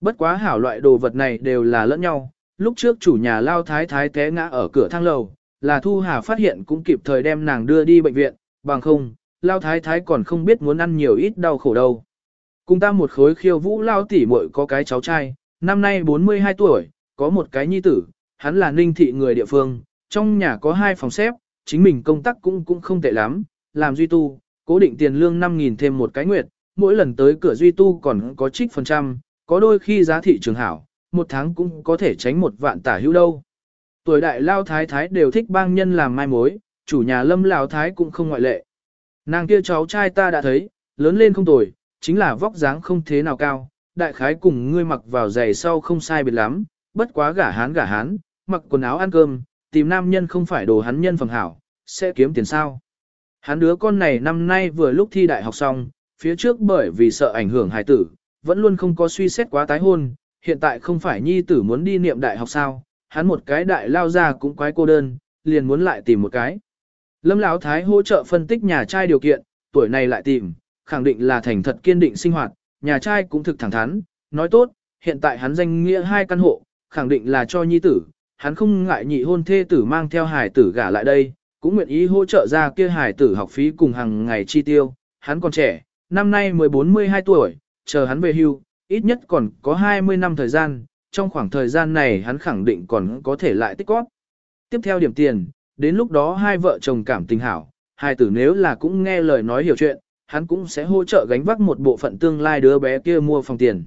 Bất quá hảo loại đồ vật này đều là lẫn nhau, lúc trước chủ nhà lao thái thái té ngã ở cửa thang lầu, là Thu Hà phát hiện cũng kịp thời đem nàng đưa đi bệnh viện, bằng không, lao thái thái còn không biết muốn ăn nhiều ít đau khổ đâu. Cùng ta một khối khiêu vũ lao tỉ muội có cái cháu trai, năm nay 42 tuổi, có một cái nhi tử, hắn là ninh thị người địa phương, trong nhà có hai phòng xếp, chính mình công tác cũng cũng không tệ lắm, làm duy tu, cố định tiền lương 5.000 thêm một cái nguyệt, mỗi lần tới cửa duy tu còn có trích phần trăm, có đôi khi giá thị trường hảo, một tháng cũng có thể tránh một vạn tả hữu đâu. Tuổi đại lao thái thái đều thích bang nhân làm mai mối, chủ nhà lâm lao thái cũng không ngoại lệ. Nàng kia cháu trai ta đã thấy, lớn lên không tuổi, chính là vóc dáng không thế nào cao, đại khái cùng ngươi mặc vào giày sau không sai biệt lắm, bất quá gả hán gả hán, mặc quần áo ăn cơm, tìm nam nhân không phải đồ hắn nhân phẩm hảo, sẽ kiếm tiền sao. Hắn đứa con này năm nay vừa lúc thi đại học xong, phía trước bởi vì sợ ảnh hưởng hài tử, vẫn luôn không có suy xét quá tái hôn, hiện tại không phải nhi tử muốn đi niệm đại học sao, hắn một cái đại lao ra cũng quái cô đơn, liền muốn lại tìm một cái. Lâm Lão Thái hỗ trợ phân tích nhà trai điều kiện, tuổi này lại tìm, khẳng định là thành thật kiên định sinh hoạt, nhà trai cũng thực thẳng thắn, nói tốt, hiện tại hắn danh nghĩa hai căn hộ, khẳng định là cho nhi tử, hắn không ngại nhị hôn thê tử mang theo hài tử gả lại đây, cũng nguyện ý hỗ trợ ra kia hài tử học phí cùng hàng ngày chi tiêu, hắn còn trẻ, năm nay 14-12 tuổi, chờ hắn về hưu, ít nhất còn có 20 năm thời gian, trong khoảng thời gian này hắn khẳng định còn có thể lại tích góp. Tiếp theo điểm tiền, đến lúc đó hai vợ chồng cảm tình hảo, hai tử nếu là cũng nghe lời nói hiểu chuyện, hắn cũng sẽ hỗ trợ gánh vác một bộ phận tương lai đứa bé kia mua phòng tiền.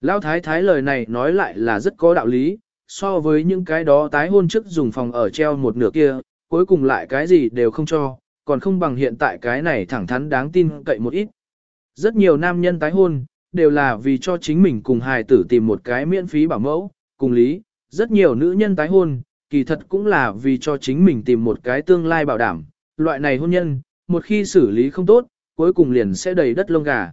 Lão thái thái lời này nói lại là rất có đạo lý, so với những cái đó tái hôn trước dùng phòng ở treo một nửa kia, cuối cùng lại cái gì đều không cho, còn không bằng hiện tại cái này thẳng thắn đáng tin cậy một ít. Rất nhiều nam nhân tái hôn, đều là vì cho chính mình cùng hài tử tìm một cái miễn phí bảo mẫu, cùng lý, rất nhiều nữ nhân tái hôn, kỳ thật cũng là vì cho chính mình tìm một cái tương lai bảo đảm, loại này hôn nhân, một khi xử lý không tốt, cuối cùng liền sẽ đầy đất lông gà.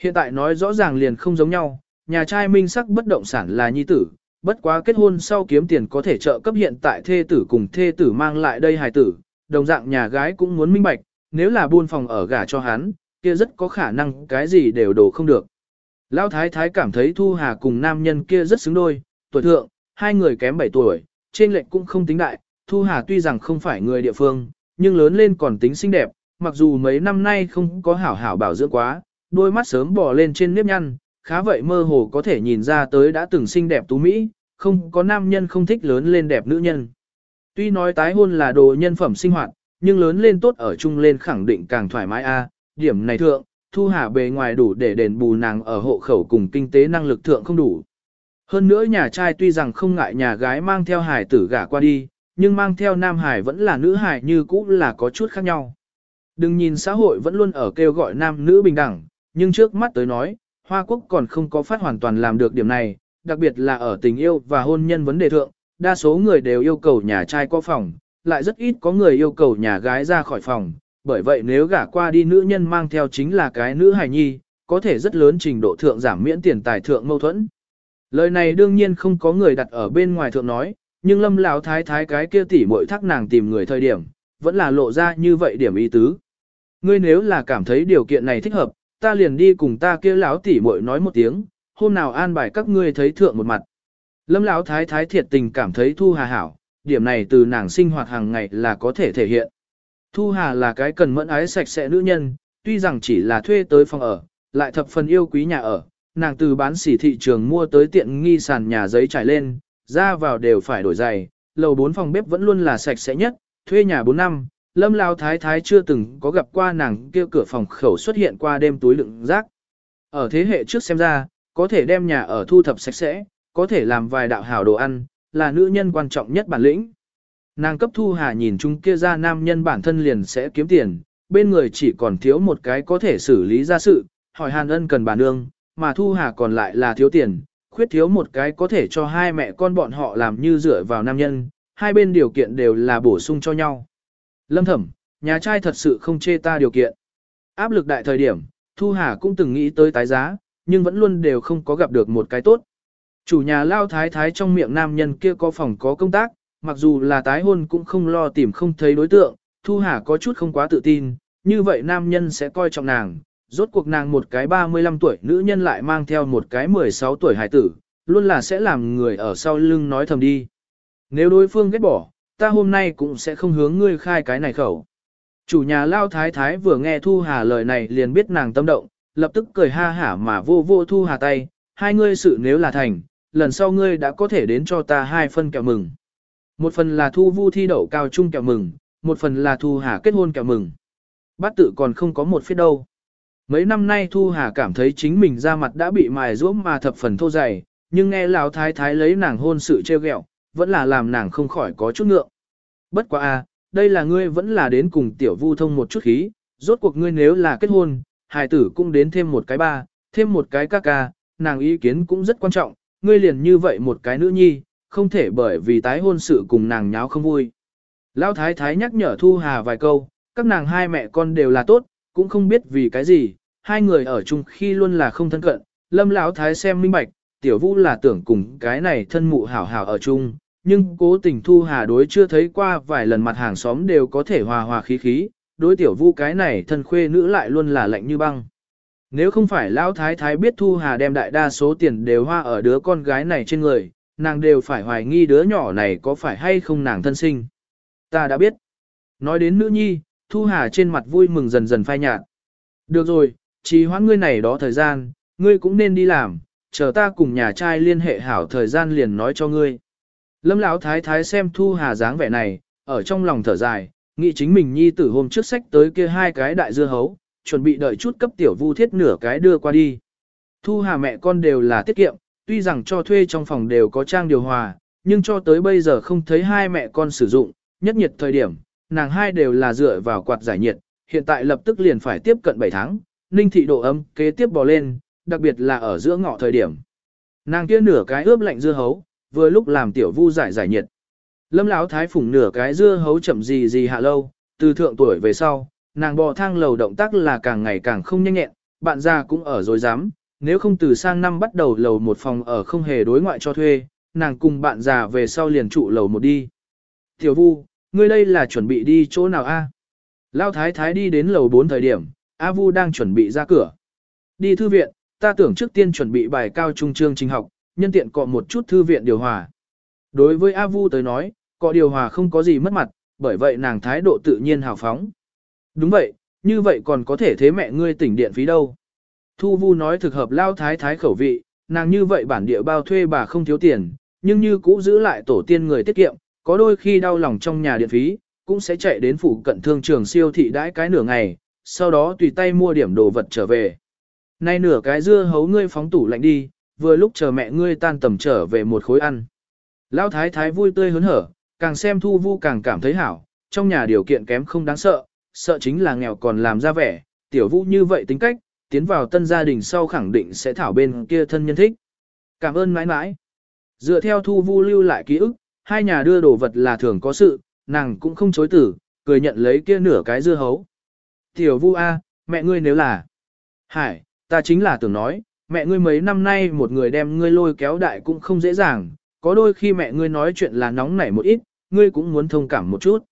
Hiện tại nói rõ ràng liền không giống nhau, nhà trai minh sắc bất động sản là nhi tử, bất quá kết hôn sau kiếm tiền có thể trợ cấp hiện tại thê tử cùng thê tử mang lại đây hài tử, đồng dạng nhà gái cũng muốn minh bạch, nếu là buôn phòng ở gả cho hắn, kia rất có khả năng cái gì đều đổ không được. Lão thái thái cảm thấy Thu Hà cùng nam nhân kia rất xứng đôi, tuổi thượng, hai người kém 7 tuổi, trên lệnh cũng không tính đại, Thu Hà tuy rằng không phải người địa phương, nhưng lớn lên còn tính xinh đẹp, mặc dù mấy năm nay không có hảo hảo bảo dưỡng quá, đôi mắt sớm bò lên trên nếp nhăn, khá vậy mơ hồ có thể nhìn ra tới đã từng xinh đẹp tú Mỹ, không có nam nhân không thích lớn lên đẹp nữ nhân. Tuy nói tái hôn là đồ nhân phẩm sinh hoạt, nhưng lớn lên tốt ở chung lên khẳng định càng thoải mái a. điểm này thượng, Thu Hà bề ngoài đủ để đền bù nàng ở hộ khẩu cùng kinh tế năng lực thượng không đủ. Hơn nữa nhà trai tuy rằng không ngại nhà gái mang theo hải tử gả qua đi, nhưng mang theo nam hải vẫn là nữ hải như cũ là có chút khác nhau. Đừng nhìn xã hội vẫn luôn ở kêu gọi nam nữ bình đẳng, nhưng trước mắt tới nói, Hoa Quốc còn không có phát hoàn toàn làm được điểm này, đặc biệt là ở tình yêu và hôn nhân vấn đề thượng, đa số người đều yêu cầu nhà trai có phòng, lại rất ít có người yêu cầu nhà gái ra khỏi phòng, bởi vậy nếu gả qua đi nữ nhân mang theo chính là cái nữ hài nhi, có thể rất lớn trình độ thượng giảm miễn tiền tài thượng mâu thuẫn. Lời này đương nhiên không có người đặt ở bên ngoài thượng nói, nhưng lâm lão thái thái cái kia tỉ muội thắc nàng tìm người thời điểm, vẫn là lộ ra như vậy điểm ý tứ. Ngươi nếu là cảm thấy điều kiện này thích hợp, ta liền đi cùng ta kia lão tỉ muội nói một tiếng, hôm nào an bài các ngươi thấy thượng một mặt. Lâm lão thái thái thiệt tình cảm thấy Thu Hà hảo, điểm này từ nàng sinh hoạt hàng ngày là có thể thể hiện. Thu Hà là cái cần mẫn ái sạch sẽ nữ nhân, tuy rằng chỉ là thuê tới phòng ở, lại thập phần yêu quý nhà ở, nàng từ bán sỉ thị trường mua tới tiện nghi sàn nhà giấy trải lên, ra vào đều phải đổi giày, lầu 4 phòng bếp vẫn luôn là sạch sẽ nhất, thuê nhà 4 năm, lâm lao thái thái chưa từng có gặp qua nàng kêu cửa phòng khẩu xuất hiện qua đêm túi đựng rác. Ở thế hệ trước xem ra, có thể đem nhà ở thu thập sạch sẽ, có thể làm vài đạo hảo đồ ăn, là nữ nhân quan trọng nhất bản lĩnh. Nàng cấp thu hà nhìn chúng kia ra nam nhân bản thân liền sẽ kiếm tiền, bên người chỉ còn thiếu một cái có thể xử lý ra sự, hỏi hàn ân cần bà nương, mà thu hà còn lại là thiếu tiền, khuyết thiếu một cái có thể cho hai mẹ con bọn họ làm như dựa vào nam nhân, hai bên điều kiện đều là bổ sung cho nhau. Lâm thẩm, nhà trai thật sự không chê ta điều kiện. Áp lực đại thời điểm, Thu Hà cũng từng nghĩ tới tái giá, nhưng vẫn luôn đều không có gặp được một cái tốt. Chủ nhà lao thái thái trong miệng nam nhân kia có phòng có công tác, mặc dù là tái hôn cũng không lo tìm không thấy đối tượng, Thu Hà có chút không quá tự tin, như vậy nam nhân sẽ coi trọng nàng, rốt cuộc nàng một cái 35 tuổi nữ nhân lại mang theo một cái 16 tuổi hải tử, luôn là sẽ làm người ở sau lưng nói thầm đi. Nếu đối phương ghét bỏ, ta hôm nay cũng sẽ không hướng ngươi khai cái này khẩu. Chủ nhà lao thái thái vừa nghe Thu Hà lời này liền biết nàng tâm động, lập tức cười ha hả mà vô vô Thu Hà tay, hai ngươi sự nếu là thành, lần sau ngươi đã có thể đến cho ta hai phân kẹo mừng. Một phần là Thu Vu thi đậu cao trung kẹo mừng, một phần là Thu Hà kết hôn kẹo mừng. Bát tự còn không có một phía đâu. Mấy năm nay Thu Hà cảm thấy chính mình da mặt đã bị mài ruỗm mà thập phần thô dày, nhưng nghe lão thái thái lấy nàng hôn sự treo gẹo, vẫn là làm nàng không khỏi có chút ngượng. Bất quá a, đây là ngươi vẫn là đến cùng tiểu vu thông một chút khí, rốt cuộc ngươi nếu là kết hôn, hài tử cũng đến thêm một cái ba, thêm một cái ca ca, nàng ý kiến cũng rất quan trọng, ngươi liền như vậy một cái nữ nhi, không thể bởi vì tái hôn sự cùng nàng nháo không vui. Lão thái thái nhắc nhở Thu Hà vài câu, các nàng hai mẹ con đều là tốt, cũng không biết vì cái gì, hai người ở chung khi luôn là không thân cận, lâm lão thái xem minh bạch, tiểu vũ là tưởng cùng cái này thân mụ hảo hảo ở chung, nhưng cố tình Thu Hà đối chưa thấy qua vài lần mặt hàng xóm đều có thể hòa hòa khí khí, đối tiểu vũ cái này thân khuê nữ lại luôn là lạnh như băng. Nếu không phải lão thái thái biết Thu Hà đem đại đa số tiền đều hoa ở đứa con gái này trên người, nàng đều phải hoài nghi đứa nhỏ này có phải hay không nàng thân sinh. Ta đã biết. Nói đến nữ nhi, Thu Hà trên mặt vui mừng dần dần phai nhạt. Được rồi, trì hoãn ngươi này đó thời gian, ngươi cũng nên đi làm, chờ ta cùng nhà trai liên hệ hảo thời gian liền nói cho ngươi. Lâm Lão thái thái xem Thu Hà dáng vẻ này, ở trong lòng thở dài, nghĩ chính mình nhi tử hôm trước sách tới kia hai cái đại dưa hấu, chuẩn bị đợi chút cấp tiểu vu thiết nửa cái đưa qua đi. Thu Hà mẹ con đều là tiết kiệm, tuy rằng cho thuê trong phòng đều có trang điều hòa, nhưng cho tới bây giờ không thấy hai mẹ con sử dụng, nhất nhiệt thời điểm, nàng hai đều là dựa vào quạt giải nhiệt, hiện tại lập tức liền phải tiếp cận 7 tháng, ninh thị độ ấm kế tiếp bò lên, đặc biệt là ở giữa ngọ thời điểm. Nàng kia nửa cái ướp lạnh dưa hấu, vừa lúc làm tiểu vu giải giải nhiệt. Lâm Lão thái phủng nửa cái dưa hấu chậm gì gì hạ lâu, từ thượng tuổi về sau, nàng bò thang lầu động tác là càng ngày càng không nhanh nhẹn, bạn già cũng ở dối dám, nếu không từ sang năm bắt đầu lầu một phòng ở không hề đối ngoại cho thuê, nàng cùng bạn già về sau liền trụ lầu một đi. Tiểu vu, ngươi đây là chuẩn bị đi chỗ nào a? lao thái thái đi đến lầu 4 thời điểm, A Vu đang chuẩn bị ra cửa. Đi thư viện, ta tưởng trước tiên chuẩn bị bài cao trung chương trình học, nhân tiện cọ một chút thư viện điều hòa. Đối với A Vu tới nói, cọ điều hòa không có gì mất mặt, bởi vậy nàng thái độ tự nhiên hào phóng. Đúng vậy, như vậy còn có thể thế mẹ ngươi tỉnh điện phí đâu. Thu Vu nói thực hợp lao thái thái khẩu vị, nàng như vậy bản địa bao thuê bà không thiếu tiền, nhưng như cũ giữ lại tổ tiên người tiết kiệm, có đôi khi đau lòng trong nhà điện phí, cũng sẽ chạy đến phủ cận thương trường siêu thị đãi cái nửa ngày, sau đó tùy tay mua điểm đồ vật trở về. Nay nửa cái dưa hấu ngươi phóng tủ lạnh đi, vừa lúc chờ mẹ ngươi tan tầm trở về một khối ăn. Lão thái thái vui tươi hớn hở, càng xem thu vu càng cảm thấy hảo, trong nhà điều kiện kém không đáng sợ, sợ chính là nghèo còn làm ra vẻ, tiểu vũ như vậy tính cách, tiến vào tân gia đình sau khẳng định sẽ thảo bên kia thân nhân thích. Cảm ơn mãi mãi. Dựa theo thu vu lưu lại ký ức, hai nhà đưa đồ vật là thường có sự, nàng cũng không chối tử, cười nhận lấy kia nửa cái dưa hấu. Tiểu vu A, mẹ ngươi nếu là... Hải, ta chính là tưởng nói, mẹ ngươi mấy năm nay một người đem ngươi lôi kéo đại cũng không dễ dàng, có đôi khi mẹ ngươi nói chuyện là nóng nảy một ít, ngươi cũng muốn thông cảm một chút.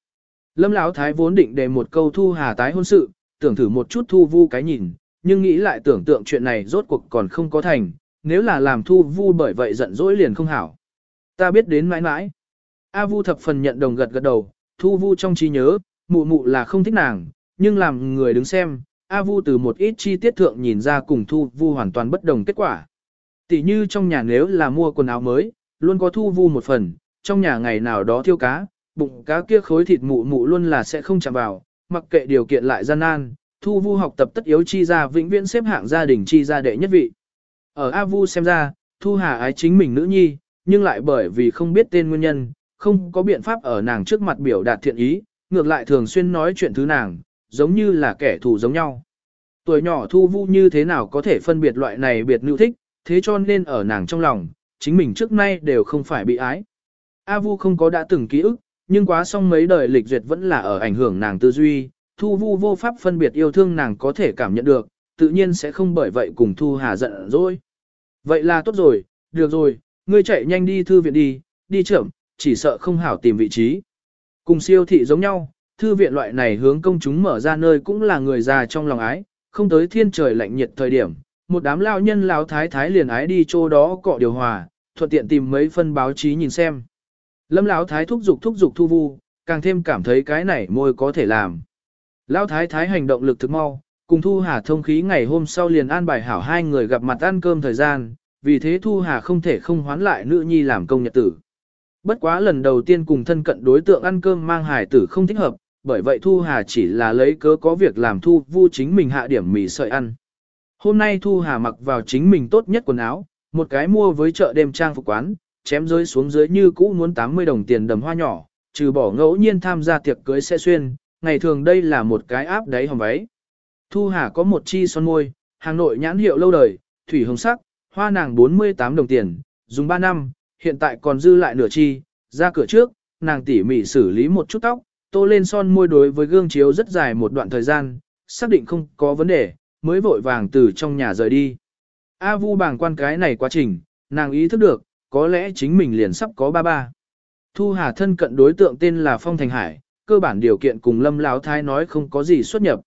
Lâm Lão Thái vốn định đề một câu thu hà tái hôn sự, tưởng thử một chút thu vu cái nhìn, nhưng nghĩ lại tưởng tượng chuyện này rốt cuộc còn không có thành, nếu là làm thu vu bởi vậy giận dỗi liền không hảo. Ta biết đến mãi mãi. A vu thập phần nhận đồng gật gật đầu, thu vu trong trí nhớ, mụ mụ là không thích nàng, nhưng làm người đứng xem, A vu từ một ít chi tiết thượng nhìn ra cùng thu vu hoàn toàn bất đồng kết quả. Tỷ như trong nhà nếu là mua quần áo mới, luôn có thu vu một phần, trong nhà ngày nào đó thiêu cá, bụng cá kia khối thịt mụ mụ luôn là sẽ không chạm vào, mặc kệ điều kiện lại gian nan, thu vu học tập tất yếu chi ra vĩnh viễn xếp hạng gia đình chi gia đệ nhất vị. Ở A vu xem ra, thu hà ái chính mình nữ nhi, nhưng lại bởi vì không biết tên nguyên nhân, không có biện pháp ở nàng trước mặt biểu đạt thiện ý, ngược lại thường xuyên nói chuyện thứ nàng, giống như là kẻ thù giống nhau. Tuổi nhỏ thu vu như thế nào có thể phân biệt loại này biệt nữ thích, thế cho nên ở nàng trong lòng, chính mình trước nay đều không phải bị ái. A vu không có đã từng ký ức, nhưng quá xong mấy đời lịch duyệt vẫn là ở ảnh hưởng nàng tư duy, thu vu vô pháp phân biệt yêu thương nàng có thể cảm nhận được, tự nhiên sẽ không bởi vậy cùng thu hà giận dỗi. Vậy là tốt rồi, được rồi, ngươi chạy nhanh đi thư viện đi, đi chậm, chỉ sợ không hảo tìm vị trí. Cùng siêu thị giống nhau, thư viện loại này hướng công chúng mở ra nơi cũng là người già trong lòng ái, không tới thiên trời lạnh nhiệt thời điểm, một đám lao nhân lao thái thái liền ái đi chỗ đó cọ điều hòa, thuận tiện tìm mấy phân báo chí nhìn xem. Lâm lão thái thúc giục thúc giục thu vu, càng thêm cảm thấy cái này môi có thể làm. Lão thái thái hành động lực thực mau, cùng Thu Hà thông khí ngày hôm sau liền an bài hảo hai người gặp mặt ăn cơm thời gian, vì thế Thu Hà không thể không hoán lại nữ nhi làm công nhật tử. Bất quá lần đầu tiên cùng thân cận đối tượng ăn cơm mang hải tử không thích hợp, bởi vậy Thu Hà chỉ là lấy cớ có việc làm Thu Vu chính mình hạ điểm mì sợi ăn. Hôm nay Thu Hà mặc vào chính mình tốt nhất quần áo, một cái mua với chợ đêm trang phục quán, chém rơi xuống dưới như cũ muốn 80 đồng tiền đầm hoa nhỏ, trừ bỏ ngẫu nhiên tham gia tiệc cưới sẽ xuyên, ngày thường đây là một cái áp đáy hòm váy. Thu Hà có một chi son môi, hàng nội nhãn hiệu lâu đời, thủy hồng sắc, hoa nàng 48 đồng tiền, dùng 3 năm, hiện tại còn dư lại nửa chi, ra cửa trước, nàng tỉ mỉ xử lý một chút tóc, tô lên son môi đối với gương chiếu rất dài một đoạn thời gian, xác định không có vấn đề, mới vội vàng từ trong nhà rời đi. A vu bàng quan cái này quá trình, nàng ý thức được, có lẽ chính mình liền sắp có ba ba. Thu Hà thân cận đối tượng tên là Phong Thành Hải, cơ bản điều kiện cùng Lâm Lão Thái nói không có gì xuất nhập.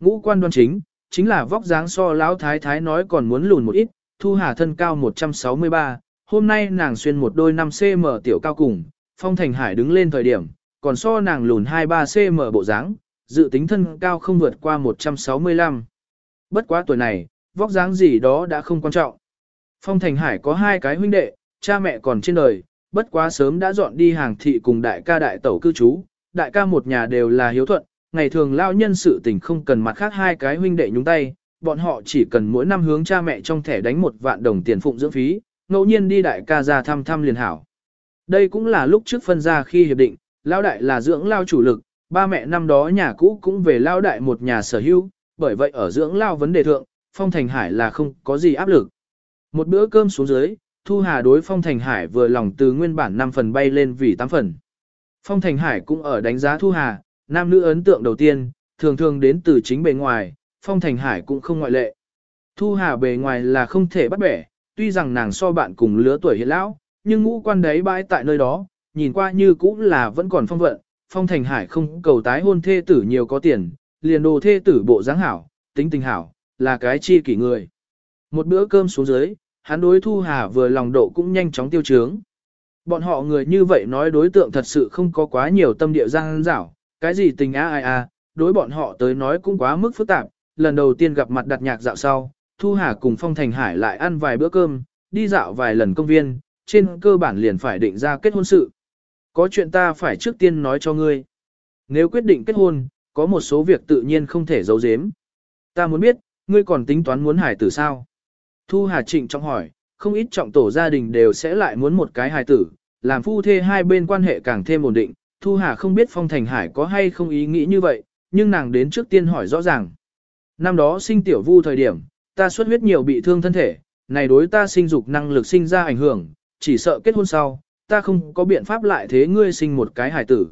Ngũ quan đoan chính, chính là vóc dáng so Lão Thái Thái nói còn muốn lùn một ít, Thu Hà thân cao 163, hôm nay nàng xuyên một đôi 5cm tiểu cao cùng, Phong Thành Hải đứng lên thời điểm, còn so nàng lùn 23cm bộ dáng, dự tính thân cao không vượt qua 165. Bất quá tuổi này, vóc dáng gì đó đã không quan trọng. Phong Thành Hải có hai cái huynh đệ, cha mẹ còn trên đời, bất quá sớm đã dọn đi hàng thị cùng đại ca đại tẩu cư trú, đại ca một nhà đều là hiếu thuận, ngày thường lao nhân sự tình không cần mặt khác hai cái huynh đệ nhúng tay, bọn họ chỉ cần mỗi năm hướng cha mẹ trong thẻ đánh một vạn đồng tiền phụng dưỡng phí, ngẫu nhiên đi đại ca ra thăm thăm liền hảo. Đây cũng là lúc trước phân ra khi hiệp định, lao đại là dưỡng lao chủ lực, ba mẹ năm đó nhà cũ cũng về lao đại một nhà sở hữu, bởi vậy ở dưỡng lao vấn đề thượng, Phong Thành Hải là không có gì áp lực. Một bữa cơm xuống dưới, Thu Hà đối Phong Thành Hải vừa lòng từ nguyên bản 5 phần bay lên vì 8 phần. Phong Thành Hải cũng ở đánh giá Thu Hà, nam nữ ấn tượng đầu tiên, thường thường đến từ chính bề ngoài, Phong Thành Hải cũng không ngoại lệ. Thu Hà bề ngoài là không thể bắt bẻ, tuy rằng nàng so bạn cùng lứa tuổi hiện lão, nhưng ngũ quan đấy bãi tại nơi đó, nhìn qua như cũng là vẫn còn phong vận. Phong Thành Hải không cầu tái hôn thê tử nhiều có tiền, liền đồ thê tử bộ dáng hảo, tính tình hảo, là cái chi kỷ người. Một bữa cơm xuống dưới, hắn đối Thu Hà vừa lòng độ cũng nhanh chóng tiêu trướng. Bọn họ người như vậy nói đối tượng thật sự không có quá nhiều tâm địa giang dảo, cái gì tình á ai à, đối bọn họ tới nói cũng quá mức phức tạp, lần đầu tiên gặp mặt đặt nhạc dạo sau, Thu Hà cùng Phong Thành Hải lại ăn vài bữa cơm, đi dạo vài lần công viên, trên cơ bản liền phải định ra kết hôn sự. Có chuyện ta phải trước tiên nói cho ngươi. Nếu quyết định kết hôn, có một số việc tự nhiên không thể giấu giếm. Ta muốn biết, ngươi còn tính toán muốn hải tử sao? Thu Hà Trịnh trọng hỏi, không ít trọng tổ gia đình đều sẽ lại muốn một cái hài tử, làm phu thê hai bên quan hệ càng thêm ổn định. Thu Hà không biết Phong Thành Hải có hay không ý nghĩ như vậy, nhưng nàng đến trước tiên hỏi rõ ràng. Năm đó sinh tiểu vu thời điểm, ta xuất huyết nhiều bị thương thân thể, này đối ta sinh dục năng lực sinh ra ảnh hưởng, chỉ sợ kết hôn sau, ta không có biện pháp lại thế ngươi sinh một cái hài tử.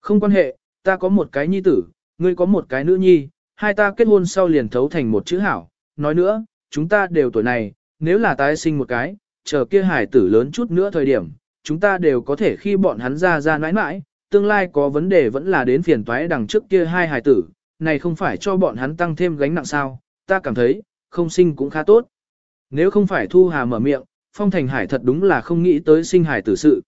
Không quan hệ, ta có một cái nhi tử, ngươi có một cái nữ nhi, hai ta kết hôn sau liền thấu thành một chữ hảo. Nói nữa, chúng ta đều tuổi này, nếu là tái sinh một cái, chờ kia hải tử lớn chút nữa thời điểm, chúng ta đều có thể khi bọn hắn ra ra nãi nãi, tương lai có vấn đề vẫn là đến phiền toái đằng trước kia hai hải tử, này không phải cho bọn hắn tăng thêm gánh nặng sao, ta cảm thấy, không sinh cũng khá tốt. Nếu không phải Thu Hà mở miệng, Phong Thành Hải thật đúng là không nghĩ tới sinh hải tử sự.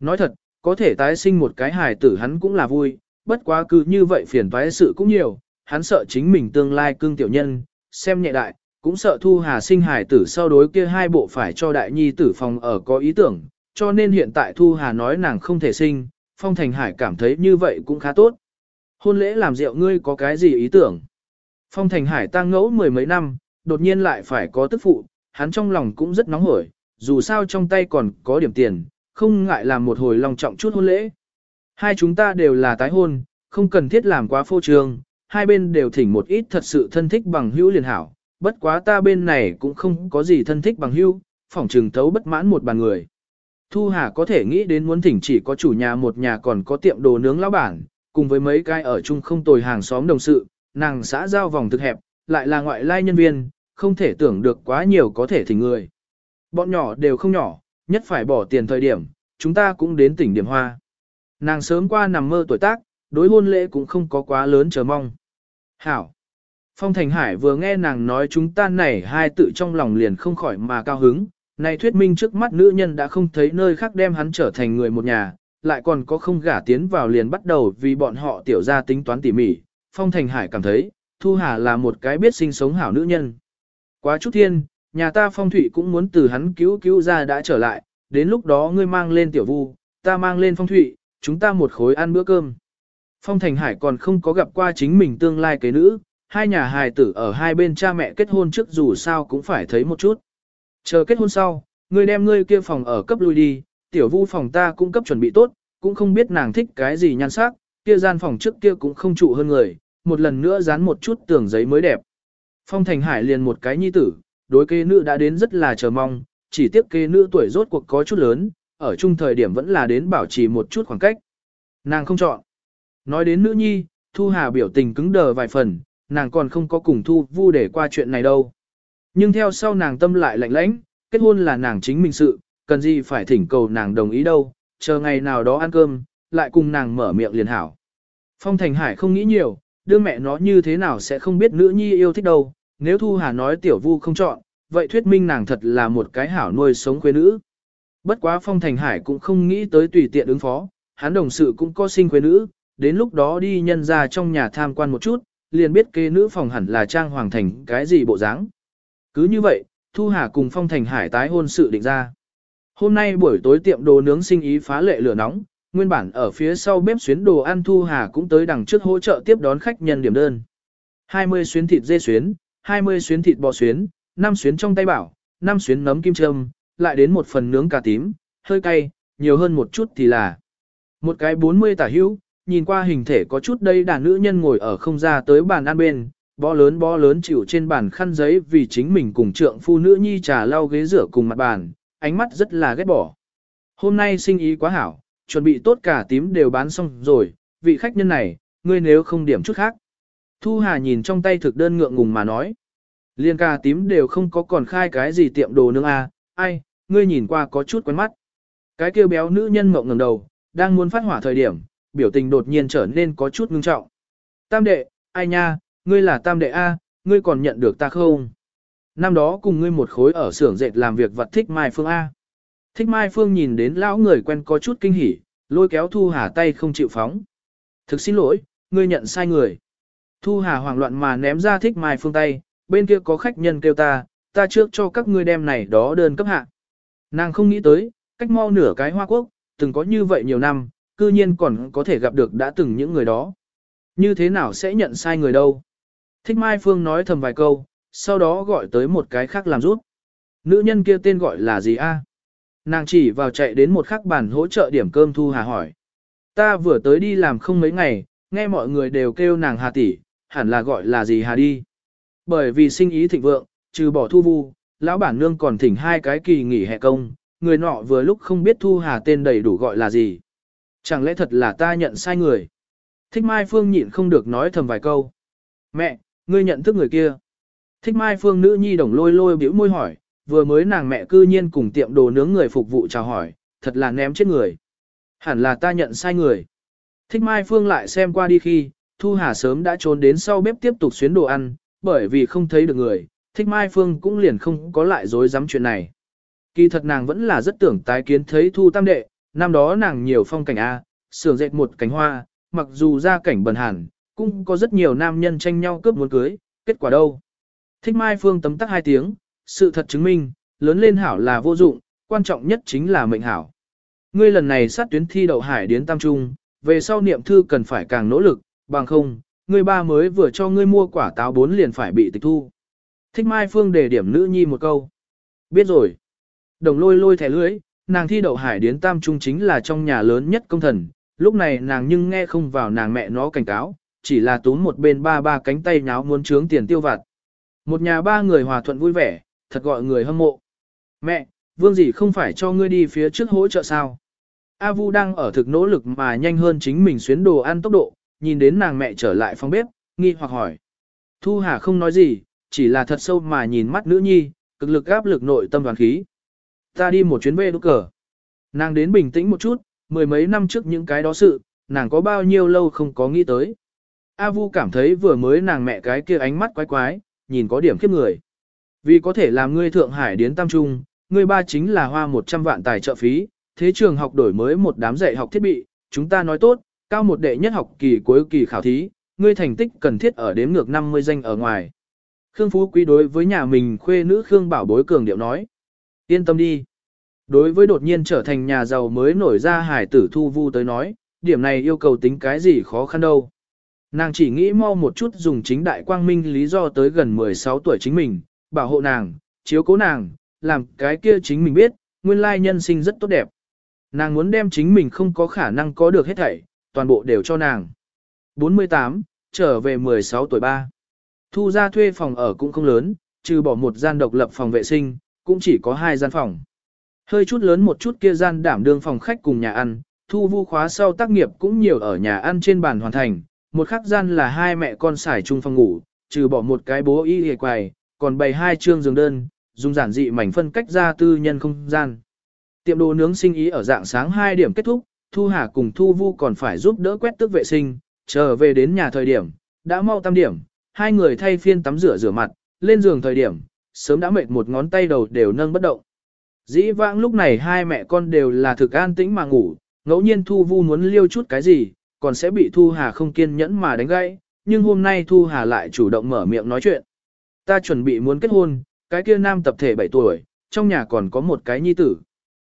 Nói thật, có thể tái sinh một cái hải tử hắn cũng là vui, bất quá cứ như vậy phiền toái sự cũng nhiều, hắn sợ chính mình tương lai cương tiểu nhân, xem nhẹ đại, cũng sợ Thu Hà sinh hải tử sau đối kia hai bộ phải cho đại nhi tử phòng ở có ý tưởng, cho nên hiện tại Thu Hà nói nàng không thể sinh, Phong Thành Hải cảm thấy như vậy cũng khá tốt. Hôn lễ làm rượu ngươi có cái gì ý tưởng? Phong Thành Hải tăng ngẫu mười mấy năm, đột nhiên lại phải có tức phụ, hắn trong lòng cũng rất nóng hổi, dù sao trong tay còn có điểm tiền, không ngại làm một hồi lòng trọng chút hôn lễ. Hai chúng ta đều là tái hôn, không cần thiết làm quá phô trương, hai bên đều thỉnh một ít thật sự thân thích bằng hữu liền hảo, bất quá ta bên này cũng không có gì thân thích bằng hưu, phỏng trừng thấu bất mãn một bàn người. Thu Hà có thể nghĩ đến muốn thỉnh chỉ có chủ nhà một nhà còn có tiệm đồ nướng lão bản, cùng với mấy cái ở chung không tồi hàng xóm đồng sự, nàng xã giao vòng thực hẹp, lại là ngoại lai nhân viên, không thể tưởng được quá nhiều có thể thỉnh người. Bọn nhỏ đều không nhỏ, nhất phải bỏ tiền thời điểm, chúng ta cũng đến tỉnh điểm hoa. Nàng sớm qua nằm mơ tuổi tác, đối hôn lễ cũng không có quá lớn chờ mong. Hảo. Phong Thành Hải vừa nghe nàng nói chúng ta này hai tự trong lòng liền không khỏi mà cao hứng, này thuyết minh trước mắt nữ nhân đã không thấy nơi khác đem hắn trở thành người một nhà, lại còn có không gả tiến vào liền bắt đầu vì bọn họ tiểu ra tính toán tỉ mỉ. Phong Thành Hải cảm thấy, Thu Hà là một cái biết sinh sống hảo nữ nhân. Quá chút thiên, nhà ta Phong thủy cũng muốn từ hắn cứu cứu ra đã trở lại, đến lúc đó ngươi mang lên tiểu vu, ta mang lên Phong thủy, chúng ta một khối ăn bữa cơm. Phong Thành Hải còn không có gặp qua chính mình tương lai kế nữ, hai nhà hài tử ở hai bên cha mẹ kết hôn trước dù sao cũng phải thấy một chút. Chờ kết hôn sau, ngươi đem ngươi kia phòng ở cấp lui đi, tiểu vu phòng ta cũng cấp chuẩn bị tốt, cũng không biết nàng thích cái gì nhan sắc, kia gian phòng trước kia cũng không trụ hơn người, một lần nữa dán một chút tường giấy mới đẹp. Phong Thành Hải liền một cái nhi tử, đối kê nữ đã đến rất là chờ mong, chỉ tiếc kê nữ tuổi rốt cuộc có chút lớn, ở chung thời điểm vẫn là đến bảo trì một chút khoảng cách. Nàng không chọn. Nói đến nữ nhi, Thu Hà biểu tình cứng đờ vài phần, nàng còn không có cùng Thu Vu để qua chuyện này đâu. Nhưng theo sau nàng tâm lại lạnh lãnh, kết hôn là nàng chính mình sự, cần gì phải thỉnh cầu nàng đồng ý đâu, chờ ngày nào đó ăn cơm, lại cùng nàng mở miệng liền hảo. Phong Thành Hải không nghĩ nhiều, đưa mẹ nó như thế nào sẽ không biết nữ nhi yêu thích đâu, nếu Thu Hà nói tiểu vu không chọn, vậy thuyết minh nàng thật là một cái hảo nuôi sống khuê nữ. Bất quá Phong Thành Hải cũng không nghĩ tới tùy tiện ứng phó, hắn đồng sự cũng có sinh khuê nữ, đến lúc đó đi nhân ra trong nhà tham quan một chút, liền biết kế nữ phòng hẳn là trang hoàng thành cái gì bộ dáng. Cứ như vậy, Thu Hà cùng Phong Thành Hải tái hôn sự định ra. Hôm nay buổi tối tiệm đồ nướng sinh ý phá lệ lửa nóng, nguyên bản ở phía sau bếp xuyến đồ ăn Thu Hà cũng tới đằng trước hỗ trợ tiếp đón khách nhân điểm đơn. 20 xuyến thịt dê xuyến, 20 xuyến thịt bò xuyến, 5 xuyến trong tay bảo, 5 xuyến nấm kim châm, lại đến một phần nướng cà tím, hơi cay, nhiều hơn một chút thì là một cái 40 tả hữu, nhìn qua hình thể có chút đây đàn nữ nhân ngồi ở không ra tới bàn ăn bên, bó lớn bó lớn chịu trên bàn khăn giấy vì chính mình cùng trượng phu nữ nhi trà lau ghế rửa cùng mặt bàn, ánh mắt rất là ghét bỏ. Hôm nay sinh ý quá hảo, chuẩn bị tốt cả tím đều bán xong rồi, vị khách nhân này, ngươi nếu không điểm chút khác. Thu Hà nhìn trong tay thực đơn ngượng ngùng mà nói. Liên ca tím đều không có còn khai cái gì tiệm đồ nướng à, ai, ngươi nhìn qua có chút quen mắt. Cái kêu béo nữ nhân mộng ngẩng đầu, đang muốn phát hỏa thời điểm, biểu tình đột nhiên trở nên có chút ngưng trọng. Tam đệ, ai nha, ngươi là tam đệ A, ngươi còn nhận được ta không? Năm đó cùng ngươi một khối ở xưởng dệt làm việc vật thích Mai Phương A. Thích Mai Phương nhìn đến lão người quen có chút kinh hỉ, lôi kéo Thu Hà tay không chịu phóng. Thực xin lỗi, ngươi nhận sai người. Thu Hà hoảng loạn mà ném ra thích Mai Phương tay, bên kia có khách nhân kêu ta, ta trước cho các ngươi đem này đó đơn cấp hạ. Nàng không nghĩ tới, cách mau nửa cái hoa quốc, từng có như vậy nhiều năm, cư nhiên còn có thể gặp được đã từng những người đó. Như thế nào sẽ nhận sai người đâu? Thích Mai Phương nói thầm vài câu, sau đó gọi tới một cái khác làm rút. Nữ nhân kia tên gọi là gì a? Nàng chỉ vào chạy đến một khắc bàn hỗ trợ điểm cơm Thu Hà hỏi. Ta vừa tới đi làm không mấy ngày, nghe mọi người đều kêu nàng Hà tỷ, hẳn là gọi là gì Hà đi. Bởi vì sinh ý thịnh vượng, trừ bỏ thu vu, lão bản nương còn thỉnh hai cái kỳ nghỉ hè công, người nọ vừa lúc không biết Thu Hà tên đầy đủ gọi là gì. Chẳng lẽ thật là ta nhận sai người? Thích Mai Phương nhịn không được nói thầm vài câu. Mẹ, ngươi nhận thức người kia. Thích Mai Phương nữ nhi đồng lôi lôi biểu môi hỏi, vừa mới nàng mẹ cư nhiên cùng tiệm đồ nướng người phục vụ chào hỏi, thật là ném chết người. Hẳn là ta nhận sai người. Thích Mai Phương lại xem qua đi khi, Thu Hà sớm đã trốn đến sau bếp tiếp tục xuyến đồ ăn, bởi vì không thấy được người, Thích Mai Phương cũng liền không có lại dối dám chuyện này. Kỳ thật nàng vẫn là rất tưởng tái kiến thấy Thu Tam Đệ, năm đó nàng nhiều phong cảnh A, sưởng dệt một cánh hoa, mặc dù ra cảnh bần hàn, cũng có rất nhiều nam nhân tranh nhau cướp muốn cưới, kết quả đâu. Thích Mai Phương tấm tắc hai tiếng, sự thật chứng minh, lớn lên hảo là vô dụng, quan trọng nhất chính là mệnh hảo. Ngươi lần này sát tuyến thi đậu hải đến tam trung, về sau niệm thư cần phải càng nỗ lực, bằng không, ngươi ba mới vừa cho ngươi mua quả táo bốn liền phải bị tịch thu. Thích Mai Phương đề điểm nữ nhi một câu. Biết rồi. Đồng lôi lôi thẻ lưới, nàng thi đậu hải đến tam trung chính là trong nhà lớn nhất công thần, lúc này nàng nhưng nghe không vào nàng mẹ nó cảnh cáo, chỉ là túm một bên ba ba cánh tay nháo muốn trướng tiền tiêu vặt. Một nhà ba người hòa thuận vui vẻ, thật gọi người hâm mộ. Mẹ, vương gì không phải cho ngươi đi phía trước hỗ trợ sao? A Vu đang ở thực nỗ lực mà nhanh hơn chính mình xuyến đồ ăn tốc độ, nhìn đến nàng mẹ trở lại phòng bếp, nghi hoặc hỏi. Thu Hà không nói gì, chỉ là thật sâu mà nhìn mắt nữ nhi, cực lực áp lực nội tâm đoàn khí. Ta đi một chuyến về đúc cờ. Nàng đến bình tĩnh một chút, mười mấy năm trước những cái đó sự, nàng có bao nhiêu lâu không có nghĩ tới. A Vu cảm thấy vừa mới nàng mẹ cái kia ánh mắt quái quái, nhìn có điểm khiếp người. Vì có thể làm ngươi Thượng Hải đến Tam Trung, ngươi ba chính là hoa 100 vạn tài trợ phí, thế trường học đổi mới một đám dạy học thiết bị, chúng ta nói tốt, cao một đệ nhất học kỳ cuối kỳ khảo thí, ngươi thành tích cần thiết ở đếm ngược 50 danh ở ngoài. Khương Phú Quý đối với nhà mình khuê nữ Khương Bảo Bối cường điệu nói. Yên tâm đi. Đối với đột nhiên trở thành nhà giàu mới nổi ra hải tử thu vu tới nói, điểm này yêu cầu tính cái gì khó khăn đâu. Nàng chỉ nghĩ mau một chút dùng chính đại quang minh lý do tới gần 16 tuổi chính mình, bảo hộ nàng, chiếu cố nàng, làm cái kia chính mình biết, nguyên lai nhân sinh rất tốt đẹp. Nàng muốn đem chính mình không có khả năng có được hết thảy, toàn bộ đều cho nàng. 48, trở về 16 tuổi ba. Thu ra thuê phòng ở cũng không lớn, trừ bỏ một gian độc lập phòng vệ sinh, cũng chỉ có hai gian phòng. Hơi chút lớn một chút kia gian đảm đương phòng khách cùng nhà ăn, thu vu khóa sau tác nghiệp cũng nhiều ở nhà ăn trên bàn hoàn thành, một khắc gian là hai mẹ con xài chung phòng ngủ, trừ bỏ một cái bố y hề quài, còn bày hai chương giường đơn, dùng giản dị mảnh phân cách ra tư nhân không gian. Tiệm đồ nướng sinh ý ở dạng sáng 2 điểm kết thúc, Thu Hà cùng Thu Vu còn phải giúp đỡ quét tước vệ sinh, trở về đến nhà thời điểm, đã mau tam điểm, hai người thay phiên tắm rửa rửa mặt, lên giường thời điểm, sớm đã mệt một ngón tay đầu đều nâng bất động. Dĩ vãng lúc này hai mẹ con đều là thực an tĩnh mà ngủ, ngẫu nhiên Thu Vu muốn liêu chút cái gì, còn sẽ bị Thu Hà không kiên nhẫn mà đánh gãy, nhưng hôm nay Thu Hà lại chủ động mở miệng nói chuyện. Ta chuẩn bị muốn kết hôn, cái kia nam tập thể 7 tuổi, trong nhà còn có một cái nhi tử.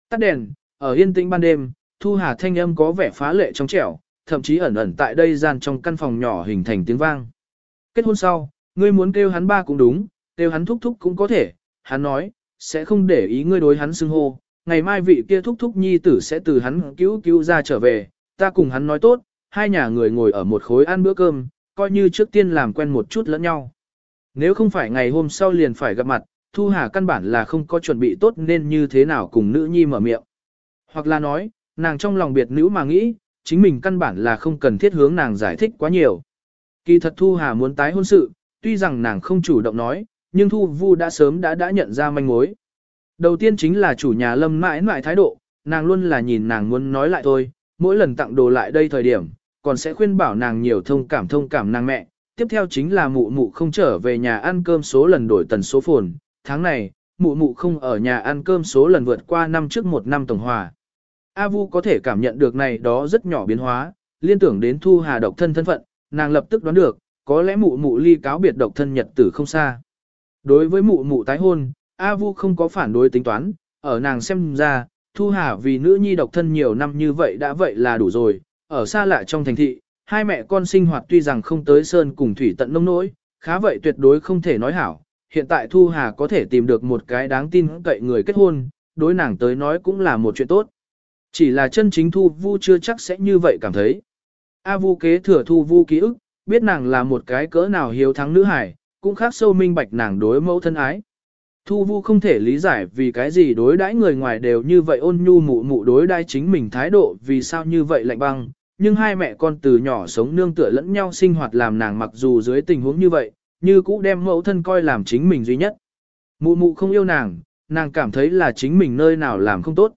Tắt đèn, ở yên tĩnh ban đêm, Thu Hà thanh âm có vẻ phá lệ trong trẻo, thậm chí ẩn ẩn tại đây gian trong căn phòng nhỏ hình thành tiếng vang. Kết hôn sau, ngươi muốn kêu hắn ba cũng đúng, kêu hắn thúc thúc cũng có thể, hắn nói, sẽ không để ý ngươi đối hắn xưng hô, ngày mai vị kia thúc thúc nhi tử sẽ từ hắn cứu cứu ra trở về, ta cùng hắn nói tốt, hai nhà người ngồi ở một khối ăn bữa cơm, coi như trước tiên làm quen một chút lẫn nhau. Nếu không phải ngày hôm sau liền phải gặp mặt, Thu Hà căn bản là không có chuẩn bị tốt nên như thế nào cùng nữ nhi mở miệng. Hoặc là nói, nàng trong lòng biệt nữ mà nghĩ, chính mình căn bản là không cần thiết hướng nàng giải thích quá nhiều. Kỳ thật Thu Hà muốn tái hôn sự, tuy rằng nàng không chủ động nói, nhưng Thu Vu đã sớm đã đã nhận ra manh mối. Đầu tiên chính là chủ nhà lâm mãi mãi thái độ, nàng luôn là nhìn nàng muốn nói lại thôi, mỗi lần tặng đồ lại đây thời điểm, còn sẽ khuyên bảo nàng nhiều thông cảm thông cảm nàng mẹ. Tiếp theo chính là mụ mụ không trở về nhà ăn cơm số lần đổi tần số phồn, tháng này, mụ mụ không ở nhà ăn cơm số lần vượt qua năm trước một năm tổng hòa. A Vu có thể cảm nhận được này đó rất nhỏ biến hóa, liên tưởng đến Thu Hà độc thân thân phận, nàng lập tức đoán được, có lẽ mụ mụ ly cáo biệt độc thân nhật tử không xa. Đối với mụ mụ tái hôn, A Vu không có phản đối tính toán, ở nàng xem ra, Thu Hà vì nữ nhi độc thân nhiều năm như vậy đã vậy là đủ rồi, ở xa lạ trong thành thị, hai mẹ con sinh hoạt tuy rằng không tới sơn cùng thủy tận nông nỗi, khá vậy tuyệt đối không thể nói hảo. Hiện tại Thu Hà có thể tìm được một cái đáng tin cậy người kết hôn, đối nàng tới nói cũng là một chuyện tốt. Chỉ là chân chính Thu Vu chưa chắc sẽ như vậy cảm thấy. A Vu kế thừa Thu Vu ký ức, biết nàng là một cái cỡ nào hiếu thắng nữ hải, cũng khác sâu minh bạch nàng đối mẫu thân ái. Thu Vu không thể lý giải vì cái gì đối đãi người ngoài đều như vậy ôn nhu mụ mụ đối đãi chính mình thái độ vì sao như vậy lạnh băng, nhưng hai mẹ con từ nhỏ sống nương tựa lẫn nhau sinh hoạt làm nàng mặc dù dưới tình huống như vậy, như cũ đem mẫu thân coi làm chính mình duy nhất. Mụ mụ không yêu nàng, nàng cảm thấy là chính mình nơi nào làm không tốt.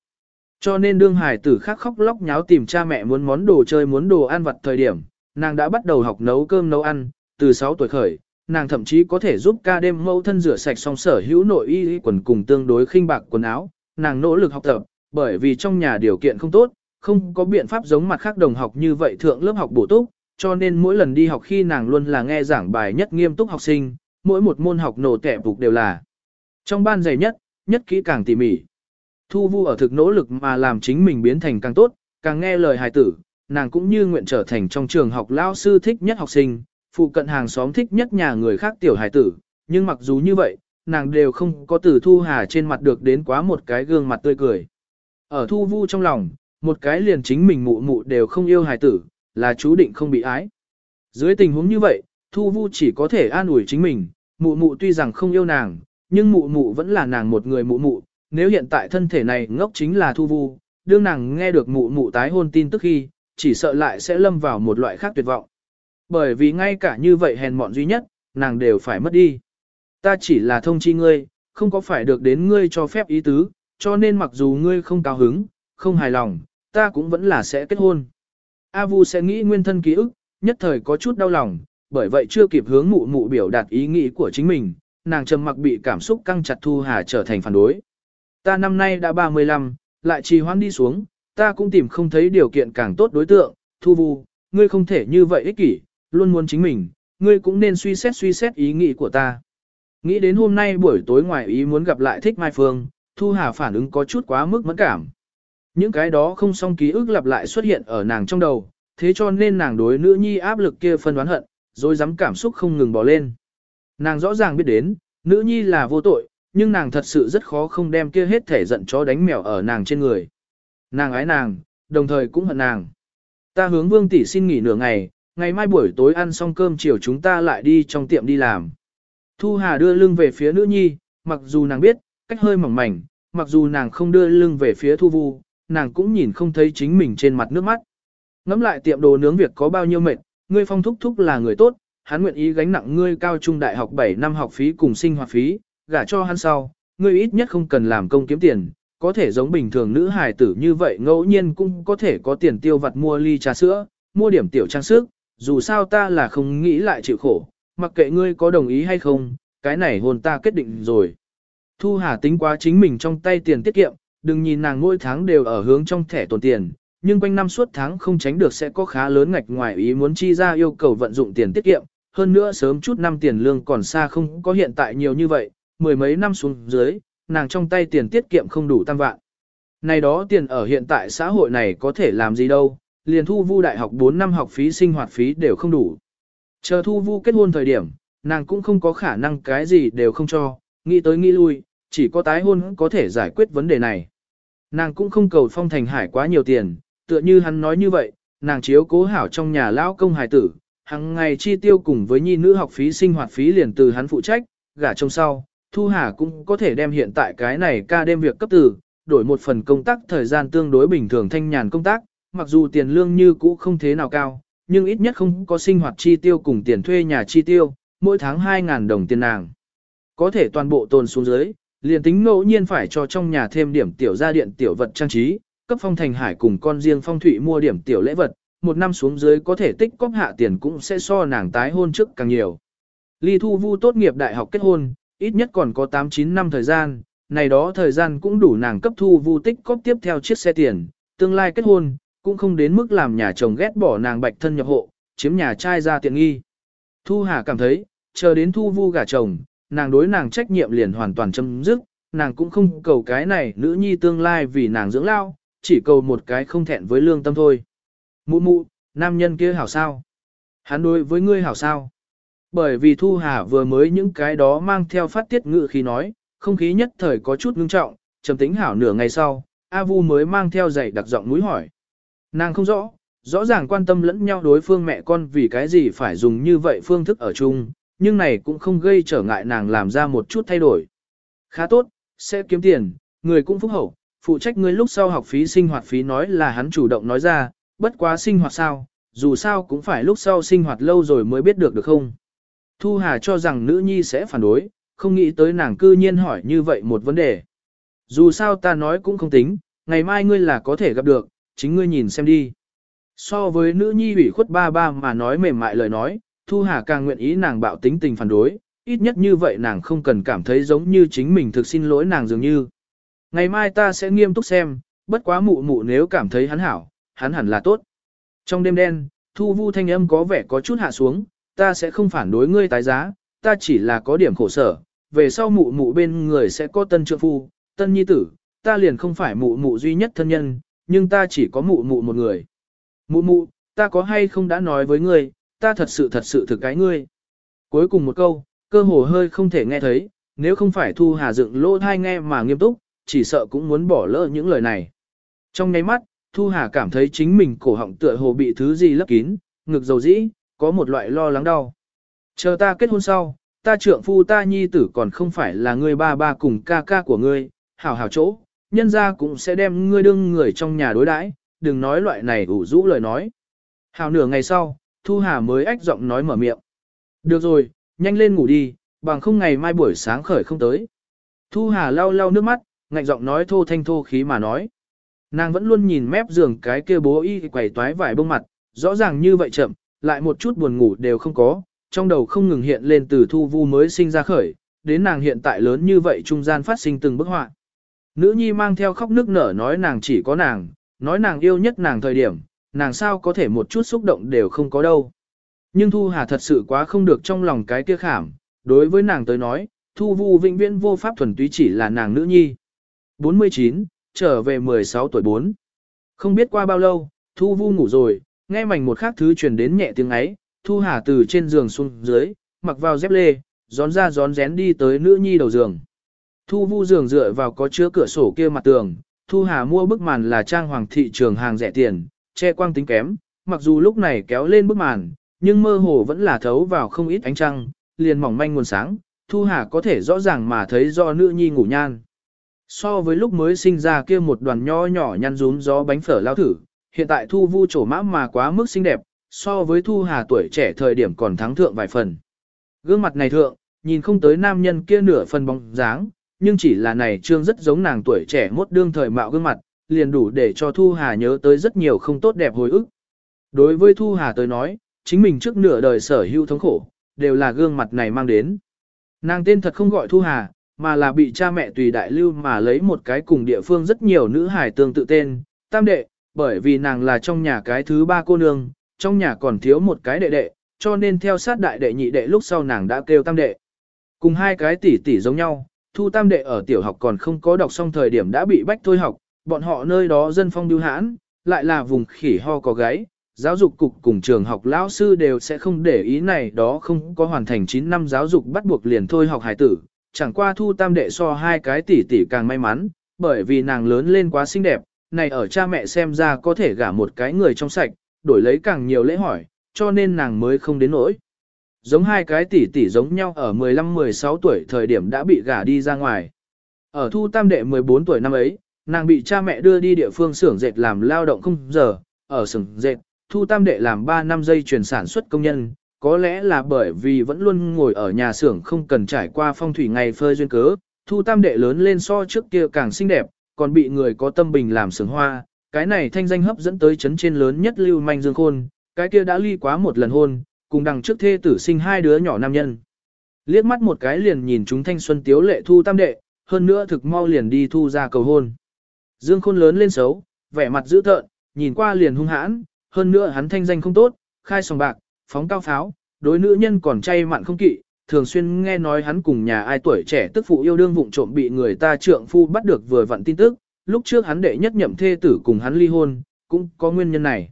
Cho nên đương hải tử khác khóc lóc nháo tìm cha mẹ muốn món đồ chơi muốn đồ ăn vặt thời điểm, nàng đã bắt đầu học nấu cơm nấu ăn, từ 6 tuổi khởi, nàng thậm chí có thể giúp ca đêm mẫu thân rửa sạch xong sở hữu nội y quần cùng tương đối khinh bạc quần áo, nàng nỗ lực học tập, bởi vì trong nhà điều kiện không tốt, không có biện pháp giống mặt khác đồng học như vậy thượng lớp học bổ túc, cho nên mỗi lần đi học khi nàng luôn là nghe giảng bài nhất nghiêm túc học sinh, mỗi một môn học nổ kẻ phục đều là trong ban dày nhất, nhất kỹ càng tỉ mỉ. Thu vu ở thực nỗ lực mà làm chính mình biến thành càng tốt, càng nghe lời hài tử, nàng cũng như nguyện trở thành trong trường học lao sư thích nhất học sinh, phụ cận hàng xóm thích nhất nhà người khác tiểu hải tử, nhưng mặc dù như vậy, nàng đều không có từ thu hà trên mặt được đến quá một cái gương mặt tươi cười. Ở thu vu trong lòng, một cái liền chính mình mụ mụ đều không yêu hải tử, là chú định không bị ái. Dưới tình huống như vậy, thu vu chỉ có thể an ủi chính mình, mụ mụ tuy rằng không yêu nàng, nhưng mụ mụ vẫn là nàng một người mụ mụ, nếu hiện tại thân thể này ngốc chính là thu vu, đương nàng nghe được mụ mụ tái hôn tin tức khi, chỉ sợ lại sẽ lâm vào một loại khác tuyệt vọng. Bởi vì ngay cả như vậy hèn mọn duy nhất, nàng đều phải mất đi. Ta chỉ là thông chi ngươi, không có phải được đến ngươi cho phép ý tứ, cho nên mặc dù ngươi không cao hứng, không hài lòng, ta cũng vẫn là sẽ kết hôn. A Vu sẽ nghĩ nguyên thân ký ức, nhất thời có chút đau lòng, bởi vậy chưa kịp hướng mụ mụ biểu đạt ý nghĩ của chính mình, nàng trầm mặc bị cảm xúc căng chặt Thu Hà trở thành phản đối. Ta năm nay đã 35, lại trì hoãn đi xuống, ta cũng tìm không thấy điều kiện càng tốt đối tượng, Thu Vu, ngươi không thể như vậy ích kỷ, luôn muốn chính mình, ngươi cũng nên suy xét suy xét ý nghĩ của ta. Nghĩ đến hôm nay buổi tối ngoài ý muốn gặp lại thích Mai Phương, Thu Hà phản ứng có chút quá mức mẫn cảm. Những cái đó không xong ký ức lặp lại xuất hiện ở nàng trong đầu, thế cho nên nàng đối nữ nhi áp lực kia phân đoán hận, rồi dám cảm xúc không ngừng bỏ lên. Nàng rõ ràng biết đến, nữ nhi là vô tội, nhưng nàng thật sự rất khó không đem kia hết thể giận chó đánh mèo ở nàng trên người. Nàng ái nàng, đồng thời cũng hận nàng. Ta hướng vương tỷ xin nghỉ nửa ngày, ngày mai buổi tối ăn xong cơm chiều chúng ta lại đi trong tiệm đi làm. Thu Hà đưa lưng về phía nữ nhi, mặc dù nàng biết, cách hơi mỏng mảnh, mặc dù nàng không đưa lưng về phía thu vu, nàng cũng nhìn không thấy chính mình trên mặt nước mắt. Ngắm lại tiệm đồ nướng việc có bao nhiêu mệt, ngươi phong thúc thúc là người tốt, hắn nguyện ý gánh nặng ngươi cao trung đại học 7 năm học phí cùng sinh hoạt phí, gả cho hắn sau, ngươi ít nhất không cần làm công kiếm tiền, có thể giống bình thường nữ hài tử như vậy ngẫu nhiên cũng có thể có tiền tiêu vặt mua ly trà sữa, mua điểm tiểu trang sức, dù sao ta là không nghĩ lại chịu khổ, mặc kệ ngươi có đồng ý hay không, cái này hồn ta kết định rồi. Thu Hà tính quá chính mình trong tay tiền tiết kiệm, đừng nhìn nàng mỗi tháng đều ở hướng trong thẻ tồn tiền, nhưng quanh năm suốt tháng không tránh được sẽ có khá lớn ngạch ngoài ý muốn chi ra yêu cầu vận dụng tiền tiết kiệm, hơn nữa sớm chút năm tiền lương còn xa không có hiện tại nhiều như vậy, mười mấy năm xuống dưới, nàng trong tay tiền tiết kiệm không đủ tam vạn. Này đó tiền ở hiện tại xã hội này có thể làm gì đâu, liền thu vu đại học 4 năm học phí sinh hoạt phí đều không đủ. Chờ thu vu kết hôn thời điểm, nàng cũng không có khả năng cái gì đều không cho, nghĩ tới nghĩ lui, chỉ có tái hôn có thể giải quyết vấn đề này. Nàng cũng không cầu phong thành hải quá nhiều tiền, tựa như hắn nói như vậy, nàng chiếu cố hảo trong nhà lão công hải tử, hàng ngày chi tiêu cùng với nhi nữ học phí sinh hoạt phí liền từ hắn phụ trách, gả trong sau, Thu Hà cũng có thể đem hiện tại cái này ca đêm việc cấp từ, đổi một phần công tác thời gian tương đối bình thường thanh nhàn công tác, mặc dù tiền lương như cũ không thế nào cao, nhưng ít nhất không có sinh hoạt chi tiêu cùng tiền thuê nhà chi tiêu, mỗi tháng 2.000 đồng tiền nàng. Có thể toàn bộ tồn xuống dưới, liền tính ngẫu nhiên phải cho trong nhà thêm điểm tiểu gia điện tiểu vật trang trí, cấp phong thành hải cùng con riêng phong thủy mua điểm tiểu lễ vật, một năm xuống dưới có thể tích cóp hạ tiền cũng sẽ so nàng tái hôn trước càng nhiều. Ly Thu Vu tốt nghiệp đại học kết hôn, ít nhất còn có 8-9 năm thời gian, này đó thời gian cũng đủ nàng cấp Thu Vu tích cóp tiếp theo chiếc xe tiền, tương lai kết hôn, cũng không đến mức làm nhà chồng ghét bỏ nàng bạch thân nhập hộ, chiếm nhà trai ra tiện nghi. Thu Hà cảm thấy, chờ đến Thu Vu gả chồng, nàng đối nàng trách nhiệm liền hoàn toàn chấm dứt, nàng cũng không cầu cái này nữ nhi tương lai vì nàng dưỡng lao, chỉ cầu một cái không thẹn với lương tâm thôi. Mụ mụ, nam nhân kia hảo sao? Hắn đối với ngươi hảo sao? Bởi vì Thu Hà vừa mới những cái đó mang theo phát tiết ngự khi nói, không khí nhất thời có chút ngưng trọng, trầm tính hảo nửa ngày sau, A Vu mới mang theo giày đặc giọng mũi hỏi. Nàng không rõ, rõ ràng quan tâm lẫn nhau đối phương mẹ con vì cái gì phải dùng như vậy phương thức ở chung, nhưng này cũng không gây trở ngại nàng làm ra một chút thay đổi. Khá tốt, sẽ kiếm tiền, người cũng phúc hậu, phụ trách ngươi lúc sau học phí sinh hoạt phí nói là hắn chủ động nói ra, bất quá sinh hoạt sao, dù sao cũng phải lúc sau sinh hoạt lâu rồi mới biết được được không. Thu Hà cho rằng nữ nhi sẽ phản đối, không nghĩ tới nàng cư nhiên hỏi như vậy một vấn đề. Dù sao ta nói cũng không tính, ngày mai ngươi là có thể gặp được, chính ngươi nhìn xem đi. So với nữ nhi ủy khuất ba ba mà nói mềm mại lời nói, Thu Hà càng nguyện ý nàng bạo tính tình phản đối, ít nhất như vậy nàng không cần cảm thấy giống như chính mình thực xin lỗi nàng dường như. Ngày mai ta sẽ nghiêm túc xem, bất quá mụ mụ nếu cảm thấy hắn hảo, hắn hẳn là tốt. Trong đêm đen, Thu Vu thanh âm có vẻ có chút hạ xuống, ta sẽ không phản đối ngươi tái giá, ta chỉ là có điểm khổ sở, về sau mụ mụ bên người sẽ có tân trượng phu, tân nhi tử, ta liền không phải mụ mụ duy nhất thân nhân, nhưng ta chỉ có mụ mụ một người. Mụ mụ, ta có hay không đã nói với ngươi, ta thật sự thật sự thực cái ngươi. Cuối cùng một câu, cơ hồ hơi không thể nghe thấy, nếu không phải Thu Hà dựng lỗ thai nghe mà nghiêm túc, chỉ sợ cũng muốn bỏ lỡ những lời này. Trong nháy mắt, Thu Hà cảm thấy chính mình cổ họng tựa hồ bị thứ gì lấp kín, ngực dầu dĩ, có một loại lo lắng đau. Chờ ta kết hôn sau, ta trượng phu ta nhi tử còn không phải là người ba ba cùng ca ca của ngươi, hảo hảo chỗ, nhân ra cũng sẽ đem ngươi đương người trong nhà đối đãi, đừng nói loại này ủ rũ lời nói. Hào nửa ngày sau, Thu Hà mới ách giọng nói mở miệng. Được rồi, nhanh lên ngủ đi, bằng không ngày mai buổi sáng khởi không tới. Thu Hà lau lau nước mắt, ngạnh giọng nói thô thanh thô khí mà nói. Nàng vẫn luôn nhìn mép giường cái kia bố y quẩy toái vải bông mặt, rõ ràng như vậy chậm, lại một chút buồn ngủ đều không có, trong đầu không ngừng hiện lên từ thu vu mới sinh ra khởi, đến nàng hiện tại lớn như vậy trung gian phát sinh từng bức họa. Nữ nhi mang theo khóc nước nở nói nàng chỉ có nàng, nói nàng yêu nhất nàng thời điểm, nàng sao có thể một chút xúc động đều không có đâu. Nhưng Thu Hà thật sự quá không được trong lòng cái kia khảm, đối với nàng tới nói, Thu Vu vĩnh viễn vô pháp thuần túy chỉ là nàng nữ nhi. 49, trở về 16 tuổi 4. Không biết qua bao lâu, Thu Vu ngủ rồi, Nghe mảnh một khác thứ truyền đến nhẹ tiếng ấy, Thu Hà từ trên giường xuống dưới, mặc vào dép lê, gión ra gión rén đi tới nữ nhi đầu giường. Thu vu giường dựa vào có chứa cửa sổ kia mặt tường, Thu Hà mua bức màn là trang hoàng thị trường hàng rẻ tiền, che quang tính kém, mặc dù lúc này kéo lên bức màn, nhưng mơ hồ vẫn là thấu vào không ít ánh trăng, liền mỏng manh nguồn sáng, Thu Hà có thể rõ ràng mà thấy do nữ nhi ngủ nhan. So với lúc mới sinh ra kia một đoàn nho nhỏ nhăn rún gió bánh phở lao thử, hiện tại Thu Vu trổ mã mà quá mức xinh đẹp, so với Thu Hà tuổi trẻ thời điểm còn thắng thượng vài phần. Gương mặt này thượng, nhìn không tới nam nhân kia nửa phần bóng dáng, nhưng chỉ là này trương rất giống nàng tuổi trẻ mốt đương thời mạo gương mặt, liền đủ để cho Thu Hà nhớ tới rất nhiều không tốt đẹp hồi ức. Đối với Thu Hà tới nói, chính mình trước nửa đời sở hữu thống khổ, đều là gương mặt này mang đến. Nàng tên thật không gọi Thu Hà, mà là bị cha mẹ tùy đại lưu mà lấy một cái cùng địa phương rất nhiều nữ hải tương tự tên, tam đệ, bởi vì nàng là trong nhà cái thứ ba cô nương, trong nhà còn thiếu một cái đệ đệ, cho nên theo sát đại đệ nhị đệ lúc sau nàng đã kêu tam đệ. Cùng hai cái tỷ tỷ giống nhau, thu tam đệ ở tiểu học còn không có đọc xong thời điểm đã bị bách thôi học, bọn họ nơi đó dân phong biêu hãn, lại là vùng khỉ ho có gáy, giáo dục cục cùng trường học lão sư đều sẽ không để ý này đó không có hoàn thành 9 năm giáo dục bắt buộc liền thôi học hải tử, chẳng qua thu tam đệ so hai cái tỷ tỷ càng may mắn, bởi vì nàng lớn lên quá xinh đẹp, này ở cha mẹ xem ra có thể gả một cái người trong sạch, đổi lấy càng nhiều lễ hỏi, cho nên nàng mới không đến nỗi. Giống hai cái tỷ tỷ giống nhau ở 15-16 tuổi thời điểm đã bị gả đi ra ngoài. Ở thu tam đệ 14 tuổi năm ấy, nàng bị cha mẹ đưa đi địa phương xưởng dệt làm lao động không giờ, ở xưởng dệt, thu tam đệ làm 3 năm dây chuyển sản xuất công nhân, có lẽ là bởi vì vẫn luôn ngồi ở nhà xưởng không cần trải qua phong thủy ngày phơi duyên cớ, thu tam đệ lớn lên so trước kia càng xinh đẹp, còn bị người có tâm bình làm sướng hoa, cái này thanh danh hấp dẫn tới chấn trên lớn nhất lưu manh dương khôn, cái kia đã ly quá một lần hôn, cùng đằng trước thê tử sinh hai đứa nhỏ nam nhân. Liếc mắt một cái liền nhìn chúng thanh xuân tiếu lệ thu tam đệ, hơn nữa thực mau liền đi thu ra cầu hôn. Dương khôn lớn lên xấu, vẻ mặt dữ tợn, nhìn qua liền hung hãn, hơn nữa hắn thanh danh không tốt, khai sòng bạc, phóng cao pháo, đối nữ nhân còn chay mặn không kỵ, thường xuyên nghe nói hắn cùng nhà ai tuổi trẻ tức phụ yêu đương vụng trộm bị người ta trượng phu bắt được vừa vặn tin tức, lúc trước hắn đệ nhất nhậm thê tử cùng hắn ly hôn, cũng có nguyên nhân này.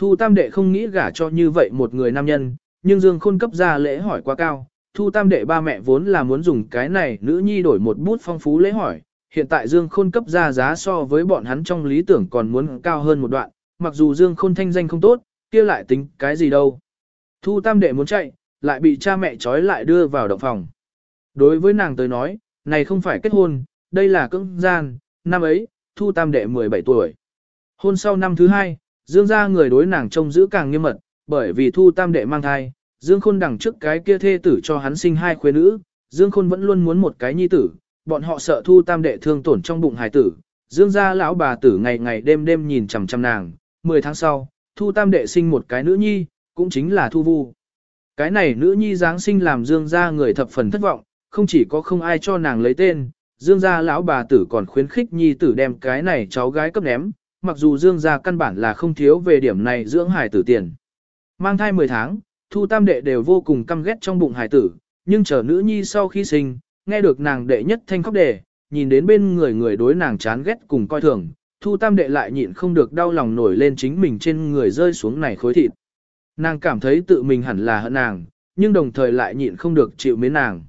Thu Tam đệ không nghĩ gả cho như vậy một người nam nhân, nhưng Dương Khôn cấp ra lễ hỏi quá cao, Thu Tam đệ ba mẹ vốn là muốn dùng cái này nữ nhi đổi một bút phong phú lễ hỏi, hiện tại Dương Khôn cấp ra giá so với bọn hắn trong lý tưởng còn muốn cao hơn một đoạn, mặc dù Dương Khôn thanh danh không tốt, kia lại tính cái gì đâu. Thu Tam đệ muốn chạy, lại bị cha mẹ trói lại đưa vào động phòng. Đối với nàng tới nói, này không phải kết hôn, đây là cưỡng gian, năm ấy, Thu Tam đệ 17 tuổi. Hôn sau năm thứ hai, Dương gia người đối nàng trông giữ càng nghiêm mật, bởi vì Thu Tam đệ mang thai, Dương Khôn đằng trước cái kia thê tử cho hắn sinh hai khuê nữ, Dương Khôn vẫn luôn muốn một cái nhi tử, bọn họ sợ Thu Tam đệ thương tổn trong bụng hài tử. Dương gia lão bà tử ngày ngày đêm đêm nhìn chằm chằm nàng, 10 tháng sau, Thu Tam đệ sinh một cái nữ nhi, cũng chính là Thu Vu. Cái này nữ nhi Giáng sinh làm Dương gia người thập phần thất vọng, không chỉ có không ai cho nàng lấy tên, Dương gia lão bà tử còn khuyến khích nhi tử đem cái này cháu gái cấp ném, mặc dù Dương gia căn bản là không thiếu về điểm này dưỡng hài tử tiền. Mang thai 10 tháng, Thu Tam đệ đều vô cùng căm ghét trong bụng hài tử, nhưng chờ nữ nhi sau khi sinh, nghe được nàng đệ nhất thanh khóc đề, nhìn đến bên người người đối nàng chán ghét cùng coi thường, Thu Tam đệ lại nhịn không được đau lòng nổi lên chính mình trên người rơi xuống này khối thịt. Nàng cảm thấy tự mình hẳn là hận nàng, nhưng đồng thời lại nhịn không được chịu mến nàng.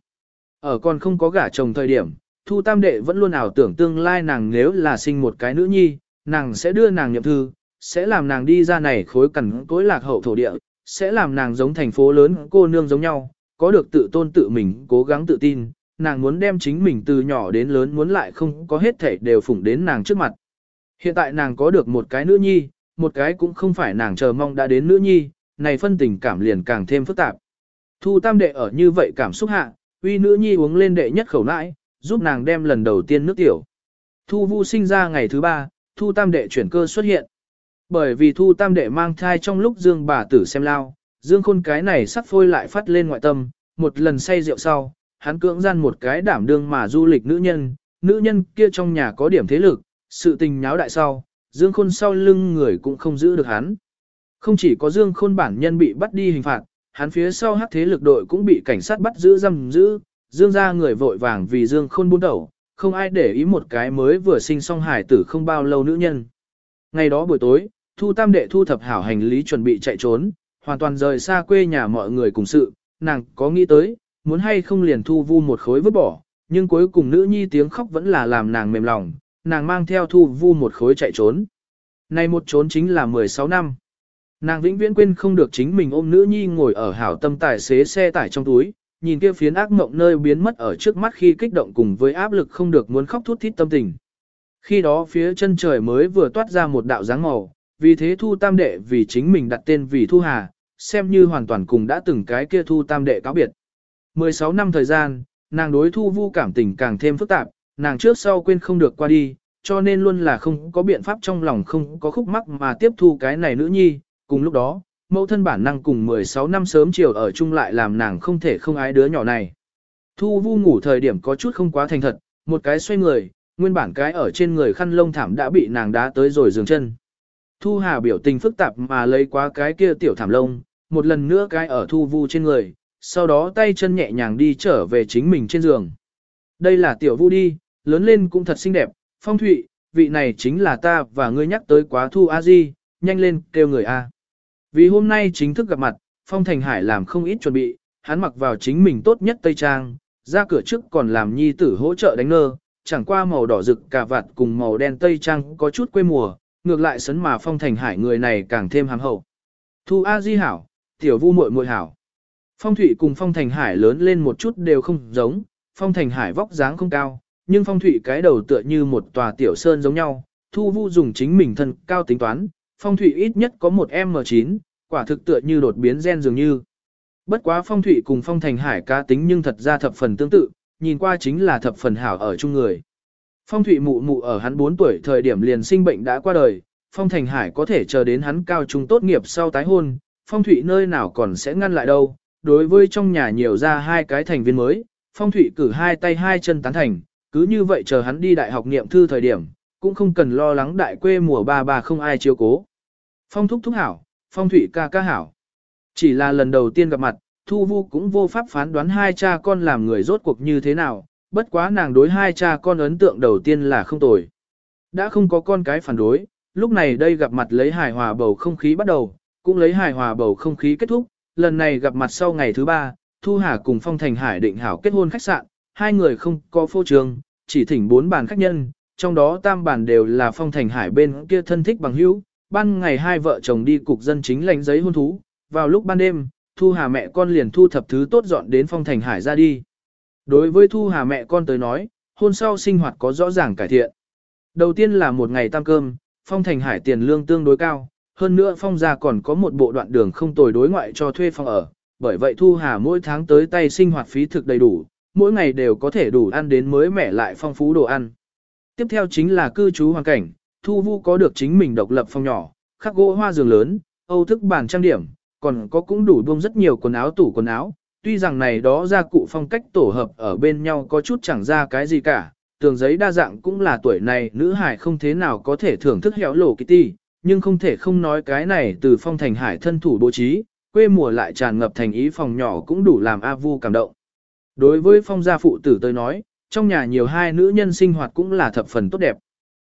Ở còn không có gả chồng thời điểm, Thu Tam Đệ vẫn luôn ảo tưởng tương lai nàng nếu là sinh một cái nữ nhi, nàng sẽ đưa nàng nhậm thư, sẽ làm nàng đi ra này khối cẩn cối lạc hậu thổ địa, sẽ làm nàng giống thành phố lớn cô nương giống nhau, có được tự tôn tự mình, cố gắng tự tin, nàng muốn đem chính mình từ nhỏ đến lớn muốn lại không có hết thể đều phủng đến nàng trước mặt. Hiện tại nàng có được một cái nữ nhi, một cái cũng không phải nàng chờ mong đã đến nữ nhi, này phân tình cảm liền càng thêm phức tạp. Thu tam đệ ở như vậy cảm xúc hạ, uy nữ nhi uống lên đệ nhất khẩu nãi, giúp nàng đem lần đầu tiên nước tiểu. Thu vu sinh ra ngày thứ ba, thu tam đệ chuyển cơ xuất hiện. Bởi vì thu tam đệ mang thai trong lúc dương bà tử xem lao, dương khôn cái này sắc phôi lại phát lên ngoại tâm, một lần say rượu sau, hắn cưỡng gian một cái đảm đương mà du lịch nữ nhân, nữ nhân kia trong nhà có điểm thế lực, sự tình nháo đại sau, dương khôn sau lưng người cũng không giữ được hắn. Không chỉ có Dương Khôn bản nhân bị bắt đi hình phạt, hắn phía sau hắc thế lực đội cũng bị cảnh sát bắt giữ giam giữ, Dương ra người vội vàng vì Dương Khôn buôn đầu, không ai để ý một cái mới vừa sinh xong hải tử không bao lâu nữ nhân. Ngày đó buổi tối, thu tam đệ thu thập hảo hành lý chuẩn bị chạy trốn, hoàn toàn rời xa quê nhà mọi người cùng sự, nàng có nghĩ tới, muốn hay không liền thu vu một khối vứt bỏ, nhưng cuối cùng nữ nhi tiếng khóc vẫn là làm nàng mềm lòng, nàng mang theo thu vu một khối chạy trốn. nay một trốn chính là 16 năm. Nàng vĩnh viễn quên không được chính mình ôm nữ nhi ngồi ở hảo tâm tài xế xe tải trong túi, nhìn kia phiến ác mộng nơi biến mất ở trước mắt khi kích động cùng với áp lực không được muốn khóc thút thít tâm tình. Khi đó phía chân trời mới vừa toát ra một đạo dáng màu, vì thế thu tam đệ vì chính mình đặt tên vì thu hà, xem như hoàn toàn cùng đã từng cái kia thu tam đệ cáo biệt. 16 năm thời gian, nàng đối thu vu cảm tình càng thêm phức tạp, nàng trước sau quên không được qua đi, cho nên luôn là không có biện pháp trong lòng không có khúc mắc mà tiếp thu cái này nữ nhi, cùng lúc đó, mẫu thân bản năng cùng 16 năm sớm chiều ở chung lại làm nàng không thể không ái đứa nhỏ này. Thu vu ngủ thời điểm có chút không quá thành thật, một cái xoay người, nguyên bản cái ở trên người khăn lông thảm đã bị nàng đá tới rồi dừng chân. Thu hà biểu tình phức tạp mà lấy quá cái kia tiểu thảm lông, một lần nữa cái ở thu vu trên người, sau đó tay chân nhẹ nhàng đi trở về chính mình trên giường. Đây là tiểu vu đi, lớn lên cũng thật xinh đẹp, phong thụy, vị này chính là ta và ngươi nhắc tới quá thu a di, nhanh lên kêu người a. Vì hôm nay chính thức gặp mặt, Phong Thành Hải làm không ít chuẩn bị, hắn mặc vào chính mình tốt nhất Tây Trang, ra cửa trước còn làm nhi tử hỗ trợ đánh nơ, chẳng qua màu đỏ rực cà vạt cùng màu đen Tây Trang có chút quê mùa, ngược lại sấn mà Phong Thành Hải người này càng thêm hàm hậu. Thu A Di hảo, tiểu vu muội muội hảo. Phong Thụy cùng Phong Thành Hải lớn lên một chút đều không giống, Phong Thành Hải vóc dáng không cao, nhưng Phong Thụy cái đầu tựa như một tòa tiểu sơn giống nhau, Thu Vu dùng chính mình thân cao tính toán, Phong thủy ít nhất có một M9, quả thực tựa như đột biến gen dường như. Bất quá Phong thủy cùng Phong Thành Hải cá tính nhưng thật ra thập phần tương tự, nhìn qua chính là thập phần hảo ở chung người. Phong thủy mụ mụ ở hắn 4 tuổi thời điểm liền sinh bệnh đã qua đời, Phong Thành Hải có thể chờ đến hắn cao trung tốt nghiệp sau tái hôn, Phong thủy nơi nào còn sẽ ngăn lại đâu. Đối với trong nhà nhiều ra hai cái thành viên mới, Phong thủy cử hai tay hai chân tán thành, cứ như vậy chờ hắn đi đại học niệm thư thời điểm, cũng không cần lo lắng đại quê mùa ba bà không ai chiếu cố. Phong thúc thúc hảo, phong thủy ca ca hảo. Chỉ là lần đầu tiên gặp mặt, Thu Vu cũng vô pháp phán đoán hai cha con làm người rốt cuộc như thế nào, bất quá nàng đối hai cha con ấn tượng đầu tiên là không tồi. Đã không có con cái phản đối, lúc này đây gặp mặt lấy hài hòa bầu không khí bắt đầu, cũng lấy hài hòa bầu không khí kết thúc, lần này gặp mặt sau ngày thứ ba, Thu Hà cùng Phong Thành Hải định hảo kết hôn khách sạn, hai người không có phô trường, chỉ thỉnh bốn bàn khách nhân, trong đó tam bàn đều là Phong Thành Hải bên kia thân thích bằng hữu, ban ngày hai vợ chồng đi cục dân chính lãnh giấy hôn thú, vào lúc ban đêm, Thu Hà mẹ con liền thu thập thứ tốt dọn đến phong thành hải ra đi. Đối với Thu Hà mẹ con tới nói, hôn sau sinh hoạt có rõ ràng cải thiện. Đầu tiên là một ngày tam cơm, phong thành hải tiền lương tương đối cao, hơn nữa phong gia còn có một bộ đoạn đường không tồi đối ngoại cho thuê phòng ở, bởi vậy Thu Hà mỗi tháng tới tay sinh hoạt phí thực đầy đủ, mỗi ngày đều có thể đủ ăn đến mới mẻ lại phong phú đồ ăn. Tiếp theo chính là cư trú hoàn cảnh, Thu Vu có được chính mình độc lập phòng nhỏ, khắc gỗ hoa giường lớn, âu thức bàn trang điểm, còn có cũng đủ buông rất nhiều quần áo tủ quần áo. Tuy rằng này đó ra cụ phong cách tổ hợp ở bên nhau có chút chẳng ra cái gì cả, tường giấy đa dạng cũng là tuổi này nữ hải không thế nào có thể thưởng thức héo lổ kitty, nhưng không thể không nói cái này từ phong thành hải thân thủ bố trí, quê mùa lại tràn ngập thành ý phòng nhỏ cũng đủ làm A Vu cảm động. Đối với phong gia phụ tử tôi nói, trong nhà nhiều hai nữ nhân sinh hoạt cũng là thập phần tốt đẹp.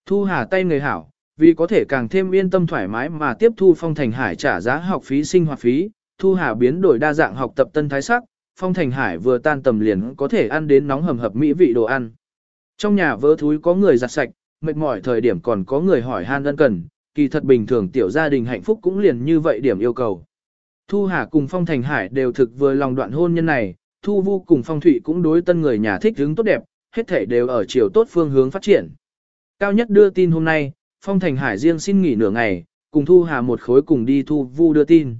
Thu Hà tay người hảo, vì có thể càng thêm yên tâm thoải mái mà tiếp thu Phong Thành Hải trả giá học phí sinh hoạt phí, Thu Hà biến đổi đa dạng học tập tân thái sắc, Phong Thành Hải vừa tan tầm liền có thể ăn đến nóng hầm hập mỹ vị đồ ăn. Trong nhà vớ thúi có người giặt sạch, mệt mỏi thời điểm còn có người hỏi han ân cần, kỳ thật bình thường tiểu gia đình hạnh phúc cũng liền như vậy điểm yêu cầu. Thu Hà cùng Phong Thành Hải đều thực vừa lòng đoạn hôn nhân này, Thu Vu cùng Phong Thụy cũng đối tân người nhà thích hướng tốt đẹp, hết thể đều ở chiều tốt phương hướng phát triển. Cao nhất đưa tin hôm nay, Phong Thành Hải riêng xin nghỉ nửa ngày, cùng Thu Hà một khối cùng đi Thu Vu đưa tin.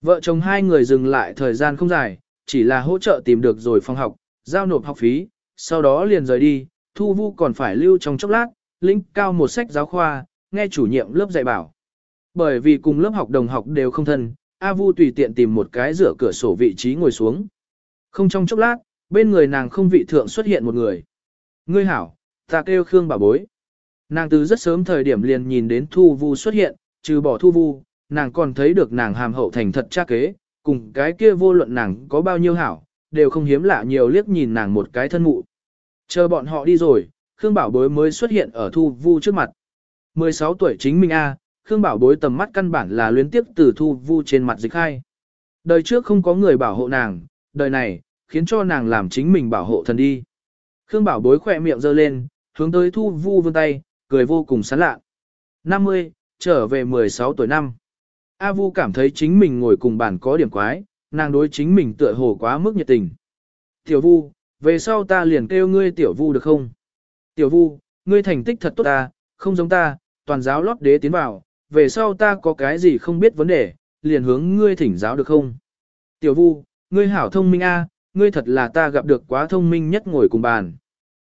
Vợ chồng hai người dừng lại thời gian không dài, chỉ là hỗ trợ tìm được rồi phòng học, giao nộp học phí, sau đó liền rời đi, Thu Vu còn phải lưu trong chốc lát, lĩnh cao một sách giáo khoa, nghe chủ nhiệm lớp dạy bảo. Bởi vì cùng lớp học đồng học đều không thân, A Vu tùy tiện tìm một cái rửa cửa sổ vị trí ngồi xuống. Không trong chốc lát, bên người nàng không vị thượng xuất hiện một người. Ngươi hảo, ta kêu Khương bà bối. Nàng từ rất sớm thời điểm liền nhìn đến Thu Vu xuất hiện, trừ bỏ Thu Vu, nàng còn thấy được nàng hàm hậu thành thật chắc kế, cùng cái kia vô luận nàng có bao nhiêu hảo, đều không hiếm lạ nhiều liếc nhìn nàng một cái thân mụ. Chờ bọn họ đi rồi, Khương Bảo Bối mới xuất hiện ở Thu Vu trước mặt. 16 tuổi chính mình A, Khương Bảo Bối tầm mắt căn bản là luyến tiếp từ thu vu trên mặt dịch hai. Đời trước không có người bảo hộ nàng, đời này, khiến cho nàng làm chính mình bảo hộ thần đi. Khương Bảo Bối khỏe miệng giơ lên, hướng tới thu vu vươn tay, cười vô cùng sán lạ. 50, trở về 16 tuổi năm. A Vu cảm thấy chính mình ngồi cùng bàn có điểm quái, nàng đối chính mình tựa hồ quá mức nhiệt tình. Tiểu Vu, về sau ta liền kêu ngươi Tiểu Vu được không? Tiểu Vu, ngươi thành tích thật tốt ta, không giống ta, toàn giáo lót đế tiến vào, về sau ta có cái gì không biết vấn đề, liền hướng ngươi thỉnh giáo được không? Tiểu Vu, ngươi hảo thông minh a, ngươi thật là ta gặp được quá thông minh nhất ngồi cùng bàn.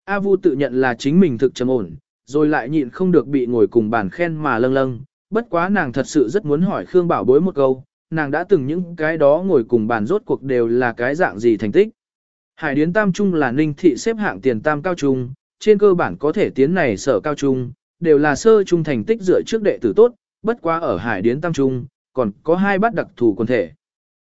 A Vu tự nhận là chính mình thực trầm ổn, rồi lại nhịn không được bị ngồi cùng bàn khen mà lâng lâng, bất quá nàng thật sự rất muốn hỏi Khương Bảo Bối một câu, nàng đã từng những cái đó ngồi cùng bàn rốt cuộc đều là cái dạng gì thành tích. Hải Điến Tam Trung là ninh thị xếp hạng tiền tam cao trung, trên cơ bản có thể tiến này sở cao trung, đều là sơ trung thành tích dựa trước đệ tử tốt, bất quá ở Hải Điến Tam Trung, còn có hai bát đặc thù quần thể.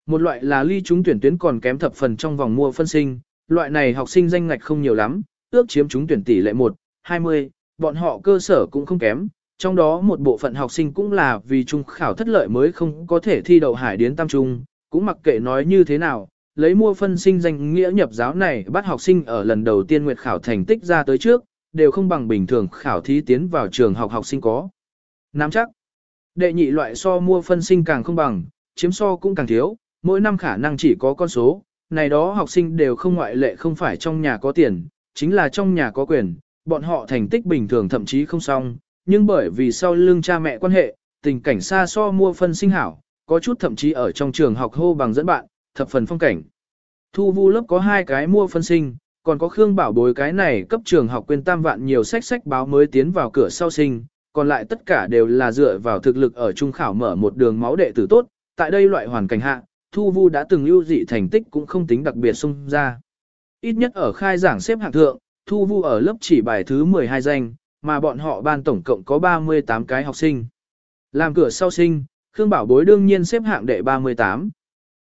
Một loại là ly chúng tuyển tuyến còn kém thập phần trong vòng mua phân sinh, loại này học sinh danh ngạch không nhiều lắm, ước chiếm chúng tuyển tỷ lệ 1, 20, bọn họ cơ sở cũng không kém, trong đó một bộ phận học sinh cũng là vì trung khảo thất lợi mới không có thể thi đậu hải đến tam trung, cũng mặc kệ nói như thế nào, lấy mua phân sinh danh nghĩa nhập giáo này bắt học sinh ở lần đầu tiên nguyệt khảo thành tích ra tới trước, đều không bằng bình thường khảo thí tiến vào trường học học sinh có. Nắm chắc, đệ nhị loại so mua phân sinh càng không bằng, chiếm so cũng càng thiếu, mỗi năm khả năng chỉ có con số, này đó học sinh đều không ngoại lệ không phải trong nhà có tiền, chính là trong nhà có quyền, bọn họ thành tích bình thường thậm chí không xong, nhưng bởi vì sau lưng cha mẹ quan hệ, tình cảnh xa so mua phân sinh hảo, có chút thậm chí ở trong trường học hô bằng dẫn bạn, thập phần phong cảnh. Thu vu lớp có hai cái mua phân sinh, còn có Khương Bảo bối cái này cấp trường học quên tam vạn nhiều sách sách báo mới tiến vào cửa sau sinh, còn lại tất cả đều là dựa vào thực lực ở trung khảo mở một đường máu đệ tử tốt, tại đây loại hoàn cảnh hạ, Thu Vu đã từng lưu dị thành tích cũng không tính đặc biệt xung ra. Ít nhất ở khai giảng xếp hạng thượng, Thu Vu ở lớp chỉ bài thứ 12 danh, mà bọn họ ban tổng cộng có 38 cái học sinh. Làm cửa sau sinh, Khương Bảo Bối đương nhiên xếp hạng đệ 38.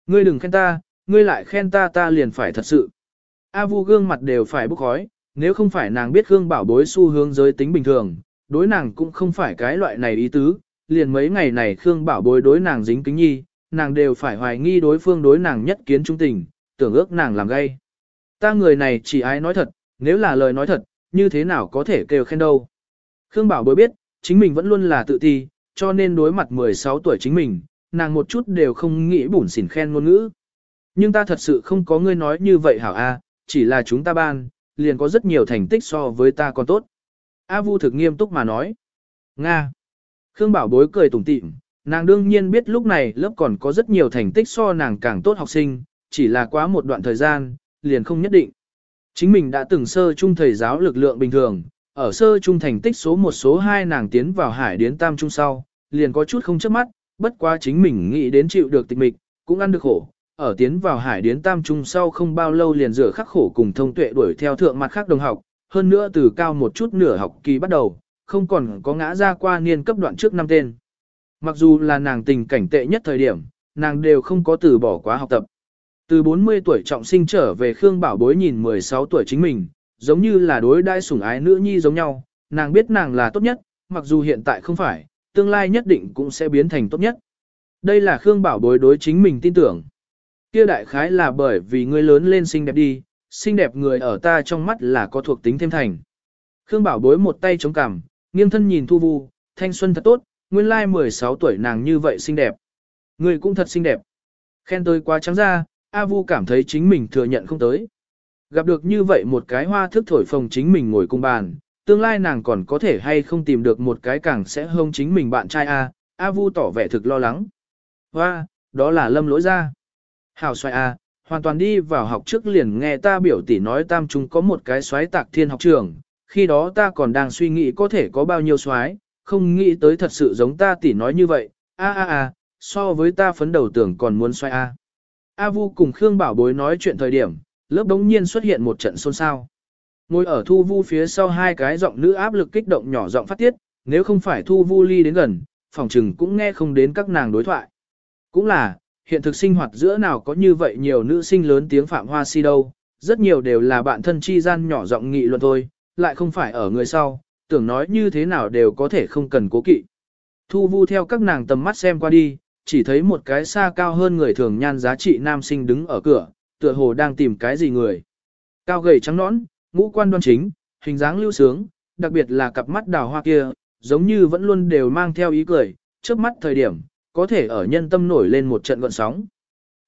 Ngươi đừng khen ta, ngươi lại khen ta ta liền phải thật sự. A Vu gương mặt đều phải bốc khói, nếu không phải nàng biết Khương Bảo Bối xu hướng giới tính bình thường, đối nàng cũng không phải cái loại này ý tứ, liền mấy ngày này Khương Bảo Bối đối nàng dính kính nhi, nàng đều phải hoài nghi đối phương đối nàng nhất kiến trung tình, tưởng ước nàng làm gay. Ta người này chỉ ai nói thật, nếu là lời nói thật, như thế nào có thể kêu khen đâu. Khương Bảo bối biết, chính mình vẫn luôn là tự ti, cho nên đối mặt 16 tuổi chính mình, nàng một chút đều không nghĩ bủn xỉn khen ngôn ngữ. Nhưng ta thật sự không có ngươi nói như vậy hảo A, chỉ là chúng ta ban, liền có rất nhiều thành tích so với ta còn tốt. A Vu thực nghiêm túc mà nói. Nga. Khương Bảo bối cười tủm tỉm, nàng đương nhiên biết lúc này lớp còn có rất nhiều thành tích so nàng càng tốt học sinh, chỉ là quá một đoạn thời gian, liền không nhất định. Chính mình đã từng sơ trung thầy giáo lực lượng bình thường, ở sơ trung thành tích số 1 số 2 nàng tiến vào hải điến tam trung sau, liền có chút không chớp mắt, bất quá chính mình nghĩ đến chịu được tịch mịch, cũng ăn được khổ. Ở tiến vào hải điến tam trung sau không bao lâu liền rửa khắc khổ cùng thông tuệ đuổi theo thượng mặt khác đồng học, hơn nữa từ cao một chút nửa học kỳ bắt đầu, không còn có ngã ra qua niên cấp đoạn trước năm tên. Mặc dù là nàng tình cảnh tệ nhất thời điểm, nàng đều không có từ bỏ quá học tập. Từ 40 tuổi trọng sinh trở về Khương Bảo Bối nhìn 16 tuổi chính mình, giống như là đối đãi sủng ái nữ nhi giống nhau, nàng biết nàng là tốt nhất, mặc dù hiện tại không phải, tương lai nhất định cũng sẽ biến thành tốt nhất. Đây là Khương Bảo Bối đối chính mình tin tưởng. Kia đại khái là bởi vì ngươi lớn lên xinh đẹp đi, xinh đẹp người ở ta trong mắt là có thuộc tính thêm thành. Khương Bảo Bối một tay chống cằm, nghiêng thân nhìn Thu Vu, thanh xuân thật tốt, nguyên lai 16 tuổi nàng như vậy xinh đẹp. người cũng thật xinh đẹp. Khen tôi quá trắng ra, A Vu cảm thấy chính mình thừa nhận không tới. Gặp được như vậy một cái hoa thức thổi phồng chính mình ngồi cùng bàn, tương lai nàng còn có thể hay không tìm được một cái càng sẽ hông chính mình bạn trai A, A Vu tỏ vẻ thực lo lắng. Hoa, đó là lâm lỗi ra. Hảo xoay A, hoàn toàn đi vào học trước liền nghe ta biểu tỷ nói tam trung có một cái xoáy tạc thiên học trường, khi đó ta còn đang suy nghĩ có thể có bao nhiêu xoáy, không nghĩ tới thật sự giống ta tỷ nói như vậy, a a a, so với ta phấn đầu tưởng còn muốn xoay a. A Vu cùng Khương Bảo Bối nói chuyện thời điểm, lớp đống nhiên xuất hiện một trận xôn xao. Ngồi ở Thu Vu phía sau hai cái giọng nữ áp lực kích động nhỏ giọng phát tiết, nếu không phải Thu Vu ly đến gần, phòng trừng cũng nghe không đến các nàng đối thoại. Cũng là, hiện thực sinh hoạt giữa nào có như vậy nhiều nữ sinh lớn tiếng phạm hoa si đâu, rất nhiều đều là bạn thân chi gian nhỏ giọng nghị luận thôi, lại không phải ở người sau, tưởng nói như thế nào đều có thể không cần cố kỵ. Thu vu theo các nàng tầm mắt xem qua đi, chỉ thấy một cái xa cao hơn người thường nhan giá trị nam sinh đứng ở cửa, tựa hồ đang tìm cái gì người. Cao gầy trắng nõn, ngũ quan đoan chính, hình dáng lưu sướng, đặc biệt là cặp mắt đào hoa kia, giống như vẫn luôn đều mang theo ý cười, trước mắt thời điểm, có thể ở nhân tâm nổi lên một trận gọn sóng.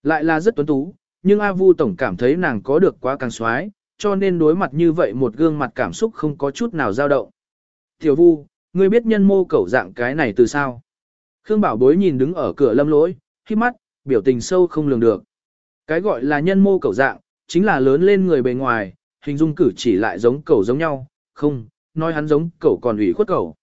Lại là rất tuấn tú, nhưng A Vu Tổng cảm thấy nàng có được quá càng xoái, cho nên đối mặt như vậy một gương mặt cảm xúc không có chút nào dao động. Tiểu Vu, ngươi biết nhân mô cẩu dạng cái này từ sao? Khương Bảo Bối nhìn đứng ở cửa lâm lỗi, khi mắt, biểu tình sâu không lường được. Cái gọi là nhân mô cầu dạng, chính là lớn lên người bề ngoài, hình dung cử chỉ lại giống cầu giống nhau, không, nói hắn giống cầu còn ủy khuất cầu.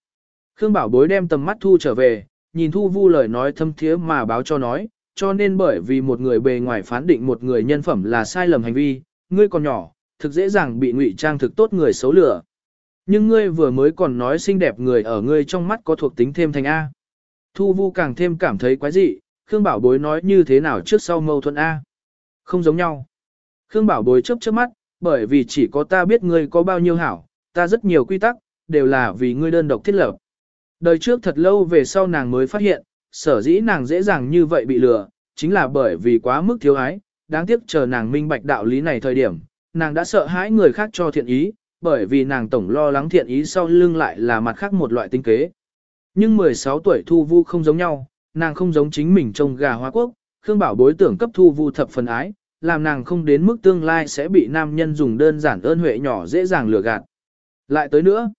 Khương Bảo Bối đem tầm mắt thu trở về, nhìn Thu Vu lời nói thâm thiế mà báo cho nói, cho nên bởi vì một người bề ngoài phán định một người nhân phẩm là sai lầm hành vi, ngươi còn nhỏ, thực dễ dàng bị ngụy trang thực tốt người xấu lửa. Nhưng ngươi vừa mới còn nói xinh đẹp người ở ngươi trong mắt có thuộc tính thêm thành A. Thu Vu càng thêm cảm thấy quái dị, Khương Bảo Bối nói như thế nào trước sau mâu thuẫn A. Không giống nhau. Khương Bảo Bối chớp chớp mắt, bởi vì chỉ có ta biết ngươi có bao nhiêu hảo, ta rất nhiều quy tắc, đều là vì ngươi đơn độc thiết lập. Đời trước thật lâu về sau nàng mới phát hiện, sở dĩ nàng dễ dàng như vậy bị lừa, chính là bởi vì quá mức thiếu ái, đáng tiếc chờ nàng minh bạch đạo lý này thời điểm, nàng đã sợ hãi người khác cho thiện ý, bởi vì nàng tổng lo lắng thiện ý sau lưng lại là mặt khác một loại tinh kế. Nhưng 16 tuổi Thu Vu không giống nhau, nàng không giống chính mình trông gà hoa quốc, Khương Bảo bối tưởng cấp Thu Vu thập phần ái, làm nàng không đến mức tương lai sẽ bị nam nhân dùng đơn giản ơn huệ nhỏ dễ dàng lừa gạt. Lại tới nữa,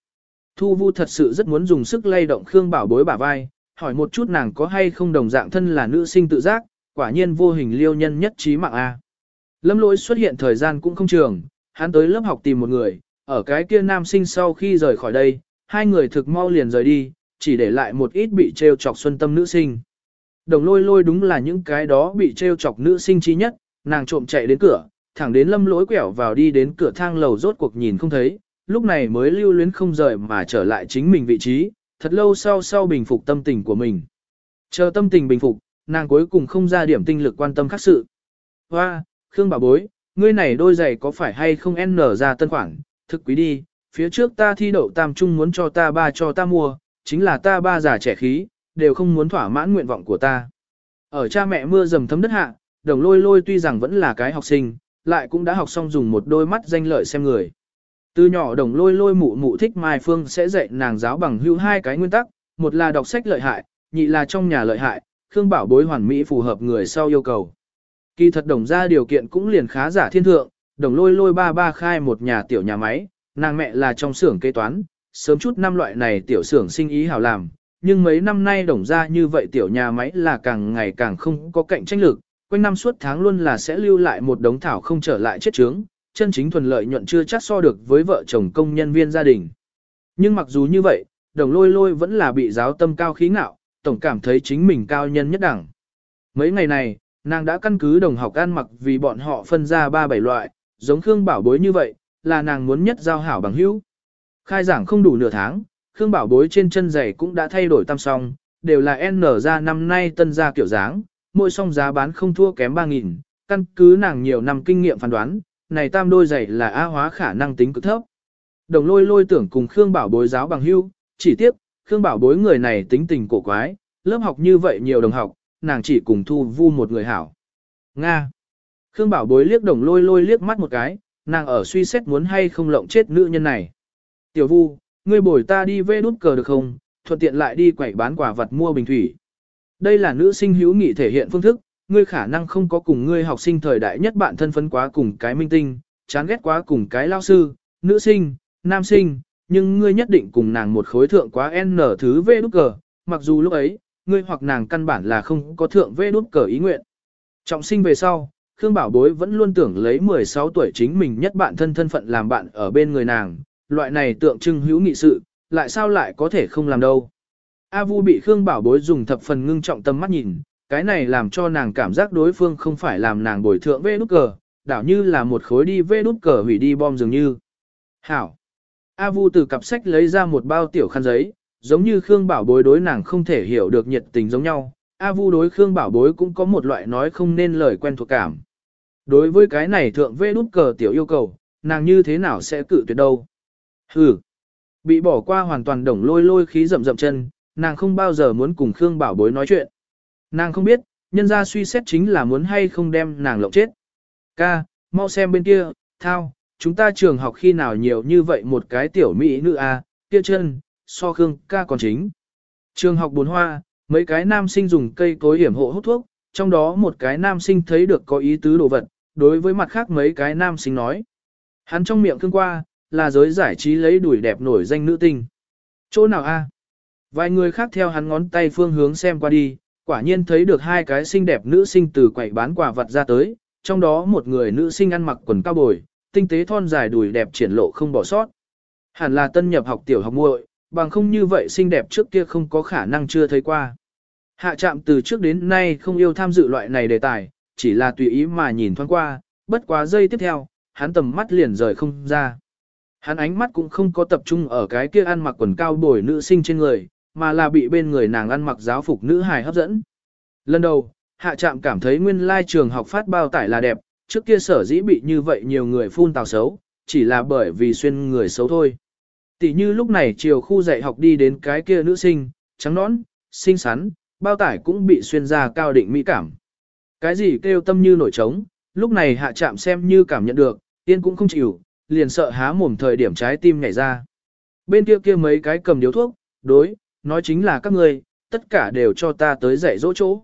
Thu Vu thật sự rất muốn dùng sức lay động Khương Bảo bối bả vai, hỏi một chút nàng có hay không đồng dạng thân là nữ sinh tự giác, quả nhiên vô hình liêu nhân nhất trí mạng A. Lâm lỗi xuất hiện thời gian cũng không trường, hắn tới lớp học tìm một người, ở cái kia nam sinh sau khi rời khỏi đây, hai người thực mau liền rời đi, chỉ để lại một ít bị trêu chọc xuân tâm nữ sinh. Đồng lôi lôi đúng là những cái đó bị trêu chọc nữ sinh chi nhất, nàng trộm chạy đến cửa, thẳng đến lâm lỗi quẹo vào đi đến cửa thang lầu rốt cuộc nhìn không thấy, lúc này mới lưu luyến không rời mà trở lại chính mình vị trí, thật lâu sau sau bình phục tâm tình của mình. Chờ tâm tình bình phục, nàng cuối cùng không ra điểm tinh lực quan tâm khác sự. Hoa, Khương bà bối, ngươi này đôi giày có phải hay không n ra tân khoản, thực quý đi, phía trước ta thi đậu tam trung muốn cho ta ba cho ta mua, chính là ta ba già trẻ khí, đều không muốn thỏa mãn nguyện vọng của ta. Ở cha mẹ mưa dầm thấm đất hạ, đồng lôi lôi tuy rằng vẫn là cái học sinh, lại cũng đã học xong dùng một đôi mắt danh lợi xem người. Từ nhỏ đồng lôi lôi mụ mụ thích Mai Phương sẽ dạy nàng giáo bằng hữu hai cái nguyên tắc, một là đọc sách lợi hại, nhị là trong nhà lợi hại, Khương Bảo bối hoàn mỹ phù hợp người sau yêu cầu. Kỳ thật đồng ra điều kiện cũng liền khá giả thiên thượng, đồng lôi lôi ba ba khai một nhà tiểu nhà máy, nàng mẹ là trong xưởng kế toán, sớm chút năm loại này tiểu xưởng sinh ý hảo làm, nhưng mấy năm nay đồng ra như vậy tiểu nhà máy là càng ngày càng không có cạnh tranh lực, quanh năm suốt tháng luôn là sẽ lưu lại một đống thảo không trở lại chết trướng, chân chính thuần lợi nhuận chưa chắc so được với vợ chồng công nhân viên gia đình. Nhưng mặc dù như vậy, đồng lôi lôi vẫn là bị giáo tâm cao khí ngạo, tổng cảm thấy chính mình cao nhân nhất đẳng. Mấy ngày này, nàng đã căn cứ đồng học ăn mặc vì bọn họ phân ra ba bảy loại, giống Khương Bảo Bối như vậy, là nàng muốn nhất giao hảo bằng hữu. Khai giảng không đủ nửa tháng, Khương Bảo Bối trên chân giày cũng đã thay đổi tam song, đều là N ra năm nay tân ra kiểu dáng, mỗi song giá bán không thua kém 3.000, căn cứ nàng nhiều năm kinh nghiệm phán đoán, này tam đôi giày là A hóa khả năng tính cực thấp. Đồng lôi lôi tưởng cùng Khương Bảo Bối giáo bằng hữu, chỉ tiếp, Khương Bảo Bối người này tính tình cổ quái, lớp học như vậy nhiều đồng học, nàng chỉ cùng thu vu một người hảo. Nga. Khương Bảo Bối liếc đồng lôi lôi liếc mắt một cái, nàng ở suy xét muốn hay không lộng chết nữ nhân này. Tiểu vu, ngươi bồi ta đi vê nút cờ được không, thuận tiện lại đi quẩy bán quả vật mua bình thủy. Đây là nữ sinh hữu nghị thể hiện phương thức, ngươi khả năng không có cùng ngươi học sinh thời đại nhất bạn thân phấn quá cùng cái minh tinh, chán ghét quá cùng cái lao sư, nữ sinh, nam sinh, nhưng ngươi nhất định cùng nàng một khối thượng quá n thứ vê nút cờ, mặc dù lúc ấy, ngươi hoặc nàng căn bản là không có thượng vê nút cờ ý nguyện. Trọng sinh về sau, Khương Bảo Bối vẫn luôn tưởng lấy 16 tuổi chính mình nhất bạn thân thân phận làm bạn ở bên người nàng, loại này tượng trưng hữu nghị sự, lại sao lại có thể không làm đâu. A Vu bị Khương Bảo Bối dùng thập phần ngưng trọng tâm mắt nhìn, cái này làm cho nàng cảm giác đối phương không phải làm nàng bồi thượng vê nút cờ, đảo như là một khối đi vê nút cờ hủy đi bom dường như. Hảo! A Vu từ cặp sách lấy ra một bao tiểu khăn giấy, giống như Khương Bảo Bối đối nàng không thể hiểu được nhiệt tình giống nhau. A Vu đối Khương Bảo Bối cũng có một loại nói không nên lời quen thuộc cảm. Đối với cái này thượng vê nút cờ tiểu yêu cầu, nàng như thế nào sẽ cự tuyệt đâu. Hừ! Bị bỏ qua hoàn toàn đồng lôi lôi khí rậm rậm chân, nàng không bao giờ muốn cùng Khương Bảo Bối nói chuyện. Nàng không biết, nhân ra suy xét chính là muốn hay không đem nàng lộng chết. Ca, mau xem bên kia, thao, chúng ta trường học khi nào nhiều như vậy một cái tiểu mỹ nữ a, à, kia chân, so Khương ca còn chính. Trường học bốn hoa, mấy cái nam sinh dùng cây cối hiểm hộ hút thuốc, trong đó một cái nam sinh thấy được có ý tứ đồ vật, đối với mặt khác mấy cái nam sinh nói. Hắn trong miệng Khương qua, là giới giải trí lấy đuổi đẹp nổi danh nữ tinh. Chỗ nào a? Vài người khác theo hắn ngón tay phương hướng xem qua đi, quả nhiên thấy được hai cái xinh đẹp nữ sinh từ quầy bán quà vật ra tới, trong đó một người nữ sinh ăn mặc quần cao bồi, tinh tế thon dài đùi đẹp triển lộ không bỏ sót. Hẳn là tân nhập học tiểu học muội, bằng không như vậy xinh đẹp trước kia không có khả năng chưa thấy qua. Hạ trạm từ trước đến nay không yêu tham dự loại này đề tài, chỉ là tùy ý mà nhìn thoáng qua, bất quá giây tiếp theo, hắn tầm mắt liền rời không ra. Hắn ánh mắt cũng không có tập trung ở cái kia ăn mặc quần cao bồi nữ sinh trên người, mà là bị bên người nàng ăn mặc giáo phục nữ hài hấp dẫn. Lần đầu, hạ trạm cảm thấy nguyên lai trường học phát bao tải là đẹp, trước kia sở dĩ bị như vậy nhiều người phun tào xấu, chỉ là bởi vì xuyên người xấu thôi. Tỷ như lúc này chiều khu dạy học đi đến cái kia nữ sinh, trắng nõn, xinh xắn, bao tải cũng bị xuyên ra cao định mỹ cảm. Cái gì kêu tâm như nổi trống, lúc này hạ Trạm xem như cảm nhận được, tiên cũng không chịu, liền sợ há mồm thời điểm trái tim nhảy ra. Bên kia kia mấy cái cầm điếu thuốc, đối, nói chính là các ngươi, tất cả đều cho ta tới dạy dỗ chỗ.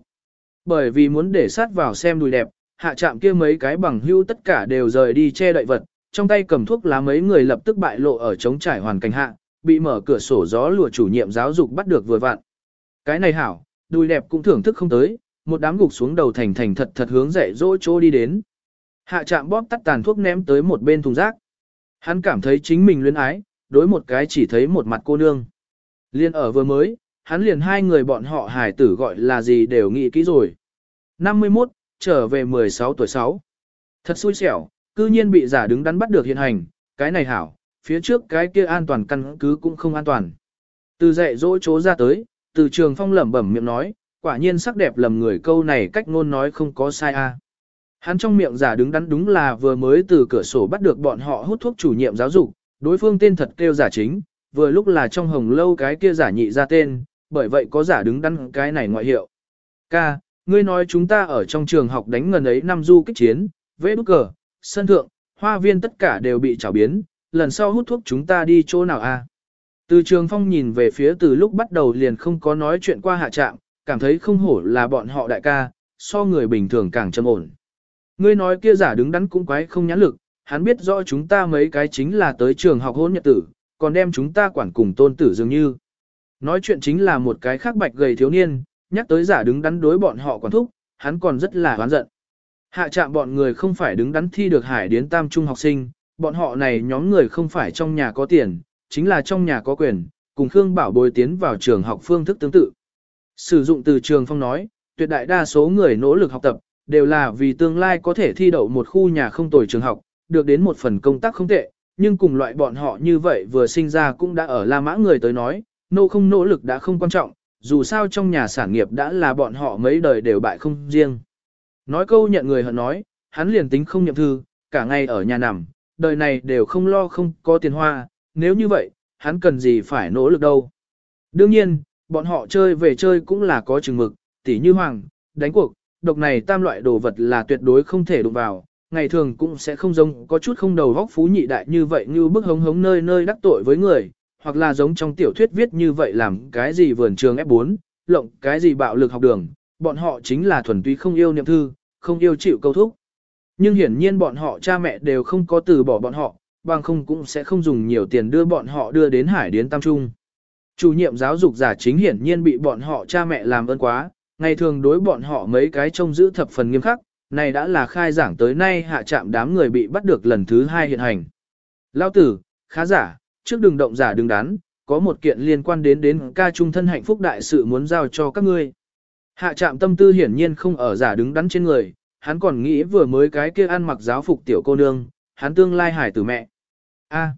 Bởi vì muốn để sát vào xem đùi đẹp, hạ chạm kia mấy cái bằng hưu tất cả đều rời đi che đậy vật, trong tay cầm thuốc lá mấy người lập tức bại lộ ở trống trải hoàn cảnh hạ, bị mở cửa sổ gió lùa chủ nhiệm giáo dục bắt được vừa vặn. Cái này hảo, đùi đẹp cũng thưởng thức không tới, một đám gục xuống đầu thành thành thật thật hướng dạy dỗ chỗ đi đến. Hạ chạm bóp tắt tàn thuốc ném tới một bên thùng rác. Hắn cảm thấy chính mình luyến ái, đối một cái chỉ thấy một mặt cô nương. Liên ở vừa mới, hắn liền hai người bọn họ hải tử gọi là gì đều nghĩ kỹ rồi. 51, trở về 16 tuổi 6. Thật xui xẻo, cư nhiên bị giả đứng đắn bắt được hiện hành, cái này hảo, phía trước cái kia an toàn căn cứ cũng không an toàn. Từ dạy dỗ chố ra tới, từ trường phong lẩm bẩm miệng nói, quả nhiên sắc đẹp lầm người câu này cách ngôn nói không có sai a. Hắn trong miệng giả đứng đắn đúng là vừa mới từ cửa sổ bắt được bọn họ hút thuốc chủ nhiệm giáo dục, đối phương tên thật kêu giả chính, vừa lúc là trong hồng lâu cái kia giả nhị ra tên, bởi vậy có giả đứng đắn cái này ngoại hiệu. Ca, ngươi nói chúng ta ở trong trường học đánh ngần ấy năm du kích chiến, vế đúc cờ, sân thượng, hoa viên tất cả đều bị trảo biến, lần sau hút thuốc chúng ta đi chỗ nào a? Từ trường phong nhìn về phía từ lúc bắt đầu liền không có nói chuyện qua hạ trạm, cảm thấy không hổ là bọn họ đại ca, so người bình thường càng trầm ổn. Ngươi nói kia giả đứng đắn cũng quái không nhãn lực, hắn biết rõ chúng ta mấy cái chính là tới trường học hôn nhật tử, còn đem chúng ta quản cùng tôn tử dường như. Nói chuyện chính là một cái khác bạch gầy thiếu niên, nhắc tới giả đứng đắn đối bọn họ quản thúc, hắn còn rất là hoán giận. Hạ trạm bọn người không phải đứng đắn thi được hải đến tam trung học sinh, bọn họ này nhóm người không phải trong nhà có tiền, chính là trong nhà có quyền, cùng Khương Bảo bồi tiến vào trường học phương thức tương tự. Sử dụng từ trường phong nói, tuyệt đại đa số người nỗ lực học tập, đều là vì tương lai có thể thi đậu một khu nhà không tồi trường học, được đến một phần công tác không tệ, nhưng cùng loại bọn họ như vậy vừa sinh ra cũng đã ở La Mã người tới nói, nô không nỗ lực đã không quan trọng, dù sao trong nhà sản nghiệp đã là bọn họ mấy đời đều bại không riêng. Nói câu nhận người hận nói, hắn liền tính không nhậm thư, cả ngày ở nhà nằm, đời này đều không lo không có tiền hoa, nếu như vậy, hắn cần gì phải nỗ lực đâu. Đương nhiên, bọn họ chơi về chơi cũng là có chừng mực, tỉ như hoàng, đánh cuộc, độc này tam loại đồ vật là tuyệt đối không thể đụng vào, ngày thường cũng sẽ không giống có chút không đầu góc phú nhị đại như vậy như bức hống hống nơi nơi đắc tội với người, hoặc là giống trong tiểu thuyết viết như vậy làm cái gì vườn trường F4, lộng cái gì bạo lực học đường, bọn họ chính là thuần túy không yêu niệm thư, không yêu chịu câu thúc. Nhưng hiển nhiên bọn họ cha mẹ đều không có từ bỏ bọn họ, bằng không cũng sẽ không dùng nhiều tiền đưa bọn họ đưa đến hải điến tam trung. Chủ nhiệm giáo dục giả chính hiển nhiên bị bọn họ cha mẹ làm ơn quá, ngày thường đối bọn họ mấy cái trông giữ thập phần nghiêm khắc, này đã là khai giảng tới nay hạ chạm đám người bị bắt được lần thứ hai hiện hành. Lao tử, khá giả, trước đừng động giả đừng đắn, có một kiện liên quan đến đến ca trung thân hạnh phúc đại sự muốn giao cho các ngươi. Hạ chạm tâm tư hiển nhiên không ở giả đứng đắn trên người, hắn còn nghĩ vừa mới cái kia ăn mặc giáo phục tiểu cô nương, hắn tương lai hải tử mẹ. A.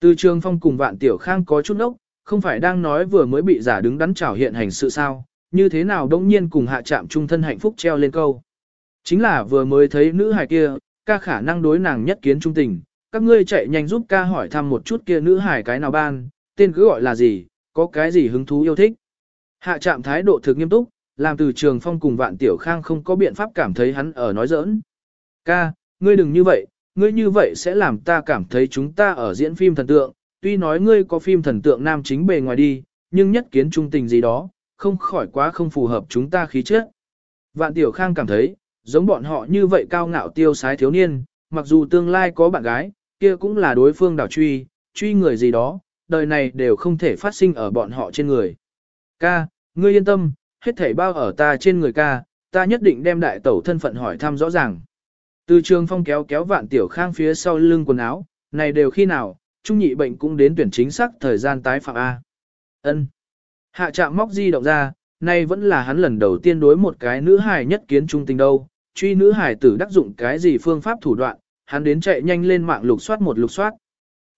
từ trường phong cùng vạn tiểu khang có chút nốc, không phải đang nói vừa mới bị giả đứng đắn trảo hiện hành sự sao, như thế nào đông nhiên cùng hạ chạm trung thân hạnh phúc treo lên câu. Chính là vừa mới thấy nữ hài kia, ca khả năng đối nàng nhất kiến trung tình, các ngươi chạy nhanh giúp ca hỏi thăm một chút kia nữ hài cái nào ban, tên cứ gọi là gì, có cái gì hứng thú yêu thích. Hạ trạm thái độ thực nghiêm túc, làm từ trường phong cùng vạn tiểu khang không có biện pháp cảm thấy hắn ở nói giỡn. Ca, ngươi đừng như vậy, ngươi như vậy sẽ làm ta cảm thấy chúng ta ở diễn phim thần tượng, tuy nói ngươi có phim thần tượng nam chính bề ngoài đi, nhưng nhất kiến trung tình gì đó, không khỏi quá không phù hợp chúng ta khí chất. Vạn tiểu khang cảm thấy, giống bọn họ như vậy cao ngạo tiêu sái thiếu niên, mặc dù tương lai có bạn gái, kia cũng là đối phương đảo truy, truy người gì đó, đời này đều không thể phát sinh ở bọn họ trên người. Ca, ngươi yên tâm, hết thảy bao ở ta trên người ca, ta nhất định đem đại tẩu thân phận hỏi thăm rõ ràng. Từ trường phong kéo kéo vạn tiểu khang phía sau lưng quần áo, này đều khi nào, trung nhị bệnh cũng đến tuyển chính xác thời gian tái phạm A. ân Hạ trạm móc di động ra, nay vẫn là hắn lần đầu tiên đối một cái nữ hài nhất kiến trung tình đâu, truy nữ hài tử đắc dụng cái gì phương pháp thủ đoạn, hắn đến chạy nhanh lên mạng lục soát một lục soát.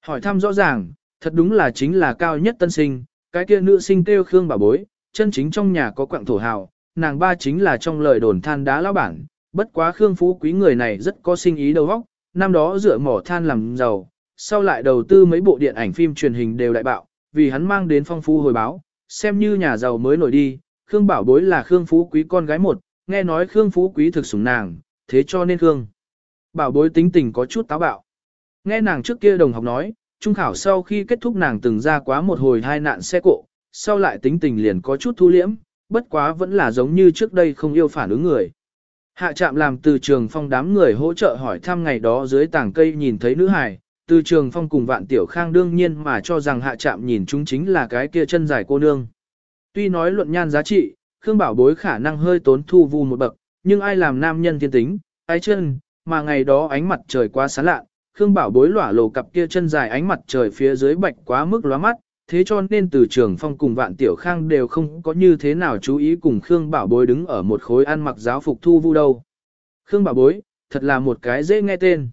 Hỏi thăm rõ ràng, thật đúng là chính là cao nhất tân sinh, cái kia nữ sinh kêu Khương bà bối, chân chính trong nhà có quạng thổ hào, nàng ba chính là trong lời đồn than đá lão bản, bất quá Khương Phú Quý người này rất có sinh ý đầu óc, năm đó dựa mỏ than làm giàu, sau lại đầu tư mấy bộ điện ảnh phim truyền hình đều đại bạo, vì hắn mang đến phong phú hồi báo, xem như nhà giàu mới nổi đi, Khương Bảo Bối là Khương Phú Quý con gái một, nghe nói Khương Phú Quý thực sủng nàng, thế cho nên Khương Bảo Bối tính tình có chút táo bạo. Nghe nàng trước kia đồng học nói, trung khảo sau khi kết thúc nàng từng ra quá một hồi hai nạn xe cộ, sau lại tính tình liền có chút thu liễm, bất quá vẫn là giống như trước đây không yêu phản ứng người. Hạ trạm làm từ trường phong đám người hỗ trợ hỏi thăm ngày đó dưới tảng cây nhìn thấy nữ hải, từ trường phong cùng vạn tiểu khang đương nhiên mà cho rằng hạ trạm nhìn chúng chính là cái kia chân dài cô nương. Tuy nói luận nhan giá trị, Khương Bảo Bối khả năng hơi tốn thu vu một bậc, nhưng ai làm nam nhân thiên tính, ái chân, mà ngày đó ánh mặt trời quá sáng lạ, Khương Bảo Bối lỏa lồ cặp kia chân dài ánh mặt trời phía dưới bạch quá mức lóa mắt, thế cho nên từ trường phong cùng vạn tiểu khang đều không có như thế nào chú ý cùng Khương Bảo Bối đứng ở một khối ăn mặc giáo phục thu vu đâu. Khương Bảo Bối, thật là một cái dễ nghe tên.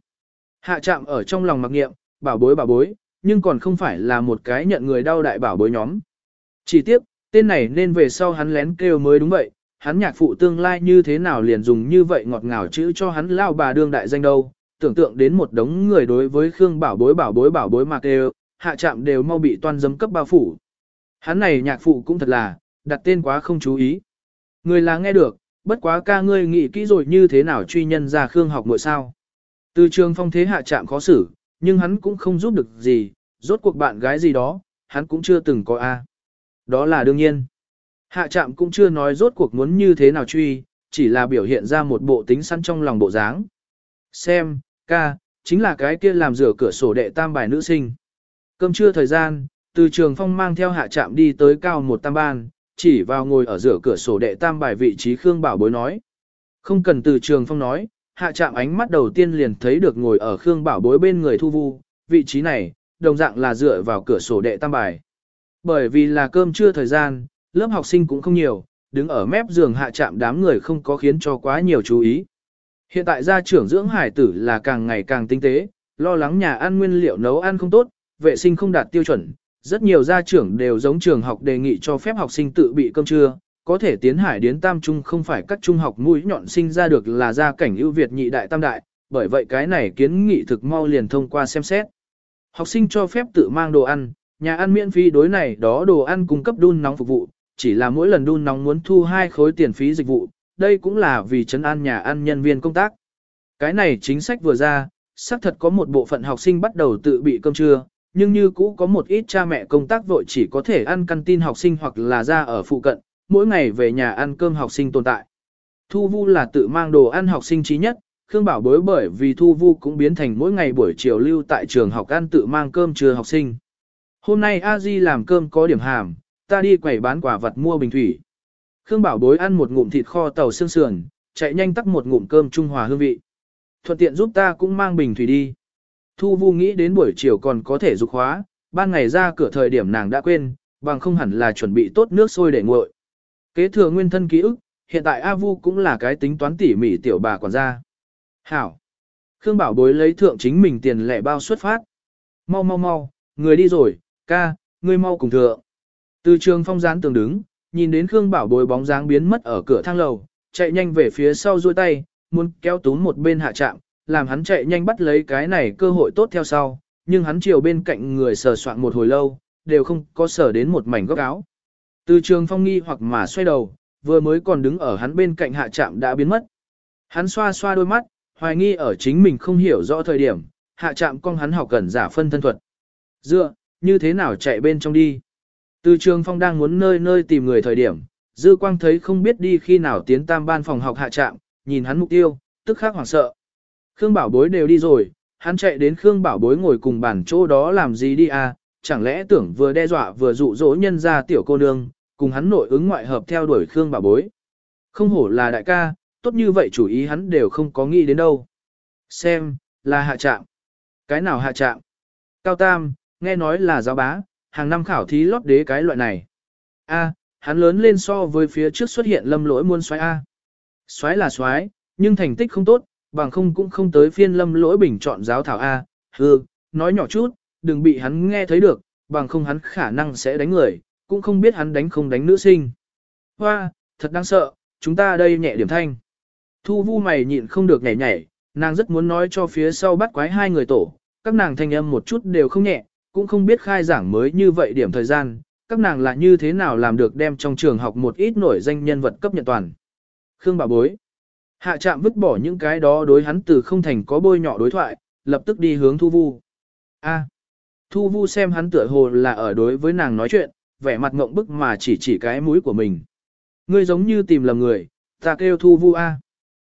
Hạ chạm ở trong lòng mặc nghiệm, bảo bối bảo bối, nhưng còn không phải là một cái nhận người đau đại bảo bối nhóm. Chỉ tiếp, tên này nên về sau hắn lén kêu mới đúng vậy, hắn nhạc phụ tương lai như thế nào liền dùng như vậy ngọt ngào chữ cho hắn lao bà đương đại danh đâu, tưởng tượng đến một đống người đối với Khương bảo bối bảo bối bảo bối mà kêu, hạ chạm đều mau bị toan dấm cấp bao phủ. Hắn này nhạc phụ cũng thật là, đặt tên quá không chú ý. Người là nghe được, bất quá ca ngươi nghĩ kỹ rồi như thế nào truy nhân ra Khương học nội sao. Từ trường phong thế hạ chạm khó xử, nhưng hắn cũng không giúp được gì, rốt cuộc bạn gái gì đó, hắn cũng chưa từng có a. Đó là đương nhiên. Hạ chạm cũng chưa nói rốt cuộc muốn như thế nào truy, chỉ là biểu hiện ra một bộ tính săn trong lòng bộ dáng. Xem, ca, chính là cái kia làm rửa cửa sổ đệ tam bài nữ sinh. Cơm trưa thời gian, từ trường phong mang theo hạ trạm đi tới cao một tam ban, chỉ vào ngồi ở giữa cửa sổ đệ tam bài vị trí Khương Bảo Bối nói. Không cần từ trường phong nói, hạ chạm ánh mắt đầu tiên liền thấy được ngồi ở Khương Bảo Bối bên người Thu Vu, vị trí này, đồng dạng là dựa vào cửa sổ đệ tam bài. Bởi vì là cơm trưa thời gian, lớp học sinh cũng không nhiều, đứng ở mép giường hạ chạm đám người không có khiến cho quá nhiều chú ý. Hiện tại gia trưởng dưỡng hải tử là càng ngày càng tinh tế, lo lắng nhà ăn nguyên liệu nấu ăn không tốt, vệ sinh không đạt tiêu chuẩn. Rất nhiều gia trưởng đều giống trường học đề nghị cho phép học sinh tự bị cơm trưa, có thể tiến hải đến tam trung không phải các trung học mũi nhọn sinh ra được là gia cảnh ưu việt nhị đại tam đại, bởi vậy cái này kiến nghị thực mau liền thông qua xem xét. Học sinh cho phép tự mang đồ ăn, nhà ăn miễn phí đối này đó đồ ăn cung cấp đun nóng phục vụ, chỉ là mỗi lần đun nóng muốn thu hai khối tiền phí dịch vụ, đây cũng là vì chấn an nhà ăn nhân viên công tác. Cái này chính sách vừa ra, xác thật có một bộ phận học sinh bắt đầu tự bị cơm trưa, nhưng như cũ có một ít cha mẹ công tác vội chỉ có thể ăn căn tin học sinh hoặc là ra ở phụ cận, mỗi ngày về nhà ăn cơm học sinh tồn tại. Thu Vu là tự mang đồ ăn học sinh trí nhất, Khương Bảo bối bởi vì Thu Vu cũng biến thành mỗi ngày buổi chiều lưu tại trường học ăn tự mang cơm trưa học sinh. Hôm nay A Di làm cơm có điểm hàm, ta đi quầy bán quả vật mua bình thủy. Khương Bảo bối ăn một ngụm thịt kho tàu xương sườn, chạy nhanh tắt một ngụm cơm trung hòa hương vị. Thuận tiện giúp ta cũng mang bình thủy đi. Thu Vu nghĩ đến buổi chiều còn có thể dục hóa, ban ngày ra cửa thời điểm nàng đã quên, bằng không hẳn là chuẩn bị tốt nước sôi để nguội. Kế thừa nguyên thân ký ức, hiện tại A Vu cũng là cái tính toán tỉ mỉ tiểu bà quản gia. Hảo. Khương Bảo Bối lấy thượng chính mình tiền lẻ bao xuất phát. Mau mau mau, người đi rồi, ca, người mau cùng thượng. Từ trường phong gián tường đứng, nhìn đến Khương Bảo Bối bóng dáng biến mất ở cửa thang lầu, chạy nhanh về phía sau duỗi tay, muốn kéo túm một bên hạ trạm, làm hắn chạy nhanh bắt lấy cái này cơ hội tốt theo sau, nhưng hắn chiều bên cạnh người sờ soạn một hồi lâu, đều không có sờ đến một mảnh góc áo. Từ trường phong nghi hoặc mà xoay đầu, vừa mới còn đứng ở hắn bên cạnh hạ trạm đã biến mất. Hắn xoa xoa đôi mắt, hoài nghi ở chính mình không hiểu rõ thời điểm, hạ trạm con hắn học cần giả phân thân thuật. Dựa, như thế nào chạy bên trong đi. Từ trường phong đang muốn nơi nơi tìm người thời điểm, dư quang thấy không biết đi khi nào tiến tam ban phòng học hạ trạm, nhìn hắn mục tiêu, tức khắc hoảng sợ. Khương bảo bối đều đi rồi, hắn chạy đến Khương bảo bối ngồi cùng bàn chỗ đó làm gì đi à, chẳng lẽ tưởng vừa đe dọa vừa dụ dỗ nhân ra tiểu cô nương, cùng hắn nội ứng ngoại hợp theo đuổi Khương bảo bối. Không hổ là đại ca, tốt như vậy chủ ý hắn đều không có nghĩ đến đâu. Xem, là hạ trạm. Cái nào hạ trạm? Cao Tam, nghe nói là giáo bá, hàng năm khảo thí lót đế cái loại này. A, hắn lớn lên so với phía trước xuất hiện lâm lỗi muôn xoáy A. Xoáy là xoáy, nhưng thành tích không tốt, bằng không cũng không tới phiên lâm lỗi bình chọn giáo thảo A. Hừ, nói nhỏ chút, đừng bị hắn nghe thấy được, bằng không hắn khả năng sẽ đánh người, cũng không biết hắn đánh không đánh nữ sinh. Hoa, thật đáng sợ, chúng ta đây nhẹ điểm thanh. Thu vu mày nhịn không được nhảy nhảy, nàng rất muốn nói cho phía sau bắt quái hai người tổ, các nàng thanh âm một chút đều không nhẹ, cũng không biết khai giảng mới như vậy điểm thời gian, các nàng là như thế nào làm được đem trong trường học một ít nổi danh nhân vật cấp nhận toàn. Khương bà bối. Hạ trạm vứt bỏ những cái đó đối hắn từ không thành có bôi nhọ đối thoại, lập tức đi hướng thu vu. A. Thu vu xem hắn tựa hồ là ở đối với nàng nói chuyện, vẻ mặt ngộng bức mà chỉ chỉ cái mũi của mình. Ngươi giống như tìm lầm người, ta kêu thu vu A.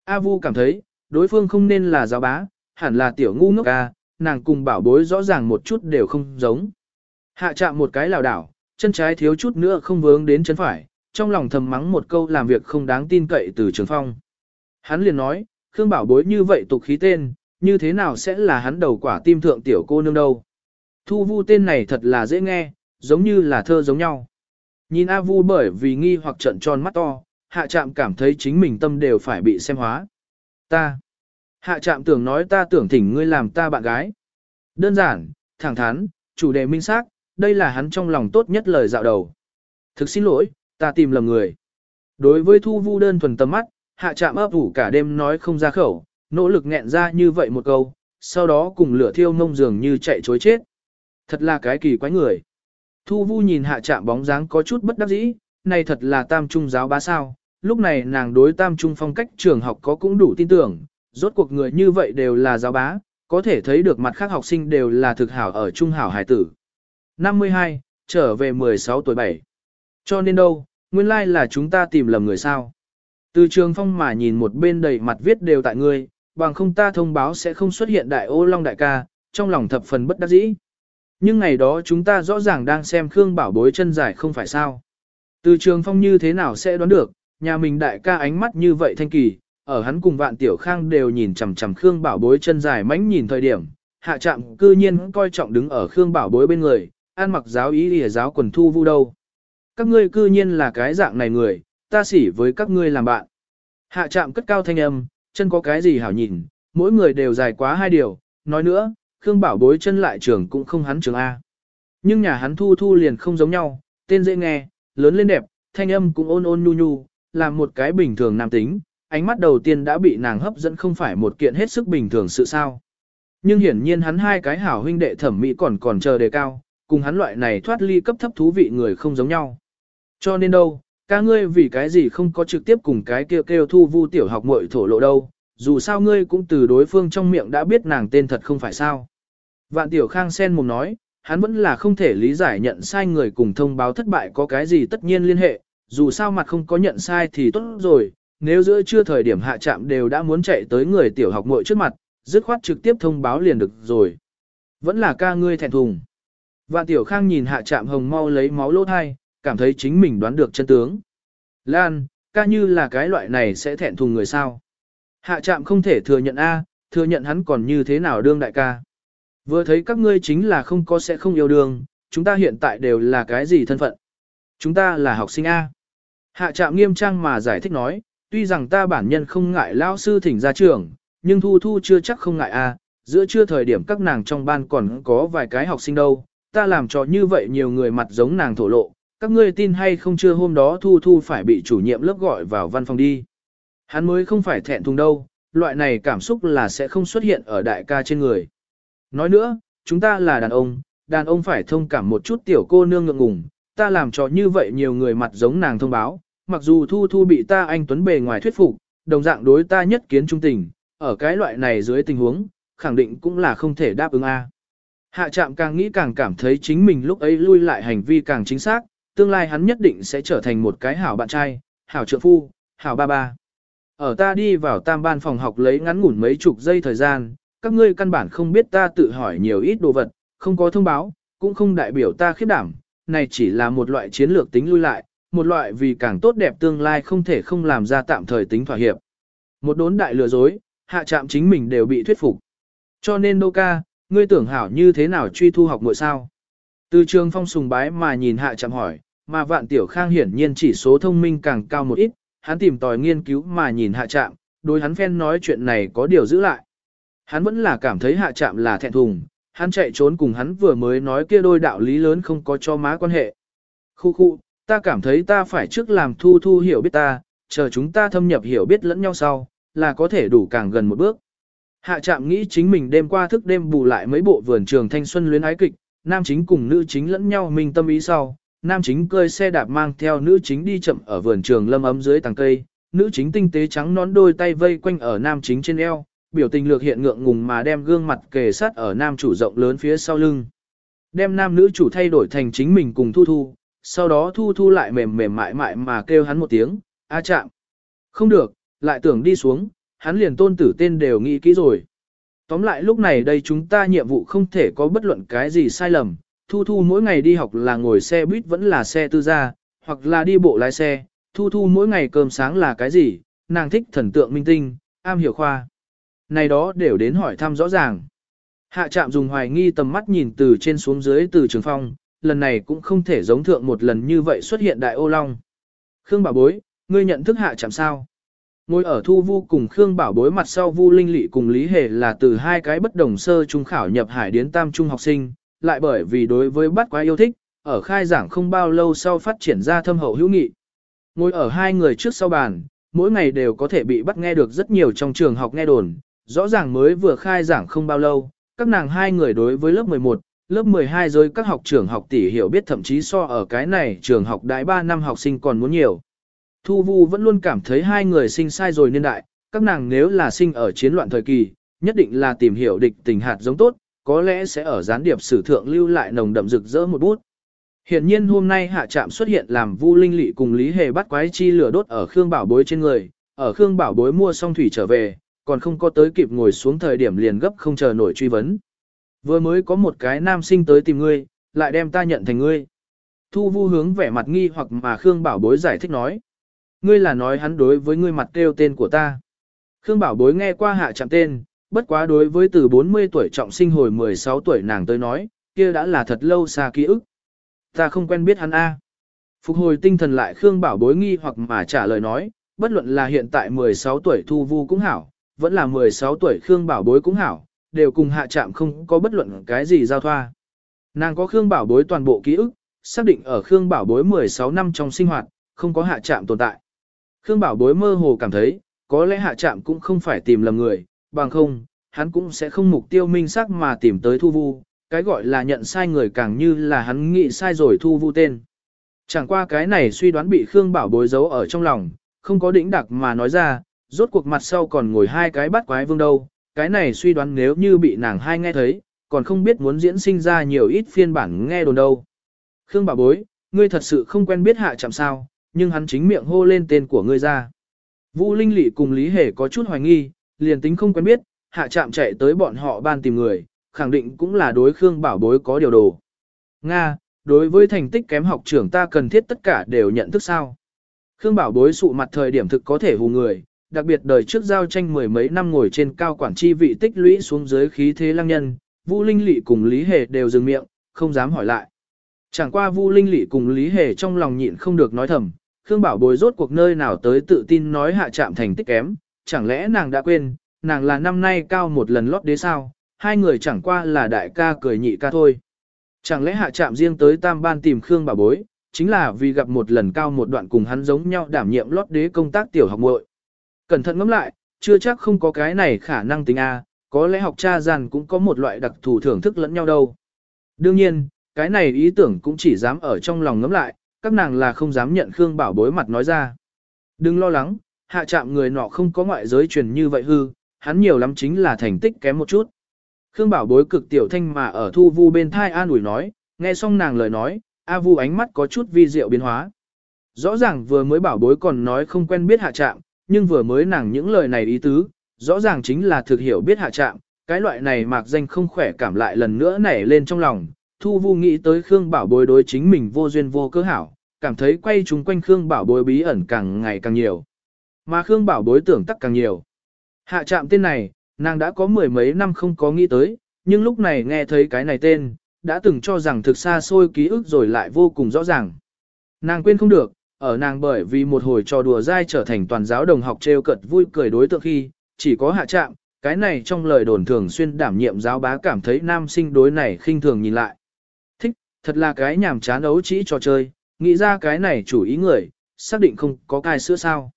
A vu cảm thấy, đối phương không nên là giáo bá, hẳn là tiểu ngu ngốc A, nàng cùng bảo bối rõ ràng một chút đều không giống. Hạ chạm một cái lào đảo, chân trái thiếu chút nữa không vướng đến chân phải, trong lòng thầm mắng một câu làm việc không đáng tin cậy từ trường phong. Hắn liền nói, Khương bảo bối như vậy tục khí tên, như thế nào sẽ là hắn đầu quả tim thượng tiểu cô nương đâu. Thu vu tên này thật là dễ nghe, giống như là thơ giống nhau. Nhìn A vu bởi vì nghi hoặc trận tròn mắt to, hạ trạm cảm thấy chính mình tâm đều phải bị xem hóa. Ta, Hạ trạm tưởng nói ta tưởng thỉnh ngươi làm ta bạn gái. Đơn giản, thẳng thắn, chủ đề minh xác, đây là hắn trong lòng tốt nhất lời dạo đầu. Thực xin lỗi, ta tìm lầm người. Đối với thu vu đơn thuần tầm mắt, hạ trạm ấp ủ cả đêm nói không ra khẩu, nỗ lực nghẹn ra như vậy một câu, sau đó cùng lửa thiêu mông dường như chạy chối chết. Thật là cái kỳ quái người. Thu vu nhìn hạ trạm bóng dáng có chút bất đắc dĩ, này thật là tam trung giáo bá sao. Lúc này nàng đối tam trung phong cách trường học có cũng đủ tin tưởng, rốt cuộc người như vậy đều là giáo bá, có thể thấy được mặt khác học sinh đều là thực hảo ở trung hảo hải tử. 52, trở về 16 tuổi 7. Cho nên đâu, nguyên lai like là chúng ta tìm lầm người sao. Từ trường phong mà nhìn một bên đầy mặt viết đều tại ngươi, bằng không ta thông báo sẽ không xuất hiện đại ô long đại ca, trong lòng thập phần bất đắc dĩ. Nhưng ngày đó chúng ta rõ ràng đang xem Khương bảo bối chân dài không phải sao. Từ trường phong như thế nào sẽ đoán được, nhà mình đại ca ánh mắt như vậy thanh kỳ, ở hắn cùng vạn tiểu khang đều nhìn chằm chằm Khương Bảo Bối chân dài mánh nhìn thời điểm, hạ trạm cư nhiên coi trọng đứng ở Khương Bảo Bối bên người, ăn mặc giáo ý lìa giáo quần thu vu đâu. Các ngươi cư nhiên là cái dạng này người, ta xỉ với các ngươi làm bạn. Hạ trạm cất cao thanh âm, chân có cái gì hảo nhìn, mỗi người đều dài quá hai điều, nói nữa, Khương Bảo Bối chân lại trường cũng không hắn trường A. Nhưng nhà hắn thu thu liền không giống nhau, tên dễ nghe, lớn lên đẹp, thanh âm cũng ôn ôn nhu nhu, làm một cái bình thường nam tính, ánh mắt đầu tiên đã bị nàng hấp dẫn không phải một kiện hết sức bình thường sự sao. Nhưng hiển nhiên hắn hai cái hảo huynh đệ thẩm mỹ còn còn chờ đề cao, cùng hắn loại này thoát ly cấp thấp thú vị người không giống nhau. Cho nên đâu, ca ngươi vì cái gì không có trực tiếp cùng cái kêu kêu thu vu tiểu học muội thổ lộ đâu, dù sao ngươi cũng từ đối phương trong miệng đã biết nàng tên thật không phải sao. Vạn tiểu khang sen mồm nói, hắn vẫn là không thể lý giải nhận sai người cùng thông báo thất bại có cái gì tất nhiên liên hệ, dù sao mặt không có nhận sai thì tốt rồi, nếu giữa trưa thời điểm hạ trạm đều đã muốn chạy tới người tiểu học muội trước mặt, dứt khoát trực tiếp thông báo liền được rồi. Vẫn là ca ngươi thẹn thùng. Vạn tiểu khang nhìn hạ trạm hồng mau lấy máu lỗ thai, cảm thấy chính mình đoán được chân tướng. Lan, ca như là cái loại này sẽ thẹn thùng người sao. Hạ trạm không thể thừa nhận A, thừa nhận hắn còn như thế nào đương đại ca. Vừa thấy các ngươi chính là không có sẽ không yêu đương, chúng ta hiện tại đều là cái gì thân phận. Chúng ta là học sinh A. Hạ trạm nghiêm trang mà giải thích nói, tuy rằng ta bản nhân không ngại lao sư thỉnh ra trường, nhưng thu thu chưa chắc không ngại a. giữa chưa thời điểm các nàng trong ban còn có vài cái học sinh đâu, ta làm cho như vậy nhiều người mặt giống nàng thổ lộ, các ngươi tin hay không chưa hôm đó thu thu phải bị chủ nhiệm lớp gọi vào văn phòng đi. Hắn mới không phải thẹn thùng đâu, loại này cảm xúc là sẽ không xuất hiện ở đại ca trên người. Nói nữa, chúng ta là đàn ông, đàn ông phải thông cảm một chút tiểu cô nương ngượng ngùng, ta làm cho như vậy nhiều người mặt giống nàng thông báo, mặc dù Thu Thu bị ta anh Tuấn bề ngoài thuyết phục, đồng dạng đối ta nhất kiến trung tình, ở cái loại này dưới tình huống, khẳng định cũng là không thể đáp ứng A. Hạ trạm càng nghĩ càng cảm thấy chính mình lúc ấy lui lại hành vi càng chính xác, tương lai hắn nhất định sẽ trở thành một cái hảo bạn trai, hảo trợ phu, hảo ba ba. Ở ta đi vào tam ban phòng học lấy ngắn ngủn mấy chục giây thời gian, các ngươi căn bản không biết ta tự hỏi nhiều ít đồ vật, không có thông báo, cũng không đại biểu ta khiếp đảm, này chỉ là một loại chiến lược tính lui lại, một loại vì càng tốt đẹp tương lai không thể không làm ra tạm thời tính thỏa hiệp. Một đốn đại lừa dối, hạ trạm chính mình đều bị thuyết phục. Cho nên Đô ca, ngươi tưởng hảo như thế nào truy thu học muội sao? Từ trường phong sùng bái mà nhìn hạ trạm hỏi, mà vạn tiểu khang hiển nhiên chỉ số thông minh càng cao một ít, hắn tìm tòi nghiên cứu mà nhìn hạ trạm, đối hắn phen nói chuyện này có điều giữ lại. Hắn vẫn là cảm thấy hạ trạm là thẹn thùng, hắn chạy trốn cùng hắn vừa mới nói kia đôi đạo lý lớn không có cho má quan hệ. Khu khu, ta cảm thấy ta phải trước làm thu thu hiểu biết ta, chờ chúng ta thâm nhập hiểu biết lẫn nhau sau, là có thể đủ càng gần một bước. Hạ trạm nghĩ chính mình đêm qua thức đêm bù lại mấy bộ vườn trường thanh xuân luyến ái kịch, nam chính cùng nữ chính lẫn nhau mình tâm ý sau, nam chính cơi xe đạp mang theo nữ chính đi chậm ở vườn trường lâm ấm dưới tàng cây, nữ chính tinh tế trắng nón đôi tay vây quanh ở nam chính trên eo, biểu tình lược hiện ngượng ngùng mà đem gương mặt kề sát ở nam chủ rộng lớn phía sau lưng. Đem nam nữ chủ thay đổi thành chính mình cùng thu thu, sau đó thu thu lại mềm mềm mại mại mà kêu hắn một tiếng, a chạm. Không được, lại tưởng đi xuống, hắn liền tôn tử tên đều nghĩ kỹ rồi. Tóm lại lúc này đây chúng ta nhiệm vụ không thể có bất luận cái gì sai lầm, Thu Thu mỗi ngày đi học là ngồi xe buýt vẫn là xe tư gia, hoặc là đi bộ lái xe, Thu Thu mỗi ngày cơm sáng là cái gì, nàng thích thần tượng minh tinh, am hiểu khoa. Này đó đều đến hỏi thăm rõ ràng. Hạ trạm dùng hoài nghi tầm mắt nhìn từ trên xuống dưới từ trường phong, lần này cũng không thể giống thượng một lần như vậy xuất hiện đại ô long. Khương bảo bối, ngươi nhận thức hạ trạm sao? Ngồi ở thu vu cùng Khương bảo bối mặt sau vu linh lị cùng Lý Hề là từ hai cái bất đồng sơ trung khảo nhập hải đến tam trung học sinh, lại bởi vì đối với bắt quá yêu thích, ở khai giảng không bao lâu sau phát triển ra thâm hậu hữu nghị. Ngồi ở hai người trước sau bàn, mỗi ngày đều có thể bị bắt nghe được rất nhiều trong trường học nghe đồn, rõ ràng mới vừa khai giảng không bao lâu, các nàng hai người đối với lớp 11, lớp 12 giới các học trưởng học tỷ hiểu biết thậm chí so ở cái này trường học đại 3 năm học sinh còn muốn nhiều. Thu Vu vẫn luôn cảm thấy hai người sinh sai rồi niên đại, các nàng nếu là sinh ở chiến loạn thời kỳ, nhất định là tìm hiểu địch tình hạt giống tốt, có lẽ sẽ ở gián điệp sử thượng lưu lại nồng đậm rực rỡ một bút. Hiện nhiên hôm nay hạ trạm xuất hiện làm Vu Linh Lệ cùng Lý Hề bắt quái chi lửa đốt ở Khương Bảo Bối trên người, ở Khương Bảo Bối mua xong thủy trở về, còn không có tới kịp ngồi xuống thời điểm liền gấp không chờ nổi truy vấn. Vừa mới có một cái nam sinh tới tìm ngươi, lại đem ta nhận thành ngươi. Thu Vu hướng vẻ mặt nghi hoặc mà Khương Bảo Bối giải thích nói. Ngươi là nói hắn đối với ngươi mặt kêu tên của ta. Khương Bảo Bối nghe qua hạ chạm tên, bất quá đối với từ 40 tuổi trọng sinh hồi 16 tuổi nàng tới nói, kia đã là thật lâu xa ký ức. Ta không quen biết hắn A. Phục hồi tinh thần lại Khương Bảo Bối nghi hoặc mà trả lời nói, bất luận là hiện tại 16 tuổi Thu Vu cũng hảo, vẫn là 16 tuổi Khương Bảo Bối cũng hảo, đều cùng hạ chạm không có bất luận cái gì giao thoa. Nàng có Khương Bảo Bối toàn bộ ký ức, xác định ở Khương Bảo Bối 16 năm trong sinh hoạt, không có hạ chạm tồn tại. Khương Bảo Bối mơ hồ cảm thấy, có lẽ hạ chạm cũng không phải tìm lầm người, bằng không, hắn cũng sẽ không mục tiêu minh xác mà tìm tới thu vu, cái gọi là nhận sai người càng như là hắn nghĩ sai rồi thu vu tên. Chẳng qua cái này suy đoán bị Khương Bảo bối giấu ở trong lòng, không có đỉnh đặc mà nói ra, rốt cuộc mặt sau còn ngồi hai cái bắt quái vương đâu, cái này suy đoán nếu như bị nàng hai nghe thấy, còn không biết muốn diễn sinh ra nhiều ít phiên bản nghe đồn đâu. Khương Bảo bối, ngươi thật sự không quen biết hạ chạm sao, nhưng hắn chính miệng hô lên tên của ngươi ra. Vũ Linh Lị cùng Lý Hề có chút hoài nghi, liền tính không quen biết, hạ chạm chạy tới bọn họ ban tìm người, khẳng định cũng là đối Khương Bảo Bối có điều đồ. Nga, đối với thành tích kém học trưởng ta cần thiết tất cả đều nhận thức sao. Khương Bảo Bối sụ mặt thời điểm thực có thể hù người, đặc biệt đời trước giao tranh mười mấy năm ngồi trên cao quản chi vị tích lũy xuống dưới khí thế lăng nhân, Vu Linh Lệ cùng Lý Hề đều dừng miệng, không dám hỏi lại. Chẳng qua Vu Linh Lệ cùng Lý Hề trong lòng nhịn không được nói thầm, Khương Bảo Bối rốt cuộc nơi nào tới tự tin nói hạ chạm thành tích kém, chẳng lẽ nàng đã quên, nàng là năm nay cao một lần lót đế sao, hai người chẳng qua là đại ca cười nhị ca thôi. Chẳng lẽ hạ chạm riêng tới tam ban tìm Khương bà bối, chính là vì gặp một lần cao một đoạn cùng hắn giống nhau đảm nhiệm lót đế công tác tiểu học muội. Cẩn thận ngẫm lại, chưa chắc không có cái này khả năng tính A, có lẽ học cha rằng cũng có một loại đặc thù thưởng thức lẫn nhau đâu. Đương nhiên, cái này ý tưởng cũng chỉ dám ở trong lòng ngấm lại, các nàng là không dám nhận Khương Bảo bối mặt nói ra. Đừng lo lắng, hạ chạm người nọ không có ngoại giới truyền như vậy hư, hắn nhiều lắm chính là thành tích kém một chút. Khương Bảo bối cực tiểu thanh mà ở thu vu bên thai an ủi nói, nghe xong nàng lời nói, A vu ánh mắt có chút vi diệu biến hóa. Rõ ràng vừa mới bảo bối còn nói không quen biết hạ Trạm nhưng vừa mới nàng những lời này ý tứ, rõ ràng chính là thực hiểu biết hạ trạng cái loại này mạc danh không khỏe cảm lại lần nữa nảy lên trong lòng. Thu vu nghĩ tới Khương Bảo bối đối chính mình vô duyên vô cơ hảo, cảm thấy quay chúng quanh Khương Bảo bối bí ẩn càng ngày càng nhiều. Mà Khương Bảo bối tưởng tắc càng nhiều. Hạ trạm tên này, nàng đã có mười mấy năm không có nghĩ tới, nhưng lúc này nghe thấy cái này tên, đã từng cho rằng thực xa xôi ký ức rồi lại vô cùng rõ ràng. Nàng quên không được, ở nàng bởi vì một hồi trò đùa dai trở thành toàn giáo đồng học trêu cợt vui cười đối tượng khi, chỉ có hạ chạm, cái này trong lời đồn thường xuyên đảm nhiệm giáo bá cảm thấy nam sinh đối này khinh thường nhìn lại. Thích, thật là cái nhảm chán ấu trĩ trò chơi, nghĩ ra cái này chủ ý người, xác định không có cai sữa sao.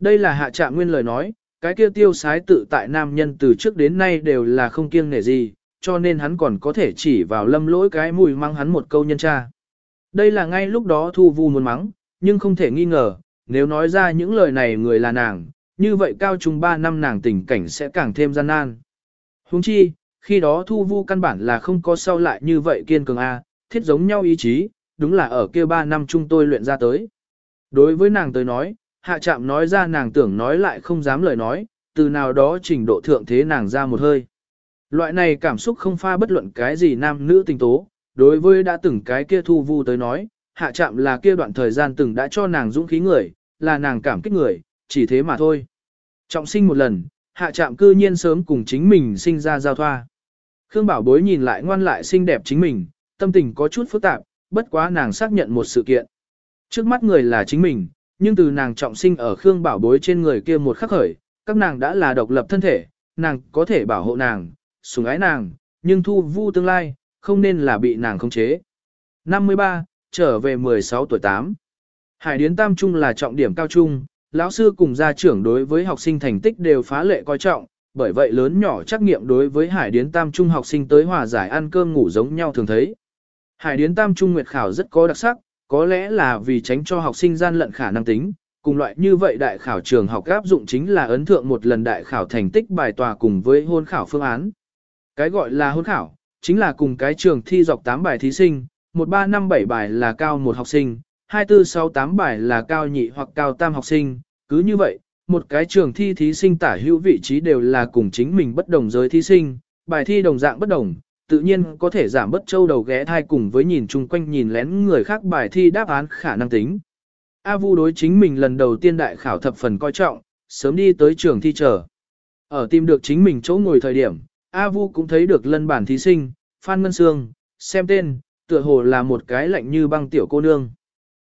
Đây là hạ trạm nguyên lời nói, cái kia tiêu sái tự tại nam nhân từ trước đến nay đều là không kiêng nể gì, cho nên hắn còn có thể chỉ vào lâm lỗi cái mùi mang hắn một câu nhân tra. Đây là ngay lúc đó thu vu muốn mắng, nhưng không thể nghi ngờ, nếu nói ra những lời này người là nàng, như vậy cao trung 3 năm nàng tình cảnh sẽ càng thêm gian nan. Huống chi, khi đó thu vu căn bản là không có sau lại như vậy kiên cường A, thiết giống nhau ý chí, đúng là ở kia 3 năm chúng tôi luyện ra tới. Đối với nàng tới nói, hạ chạm nói ra nàng tưởng nói lại không dám lời nói, từ nào đó trình độ thượng thế nàng ra một hơi. Loại này cảm xúc không pha bất luận cái gì nam nữ tình tố, đối với đã từng cái kia thu vu tới nói, hạ chạm là kia đoạn thời gian từng đã cho nàng dũng khí người, là nàng cảm kích người, chỉ thế mà thôi. Trọng sinh một lần, hạ chạm cư nhiên sớm cùng chính mình sinh ra giao thoa. Khương Bảo Bối nhìn lại ngoan lại xinh đẹp chính mình, tâm tình có chút phức tạp, bất quá nàng xác nhận một sự kiện. Trước mắt người là chính mình, nhưng từ nàng trọng sinh ở Khương Bảo Bối trên người kia một khắc khởi, các nàng đã là độc lập thân thể, nàng có thể bảo hộ nàng, sủng ái nàng, nhưng thu vu tương lai, không nên là bị nàng khống chế. 53, trở về 16 tuổi 8. Hải Điến Tam Trung là trọng điểm cao trung, lão sư cùng gia trưởng đối với học sinh thành tích đều phá lệ coi trọng, bởi vậy lớn nhỏ trắc nghiệm đối với Hải Điến Tam Trung học sinh tới hòa giải ăn cơm ngủ giống nhau thường thấy. Hải Điến Tam Trung Nguyệt Khảo rất có đặc sắc, có lẽ là vì tránh cho học sinh gian lận khả năng tính, cùng loại như vậy đại khảo trường học áp dụng chính là ấn thượng một lần đại khảo thành tích bài tòa cùng với hôn khảo phương án. Cái gọi là hôn khảo, chính là cùng cái trường thi dọc 8 bài thí sinh, 1357 bài là cao một học sinh, 2468 bài là cao nhị hoặc cao tam học sinh, cứ như vậy, một cái trường thi thí sinh tả hữu vị trí đều là cùng chính mình bất đồng giới thí sinh, bài thi đồng dạng bất đồng, tự nhiên có thể giảm bất châu đầu ghé thai cùng với nhìn chung quanh nhìn lén người khác bài thi đáp án khả năng tính. A Vu đối chính mình lần đầu tiên đại khảo thập phần coi trọng, sớm đi tới trường thi chờ. Ở tìm được chính mình chỗ ngồi thời điểm, A Vu cũng thấy được lân bản thí sinh, Phan Ngân Sương, xem tên, tựa hồ là một cái lạnh như băng tiểu cô nương.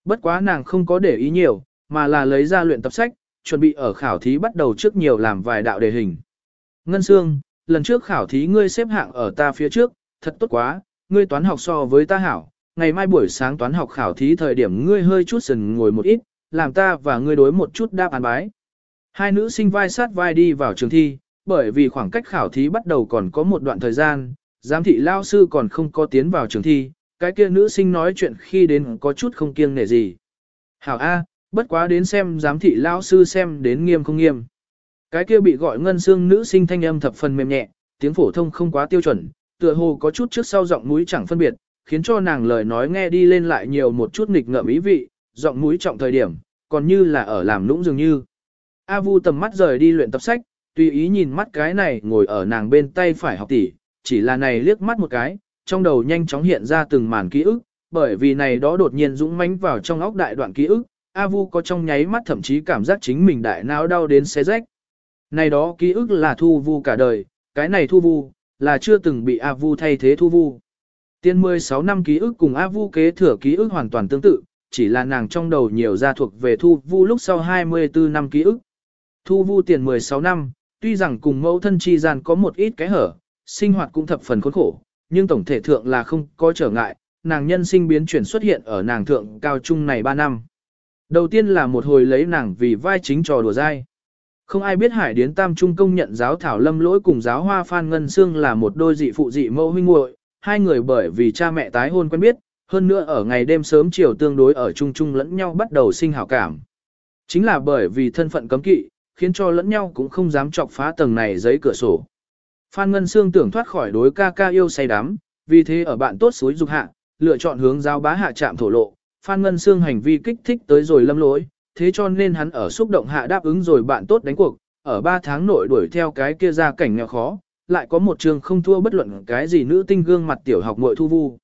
Bất quá nàng không có để ý nhiều, mà là lấy ra luyện tập sách, chuẩn bị ở khảo thí bắt đầu trước nhiều làm vài đạo đề hình. Ngân Sương, lần trước khảo thí ngươi xếp hạng ở ta phía trước, thật tốt quá, ngươi toán học so với ta hảo, ngày mai buổi sáng toán học khảo thí thời điểm ngươi hơi chút sần ngồi một ít, làm ta và ngươi đối một chút đáp án bái. Hai nữ sinh vai sát vai đi vào trường thi, bởi vì khoảng cách khảo thí bắt đầu còn có một đoạn thời gian, giám thị lao sư còn không có tiến vào trường thi, cái kia nữ sinh nói chuyện khi đến có chút không kiêng nể gì. Hảo A, bất quá đến xem giám thị lao sư xem đến nghiêm không nghiêm. Cái kia bị gọi ngân xương nữ sinh thanh âm thập phần mềm nhẹ, tiếng phổ thông không quá tiêu chuẩn, tựa hồ có chút trước sau giọng mũi chẳng phân biệt, khiến cho nàng lời nói nghe đi lên lại nhiều một chút nghịch ngợm ý vị, giọng mũi trọng thời điểm, còn như là ở làm lũng dường như. A Vu tầm mắt rời đi luyện tập sách, tùy ý nhìn mắt cái này ngồi ở nàng bên tay phải học tỷ, chỉ là này liếc mắt một cái, trong đầu nhanh chóng hiện ra từng màn ký ức, bởi vì này đó đột nhiên dũng mãnh vào trong óc đại đoạn ký ức, A Vu có trong nháy mắt thậm chí cảm giác chính mình đại não đau đến xé rách. Này đó ký ức là thu vu cả đời, cái này thu vu, là chưa từng bị A Vu thay thế thu vu. Tiên 16 năm ký ức cùng A Vu kế thừa ký ức hoàn toàn tương tự, chỉ là nàng trong đầu nhiều gia thuộc về thu vu lúc sau 24 năm ký ức. Thu vu tiền 16 năm, tuy rằng cùng mẫu thân chi gian có một ít cái hở, sinh hoạt cũng thập phần khốn khổ, nhưng tổng thể thượng là không có trở ngại, nàng nhân sinh biến chuyển xuất hiện ở nàng thượng cao trung này 3 năm. Đầu tiên là một hồi lấy nàng vì vai chính trò đùa dai. Không ai biết Hải Điến Tam Trung công nhận giáo thảo lâm lỗi cùng giáo hoa Phan Ngân Sương là một đôi dị phụ dị mẫu huynh muội, hai người bởi vì cha mẹ tái hôn quen biết, hơn nữa ở ngày đêm sớm chiều tương đối ở chung chung lẫn nhau bắt đầu sinh hảo cảm. Chính là bởi vì thân phận cấm kỵ, khiến cho lẫn nhau cũng không dám chọc phá tầng này giấy cửa sổ. Phan Ngân Sương tưởng thoát khỏi đối ca ca yêu say đắm, vì thế ở bạn tốt suối dục hạ, lựa chọn hướng giao bá hạ chạm thổ lộ, Phan Ngân Sương hành vi kích thích tới rồi lâm lỗi, thế cho nên hắn ở xúc động hạ đáp ứng rồi bạn tốt đánh cuộc, ở 3 tháng nội đuổi theo cái kia ra cảnh nghèo khó, lại có một trường không thua bất luận cái gì nữ tinh gương mặt tiểu học muội thu vu.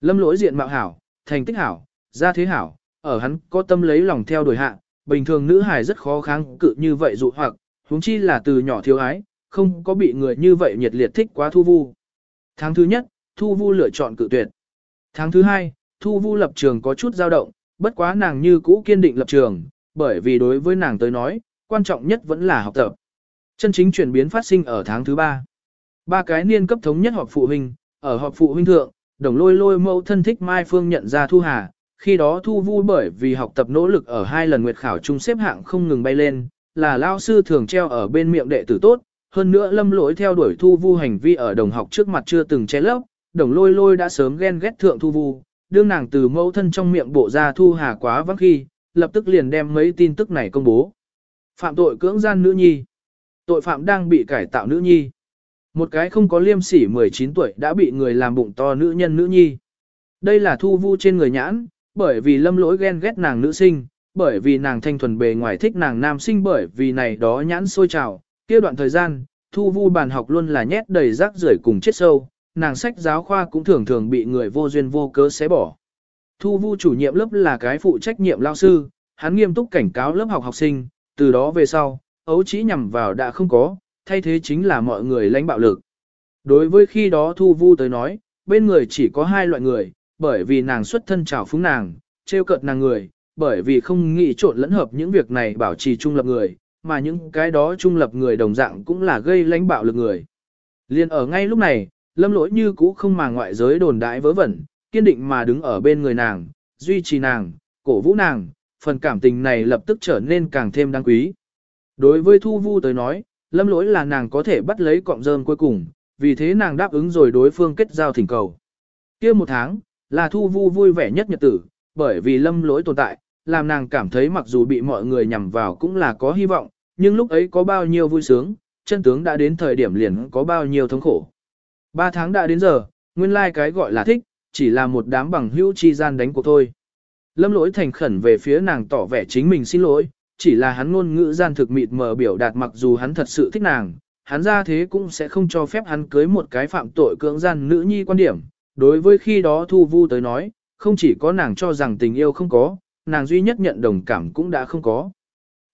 Lâm lỗi diện mạo hảo, thành tích hảo, gia thế hảo, ở hắn có tâm lấy lòng theo đuổi hạ, bình thường nữ hài rất khó kháng cự như vậy dụ hoặc, huống chi là từ nhỏ thiếu ái, không có bị người như vậy nhiệt liệt thích quá thu vu. Tháng thứ nhất, thu vu lựa chọn cự tuyệt. Tháng thứ hai, thu vu lập trường có chút dao động, bất quá nàng như cũ kiên định lập trường, bởi vì đối với nàng tới nói, quan trọng nhất vẫn là học tập. Chân chính chuyển biến phát sinh ở tháng thứ ba. Ba cái niên cấp thống nhất họp phụ huynh, ở họp phụ huynh thượng, đồng lôi lôi mẫu thân thích Mai Phương nhận ra Thu Hà, khi đó Thu Vu bởi vì học tập nỗ lực ở hai lần nguyệt khảo chung xếp hạng không ngừng bay lên, là lao sư thường treo ở bên miệng đệ tử tốt, hơn nữa lâm lỗi theo đuổi Thu Vu hành vi ở đồng học trước mặt chưa từng che lấp, đồng lôi lôi đã sớm ghen ghét thượng Thu Vu, đương nàng từ mẫu thân trong miệng bộ ra Thu Hà quá vắng khi, lập tức liền đem mấy tin tức này công bố. Phạm tội cưỡng gian nữ nhi. Tội phạm đang bị cải tạo nữ nhi. Một cái không có liêm sỉ 19 tuổi đã bị người làm bụng to nữ nhân nữ nhi. Đây là thu vu trên người nhãn, bởi vì lâm lỗi ghen ghét nàng nữ sinh, bởi vì nàng thanh thuần bề ngoài thích nàng nam sinh bởi vì này đó nhãn sôi trào, kia đoạn thời gian, thu vu bàn học luôn là nhét đầy rác rưởi cùng chết sâu, nàng sách giáo khoa cũng thường thường bị người vô duyên vô cớ xé bỏ. Thu vu chủ nhiệm lớp là cái phụ trách nhiệm lao sư, hắn nghiêm túc cảnh cáo lớp học học sinh, từ đó về sau, ấu chỉ nhằm vào đã không có, thay thế chính là mọi người lãnh bạo lực. Đối với khi đó Thu Vu tới nói, bên người chỉ có hai loại người, bởi vì nàng xuất thân trào phúng nàng, trêu cợt nàng người, bởi vì không nghĩ trộn lẫn hợp những việc này bảo trì trung lập người, mà những cái đó trung lập người đồng dạng cũng là gây lãnh bạo lực người. Liên ở ngay lúc này, lâm lỗi như cũ không mà ngoại giới đồn đại vớ vẩn, kiên định mà đứng ở bên người nàng, duy trì nàng, cổ vũ nàng, phần cảm tình này lập tức trở nên càng thêm đáng quý. Đối với Thu Vu tới nói, lâm lỗi là nàng có thể bắt lấy cọng rơm cuối cùng, vì thế nàng đáp ứng rồi đối phương kết giao thỉnh cầu. kia một tháng, là Thu Vu vui vẻ nhất nhật tử, bởi vì lâm lỗi tồn tại, làm nàng cảm thấy mặc dù bị mọi người nhằm vào cũng là có hy vọng, nhưng lúc ấy có bao nhiêu vui sướng, chân tướng đã đến thời điểm liền có bao nhiêu thống khổ. Ba tháng đã đến giờ, nguyên lai like cái gọi là thích, chỉ là một đám bằng hữu chi gian đánh cuộc thôi. Lâm lỗi thành khẩn về phía nàng tỏ vẻ chính mình xin lỗi, chỉ là hắn ngôn ngữ gian thực mịt mờ biểu đạt mặc dù hắn thật sự thích nàng, hắn ra thế cũng sẽ không cho phép hắn cưới một cái phạm tội cưỡng gian nữ nhi quan điểm. Đối với khi đó Thu Vu tới nói, không chỉ có nàng cho rằng tình yêu không có, nàng duy nhất nhận đồng cảm cũng đã không có.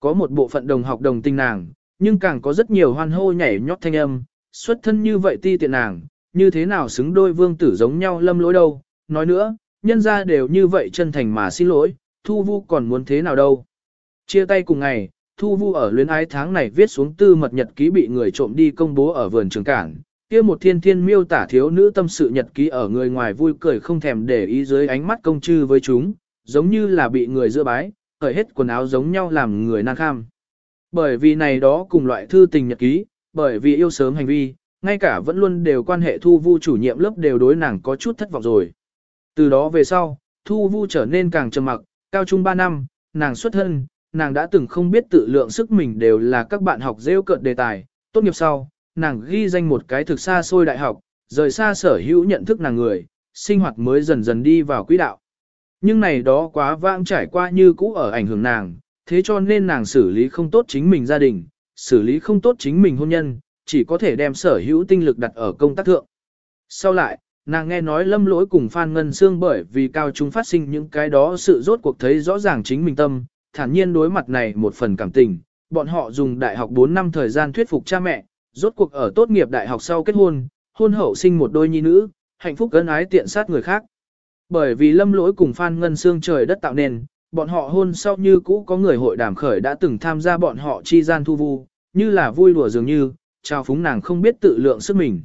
Có một bộ phận đồng học đồng tình nàng, nhưng càng có rất nhiều hoan hô nhảy nhót thanh âm, xuất thân như vậy ti tiện nàng, như thế nào xứng đôi vương tử giống nhau lâm lỗi đâu. Nói nữa, nhân ra đều như vậy chân thành mà xin lỗi, Thu Vu còn muốn thế nào đâu. Chia tay cùng ngày, Thu Vu ở luyến ái tháng này viết xuống tư mật nhật ký bị người trộm đi công bố ở vườn trường cảng. Kia một thiên thiên miêu tả thiếu nữ tâm sự nhật ký ở người ngoài vui cười không thèm để ý dưới ánh mắt công chư với chúng, giống như là bị người dựa bái, hởi hết quần áo giống nhau làm người nan kham. Bởi vì này đó cùng loại thư tình nhật ký, bởi vì yêu sớm hành vi, ngay cả vẫn luôn đều quan hệ Thu Vu chủ nhiệm lớp đều đối nàng có chút thất vọng rồi. Từ đó về sau, Thu Vu trở nên càng trầm mặc, cao trung 3 năm, nàng xuất thân, nàng đã từng không biết tự lượng sức mình đều là các bạn học rêu cợt đề tài, tốt nghiệp sau, nàng ghi danh một cái thực xa xôi đại học, rời xa sở hữu nhận thức nàng người, sinh hoạt mới dần dần đi vào quỹ đạo. Nhưng này đó quá vãng trải qua như cũ ở ảnh hưởng nàng, thế cho nên nàng xử lý không tốt chính mình gia đình, xử lý không tốt chính mình hôn nhân, chỉ có thể đem sở hữu tinh lực đặt ở công tác thượng. Sau lại, nàng nghe nói lâm lỗi cùng Phan Ngân Sương bởi vì cao trung phát sinh những cái đó sự rốt cuộc thấy rõ ràng chính mình tâm, thản nhiên đối mặt này một phần cảm tình, bọn họ dùng đại học 4 năm thời gian thuyết phục cha mẹ, rốt cuộc ở tốt nghiệp đại học sau kết hôn, hôn hậu sinh một đôi nhi nữ, hạnh phúc gân ái tiện sát người khác. Bởi vì lâm lỗi cùng Phan Ngân Sương trời đất tạo nên, bọn họ hôn sau như cũ có người hội đàm khởi đã từng tham gia bọn họ chi gian thu vu, như là vui đùa dường như, chào phúng nàng không biết tự lượng sức mình.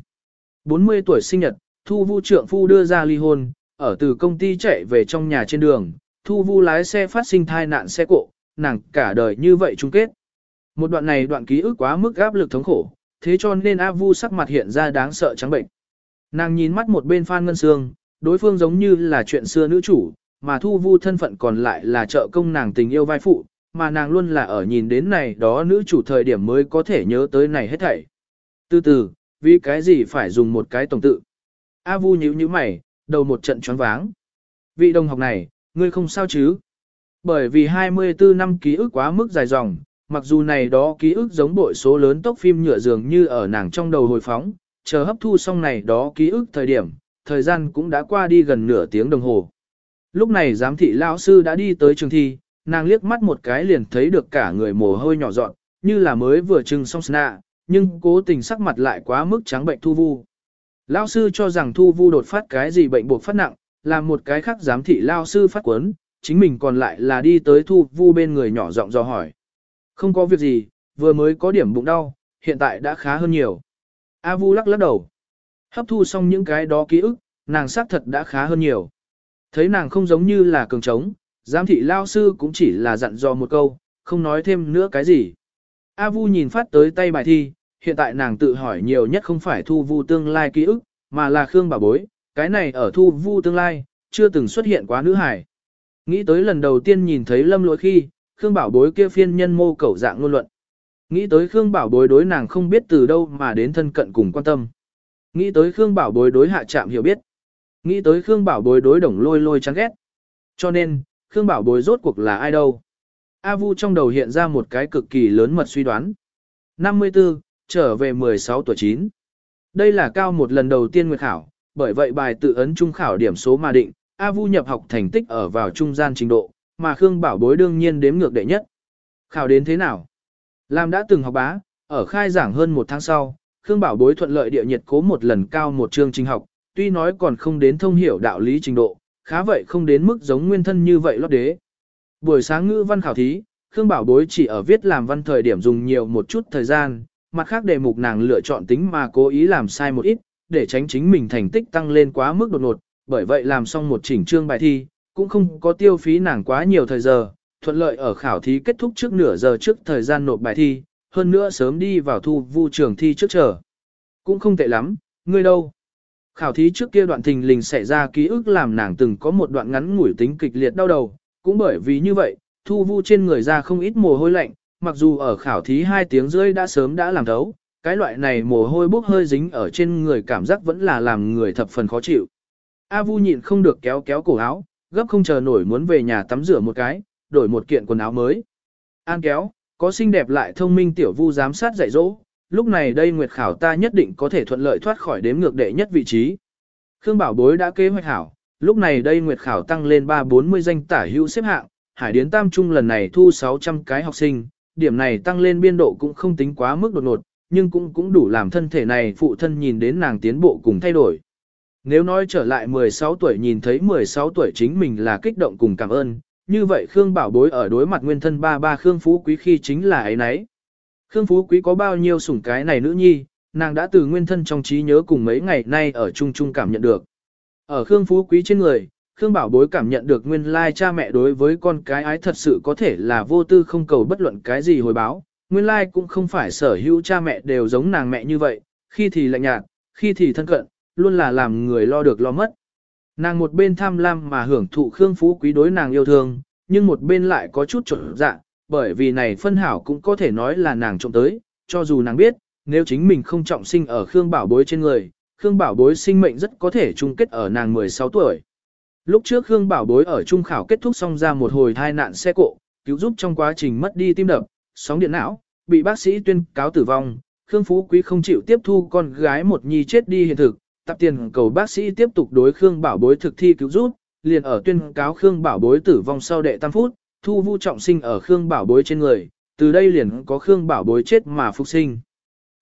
40 tuổi sinh nhật, thu vu trượng phu đưa ra ly hôn, ở từ công ty chạy về trong nhà trên đường, Thu Vu lái xe phát sinh thai nạn xe cộ, nàng cả đời như vậy chung kết. Một đoạn này đoạn ký ức quá mức áp lực thống khổ, thế cho nên A Vu sắc mặt hiện ra đáng sợ trắng bệnh. Nàng nhìn mắt một bên Phan Ngân Sương, đối phương giống như là chuyện xưa nữ chủ, mà thu vu thân phận còn lại là trợ công nàng tình yêu vai phụ, mà nàng luôn là ở nhìn đến này đó nữ chủ thời điểm mới có thể nhớ tới này hết thảy. Từ từ, vì cái gì phải dùng một cái tổng tự? A vu nhíu nhíu mày, đầu một trận choáng váng. Vị đồng học này, ngươi không sao chứ? Bởi vì 24 năm ký ức quá mức dài dòng, mặc dù này đó ký ức giống bội số lớn tốc phim nhựa dường như ở nàng trong đầu hồi phóng, chờ hấp thu xong này đó ký ức thời điểm, thời gian cũng đã qua đi gần nửa tiếng đồng hồ. Lúc này giám thị lão sư đã đi tới trường thi, nàng liếc mắt một cái liền thấy được cả người mồ hôi nhỏ dọn, như là mới vừa trưng xong sna, nhưng cố tình sắc mặt lại quá mức trắng bệnh thu vu. Lão sư cho rằng thu vu đột phát cái gì bệnh buộc phát nặng, làm một cái khác giám thị lão sư phát quấn, chính mình còn lại là đi tới thu vu bên người nhỏ giọng do hỏi. Không có việc gì, vừa mới có điểm bụng đau, hiện tại đã khá hơn nhiều. A vu lắc lắc đầu. Hấp thu xong những cái đó ký ức, nàng xác thật đã khá hơn nhiều. Thấy nàng không giống như là cường trống, giám thị lao sư cũng chỉ là dặn dò một câu, không nói thêm nữa cái gì. A Vu nhìn phát tới tay bài thi, hiện tại nàng tự hỏi nhiều nhất không phải thu vu tương lai ký ức, mà là Khương Bảo Bối, cái này ở thu vu tương lai, chưa từng xuất hiện quá nữ hải. Nghĩ tới lần đầu tiên nhìn thấy lâm lỗi khi, Khương Bảo Bối kia phiên nhân mô cẩu dạng ngôn luận. Nghĩ tới Khương Bảo Bối đối nàng không biết từ đâu mà đến thân cận cùng quan tâm. Nghĩ tới Khương Bảo Bối đối hạ trạm hiểu biết. Nghĩ tới Khương Bảo Bối đối đồng lôi lôi chán ghét. Cho nên, Khương Bảo Bối rốt cuộc là ai đâu? A Vu trong đầu hiện ra một cái cực kỳ lớn mật suy đoán. 54, trở về 16 tuổi 9. Đây là cao một lần đầu tiên nguyệt khảo, bởi vậy bài tự ấn trung khảo điểm số mà định, A Vu nhập học thành tích ở vào trung gian trình độ, mà Khương Bảo Bối đương nhiên đếm ngược đệ nhất. Khảo đến thế nào? Làm đã từng học bá, ở khai giảng hơn một tháng sau, Khương Bảo Bối thuận lợi địa nhiệt cố một lần cao một chương trình học, tuy nói còn không đến thông hiểu đạo lý trình độ, khá vậy không đến mức giống nguyên thân như vậy lót đế. Buổi sáng ngữ văn khảo thí, Khương Bảo Bối chỉ ở viết làm văn thời điểm dùng nhiều một chút thời gian, mặt khác đề mục nàng lựa chọn tính mà cố ý làm sai một ít, để tránh chính mình thành tích tăng lên quá mức đột ngột, bởi vậy làm xong một chỉnh chương bài thi, cũng không có tiêu phí nàng quá nhiều thời giờ, thuận lợi ở khảo thí kết thúc trước nửa giờ trước thời gian nộp bài thi, hơn nữa sớm đi vào thu vu trường thi trước chờ. Cũng không tệ lắm, ngươi đâu? Khảo thí trước kia đoạn thình lình xảy ra ký ức làm nàng từng có một đoạn ngắn ngủi tính kịch liệt đau đầu, cũng bởi vì như vậy, thu vu trên người ra không ít mồ hôi lạnh, mặc dù ở khảo thí 2 tiếng rưỡi đã sớm đã làm thấu, cái loại này mồ hôi bốc hơi dính ở trên người cảm giác vẫn là làm người thập phần khó chịu. A vu nhịn không được kéo kéo cổ áo, gấp không chờ nổi muốn về nhà tắm rửa một cái, đổi một kiện quần áo mới. An kéo, có xinh đẹp lại thông minh tiểu vu giám sát dạy dỗ, lúc này đây nguyệt khảo ta nhất định có thể thuận lợi thoát khỏi đếm ngược đệ nhất vị trí. Khương Bảo Bối đã kế hoạch hảo, lúc này đây nguyệt khảo tăng lên 340 danh tả hữu xếp hạng, Hải Điến Tam Trung lần này thu 600 cái học sinh, điểm này tăng lên biên độ cũng không tính quá mức đột ngột, nhưng cũng cũng đủ làm thân thể này phụ thân nhìn đến nàng tiến bộ cùng thay đổi. Nếu nói trở lại 16 tuổi nhìn thấy 16 tuổi chính mình là kích động cùng cảm ơn, như vậy Khương Bảo Bối ở đối mặt nguyên thân ba ba Khương Phú Quý khi chính là ấy nấy. Khương Phú Quý có bao nhiêu sủng cái này nữ nhi, nàng đã từ nguyên thân trong trí nhớ cùng mấy ngày nay ở chung chung cảm nhận được. Ở Khương Phú Quý trên người, Khương Bảo Bối cảm nhận được nguyên lai cha mẹ đối với con cái ái thật sự có thể là vô tư không cầu bất luận cái gì hồi báo. Nguyên lai cũng không phải sở hữu cha mẹ đều giống nàng mẹ như vậy, khi thì lạnh nhạt, khi thì thân cận, luôn là làm người lo được lo mất. Nàng một bên tham lam mà hưởng thụ Khương Phú Quý đối nàng yêu thương, nhưng một bên lại có chút trở dạ, bởi vì này phân hảo cũng có thể nói là nàng trộm tới, cho dù nàng biết, nếu chính mình không trọng sinh ở Khương Bảo Bối trên người, Khương Bảo Bối sinh mệnh rất có thể chung kết ở nàng 16 tuổi. Lúc trước Khương Bảo Bối ở trung khảo kết thúc xong ra một hồi thai nạn xe cộ, cứu giúp trong quá trình mất đi tim đập, sóng điện não, bị bác sĩ tuyên cáo tử vong. Khương Phú Quý không chịu tiếp thu con gái một nhi chết đi hiện thực, tập tiền cầu bác sĩ tiếp tục đối Khương Bảo Bối thực thi cứu giúp, liền ở tuyên cáo Khương Bảo Bối tử vong sau đệ tam phút, thu vu trọng sinh ở Khương Bảo Bối trên người, từ đây liền có Khương Bảo Bối chết mà phục sinh.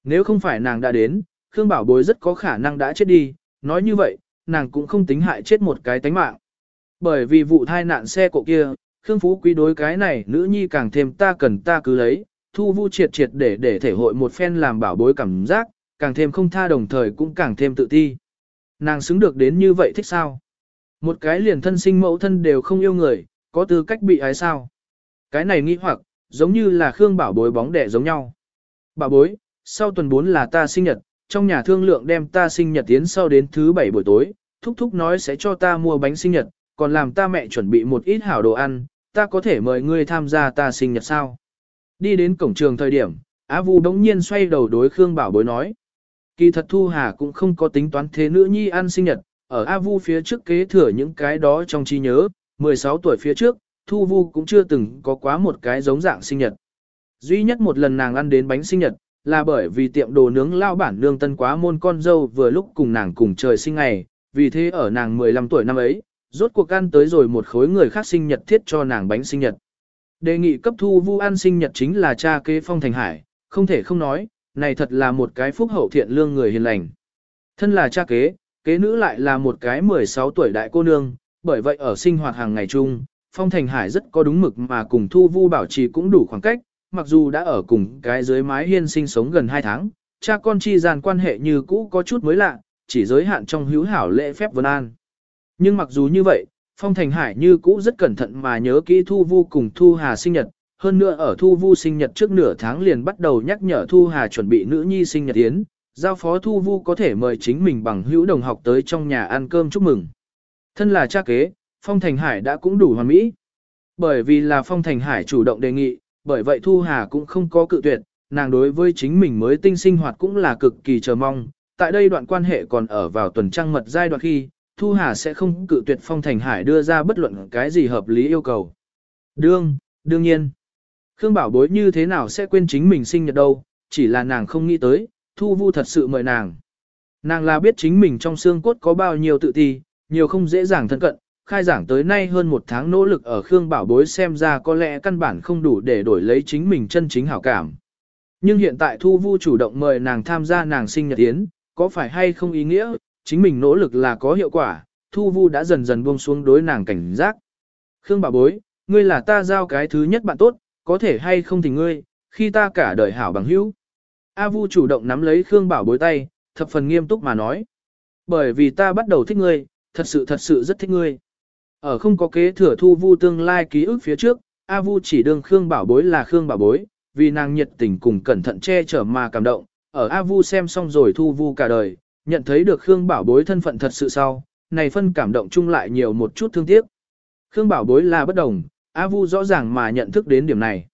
Nếu không phải nàng đã đến, Khương Bảo Bối rất có khả năng đã chết đi, nói như vậy, nàng cũng không tính hại chết một cái tánh mạng. Bởi vì vụ thai nạn xe cộ kia, Khương Phú Quý đối cái này nữ nhi càng thêm ta cần ta cứ lấy, thu vu triệt triệt để để thể hội một phen làm bảo bối cảm giác, càng thêm không tha đồng thời cũng càng thêm tự ti. Nàng xứng được đến như vậy thích sao? Một cái liền thân sinh mẫu thân đều không yêu người, có tư cách bị ái sao? Cái này nghi hoặc, giống như là Khương bảo bối bóng đẻ giống nhau. Bảo bối, sau tuần 4 là ta sinh nhật, trong nhà thương lượng đem ta sinh nhật tiến sau đến thứ bảy buổi tối, thúc thúc nói sẽ cho ta mua bánh sinh nhật, còn làm ta mẹ chuẩn bị một ít hảo đồ ăn, ta có thể mời ngươi tham gia ta sinh nhật sao? Đi đến cổng trường thời điểm, Á Vu đống nhiên xoay đầu đối Khương Bảo Bối nói. Kỳ thật Thu Hà cũng không có tính toán thế nữ nhi ăn sinh nhật, ở A Vu phía trước kế thừa những cái đó trong trí nhớ, 16 tuổi phía trước, Thu Vu cũng chưa từng có quá một cái giống dạng sinh nhật. Duy nhất một lần nàng ăn đến bánh sinh nhật, là bởi vì tiệm đồ nướng lao bản nương tân quá môn con dâu vừa lúc cùng nàng cùng trời sinh ngày, vì thế ở nàng 15 tuổi năm ấy, rốt cuộc ăn tới rồi một khối người khác sinh nhật thiết cho nàng bánh sinh nhật. Đề nghị cấp thu vu ăn sinh nhật chính là cha kế phong thành hải, không thể không nói, này thật là một cái phúc hậu thiện lương người hiền lành. Thân là cha kế, kế nữ lại là một cái 16 tuổi đại cô nương, bởi vậy ở sinh hoạt hàng ngày chung, phong thành hải rất có đúng mực mà cùng thu vu bảo trì cũng đủ khoảng cách, mặc dù đã ở cùng cái dưới mái hiên sinh sống gần 2 tháng, cha con chi gian quan hệ như cũ có chút mới lạ, chỉ giới hạn trong hữu hảo lễ phép vân an. Nhưng mặc dù như vậy, Phong Thành Hải như cũ rất cẩn thận mà nhớ kỹ Thu Vu cùng Thu Hà sinh nhật, hơn nữa ở Thu Vu sinh nhật trước nửa tháng liền bắt đầu nhắc nhở Thu Hà chuẩn bị nữ nhi sinh nhật yến, giao phó Thu Vu có thể mời chính mình bằng hữu đồng học tới trong nhà ăn cơm chúc mừng. Thân là cha kế, Phong Thành Hải đã cũng đủ hoàn mỹ. Bởi vì là Phong Thành Hải chủ động đề nghị, bởi vậy Thu Hà cũng không có cự tuyệt, nàng đối với chính mình mới tinh sinh hoạt cũng là cực kỳ chờ mong. Tại đây đoạn quan hệ còn ở vào tuần trăng mật giai đoạn khi, Thu Hà sẽ không cự tuyệt Phong Thành Hải đưa ra bất luận cái gì hợp lý yêu cầu. Đương, đương nhiên. Khương Bảo Bối như thế nào sẽ quên chính mình sinh nhật đâu, chỉ là nàng không nghĩ tới, Thu Vu thật sự mời nàng. Nàng là biết chính mình trong xương cốt có bao nhiêu tự ti, nhiều không dễ dàng thân cận, khai giảng tới nay hơn một tháng nỗ lực ở Khương Bảo Bối xem ra có lẽ căn bản không đủ để đổi lấy chính mình chân chính hảo cảm. Nhưng hiện tại Thu Vu chủ động mời nàng tham gia nàng sinh nhật yến, có phải hay không ý nghĩa, chính mình nỗ lực là có hiệu quả, Thu Vu đã dần dần buông xuống đối nàng cảnh giác. Khương Bảo Bối, ngươi là ta giao cái thứ nhất bạn tốt, có thể hay không thì ngươi, khi ta cả đời hảo bằng hữu. A Vu chủ động nắm lấy Khương Bảo Bối tay, thập phần nghiêm túc mà nói. Bởi vì ta bắt đầu thích ngươi, thật sự thật sự rất thích ngươi. Ở không có kế thừa Thu Vu tương lai ký ức phía trước, A Vu chỉ đương Khương Bảo Bối là Khương Bảo Bối, vì nàng nhiệt tình cùng cẩn thận che chở mà cảm động. Ở A Vu xem xong rồi Thu Vu cả đời, nhận thấy được Khương Bảo Bối thân phận thật sự sau, này phân cảm động chung lại nhiều một chút thương tiếc. Khương Bảo Bối là bất đồng, A Vu rõ ràng mà nhận thức đến điểm này.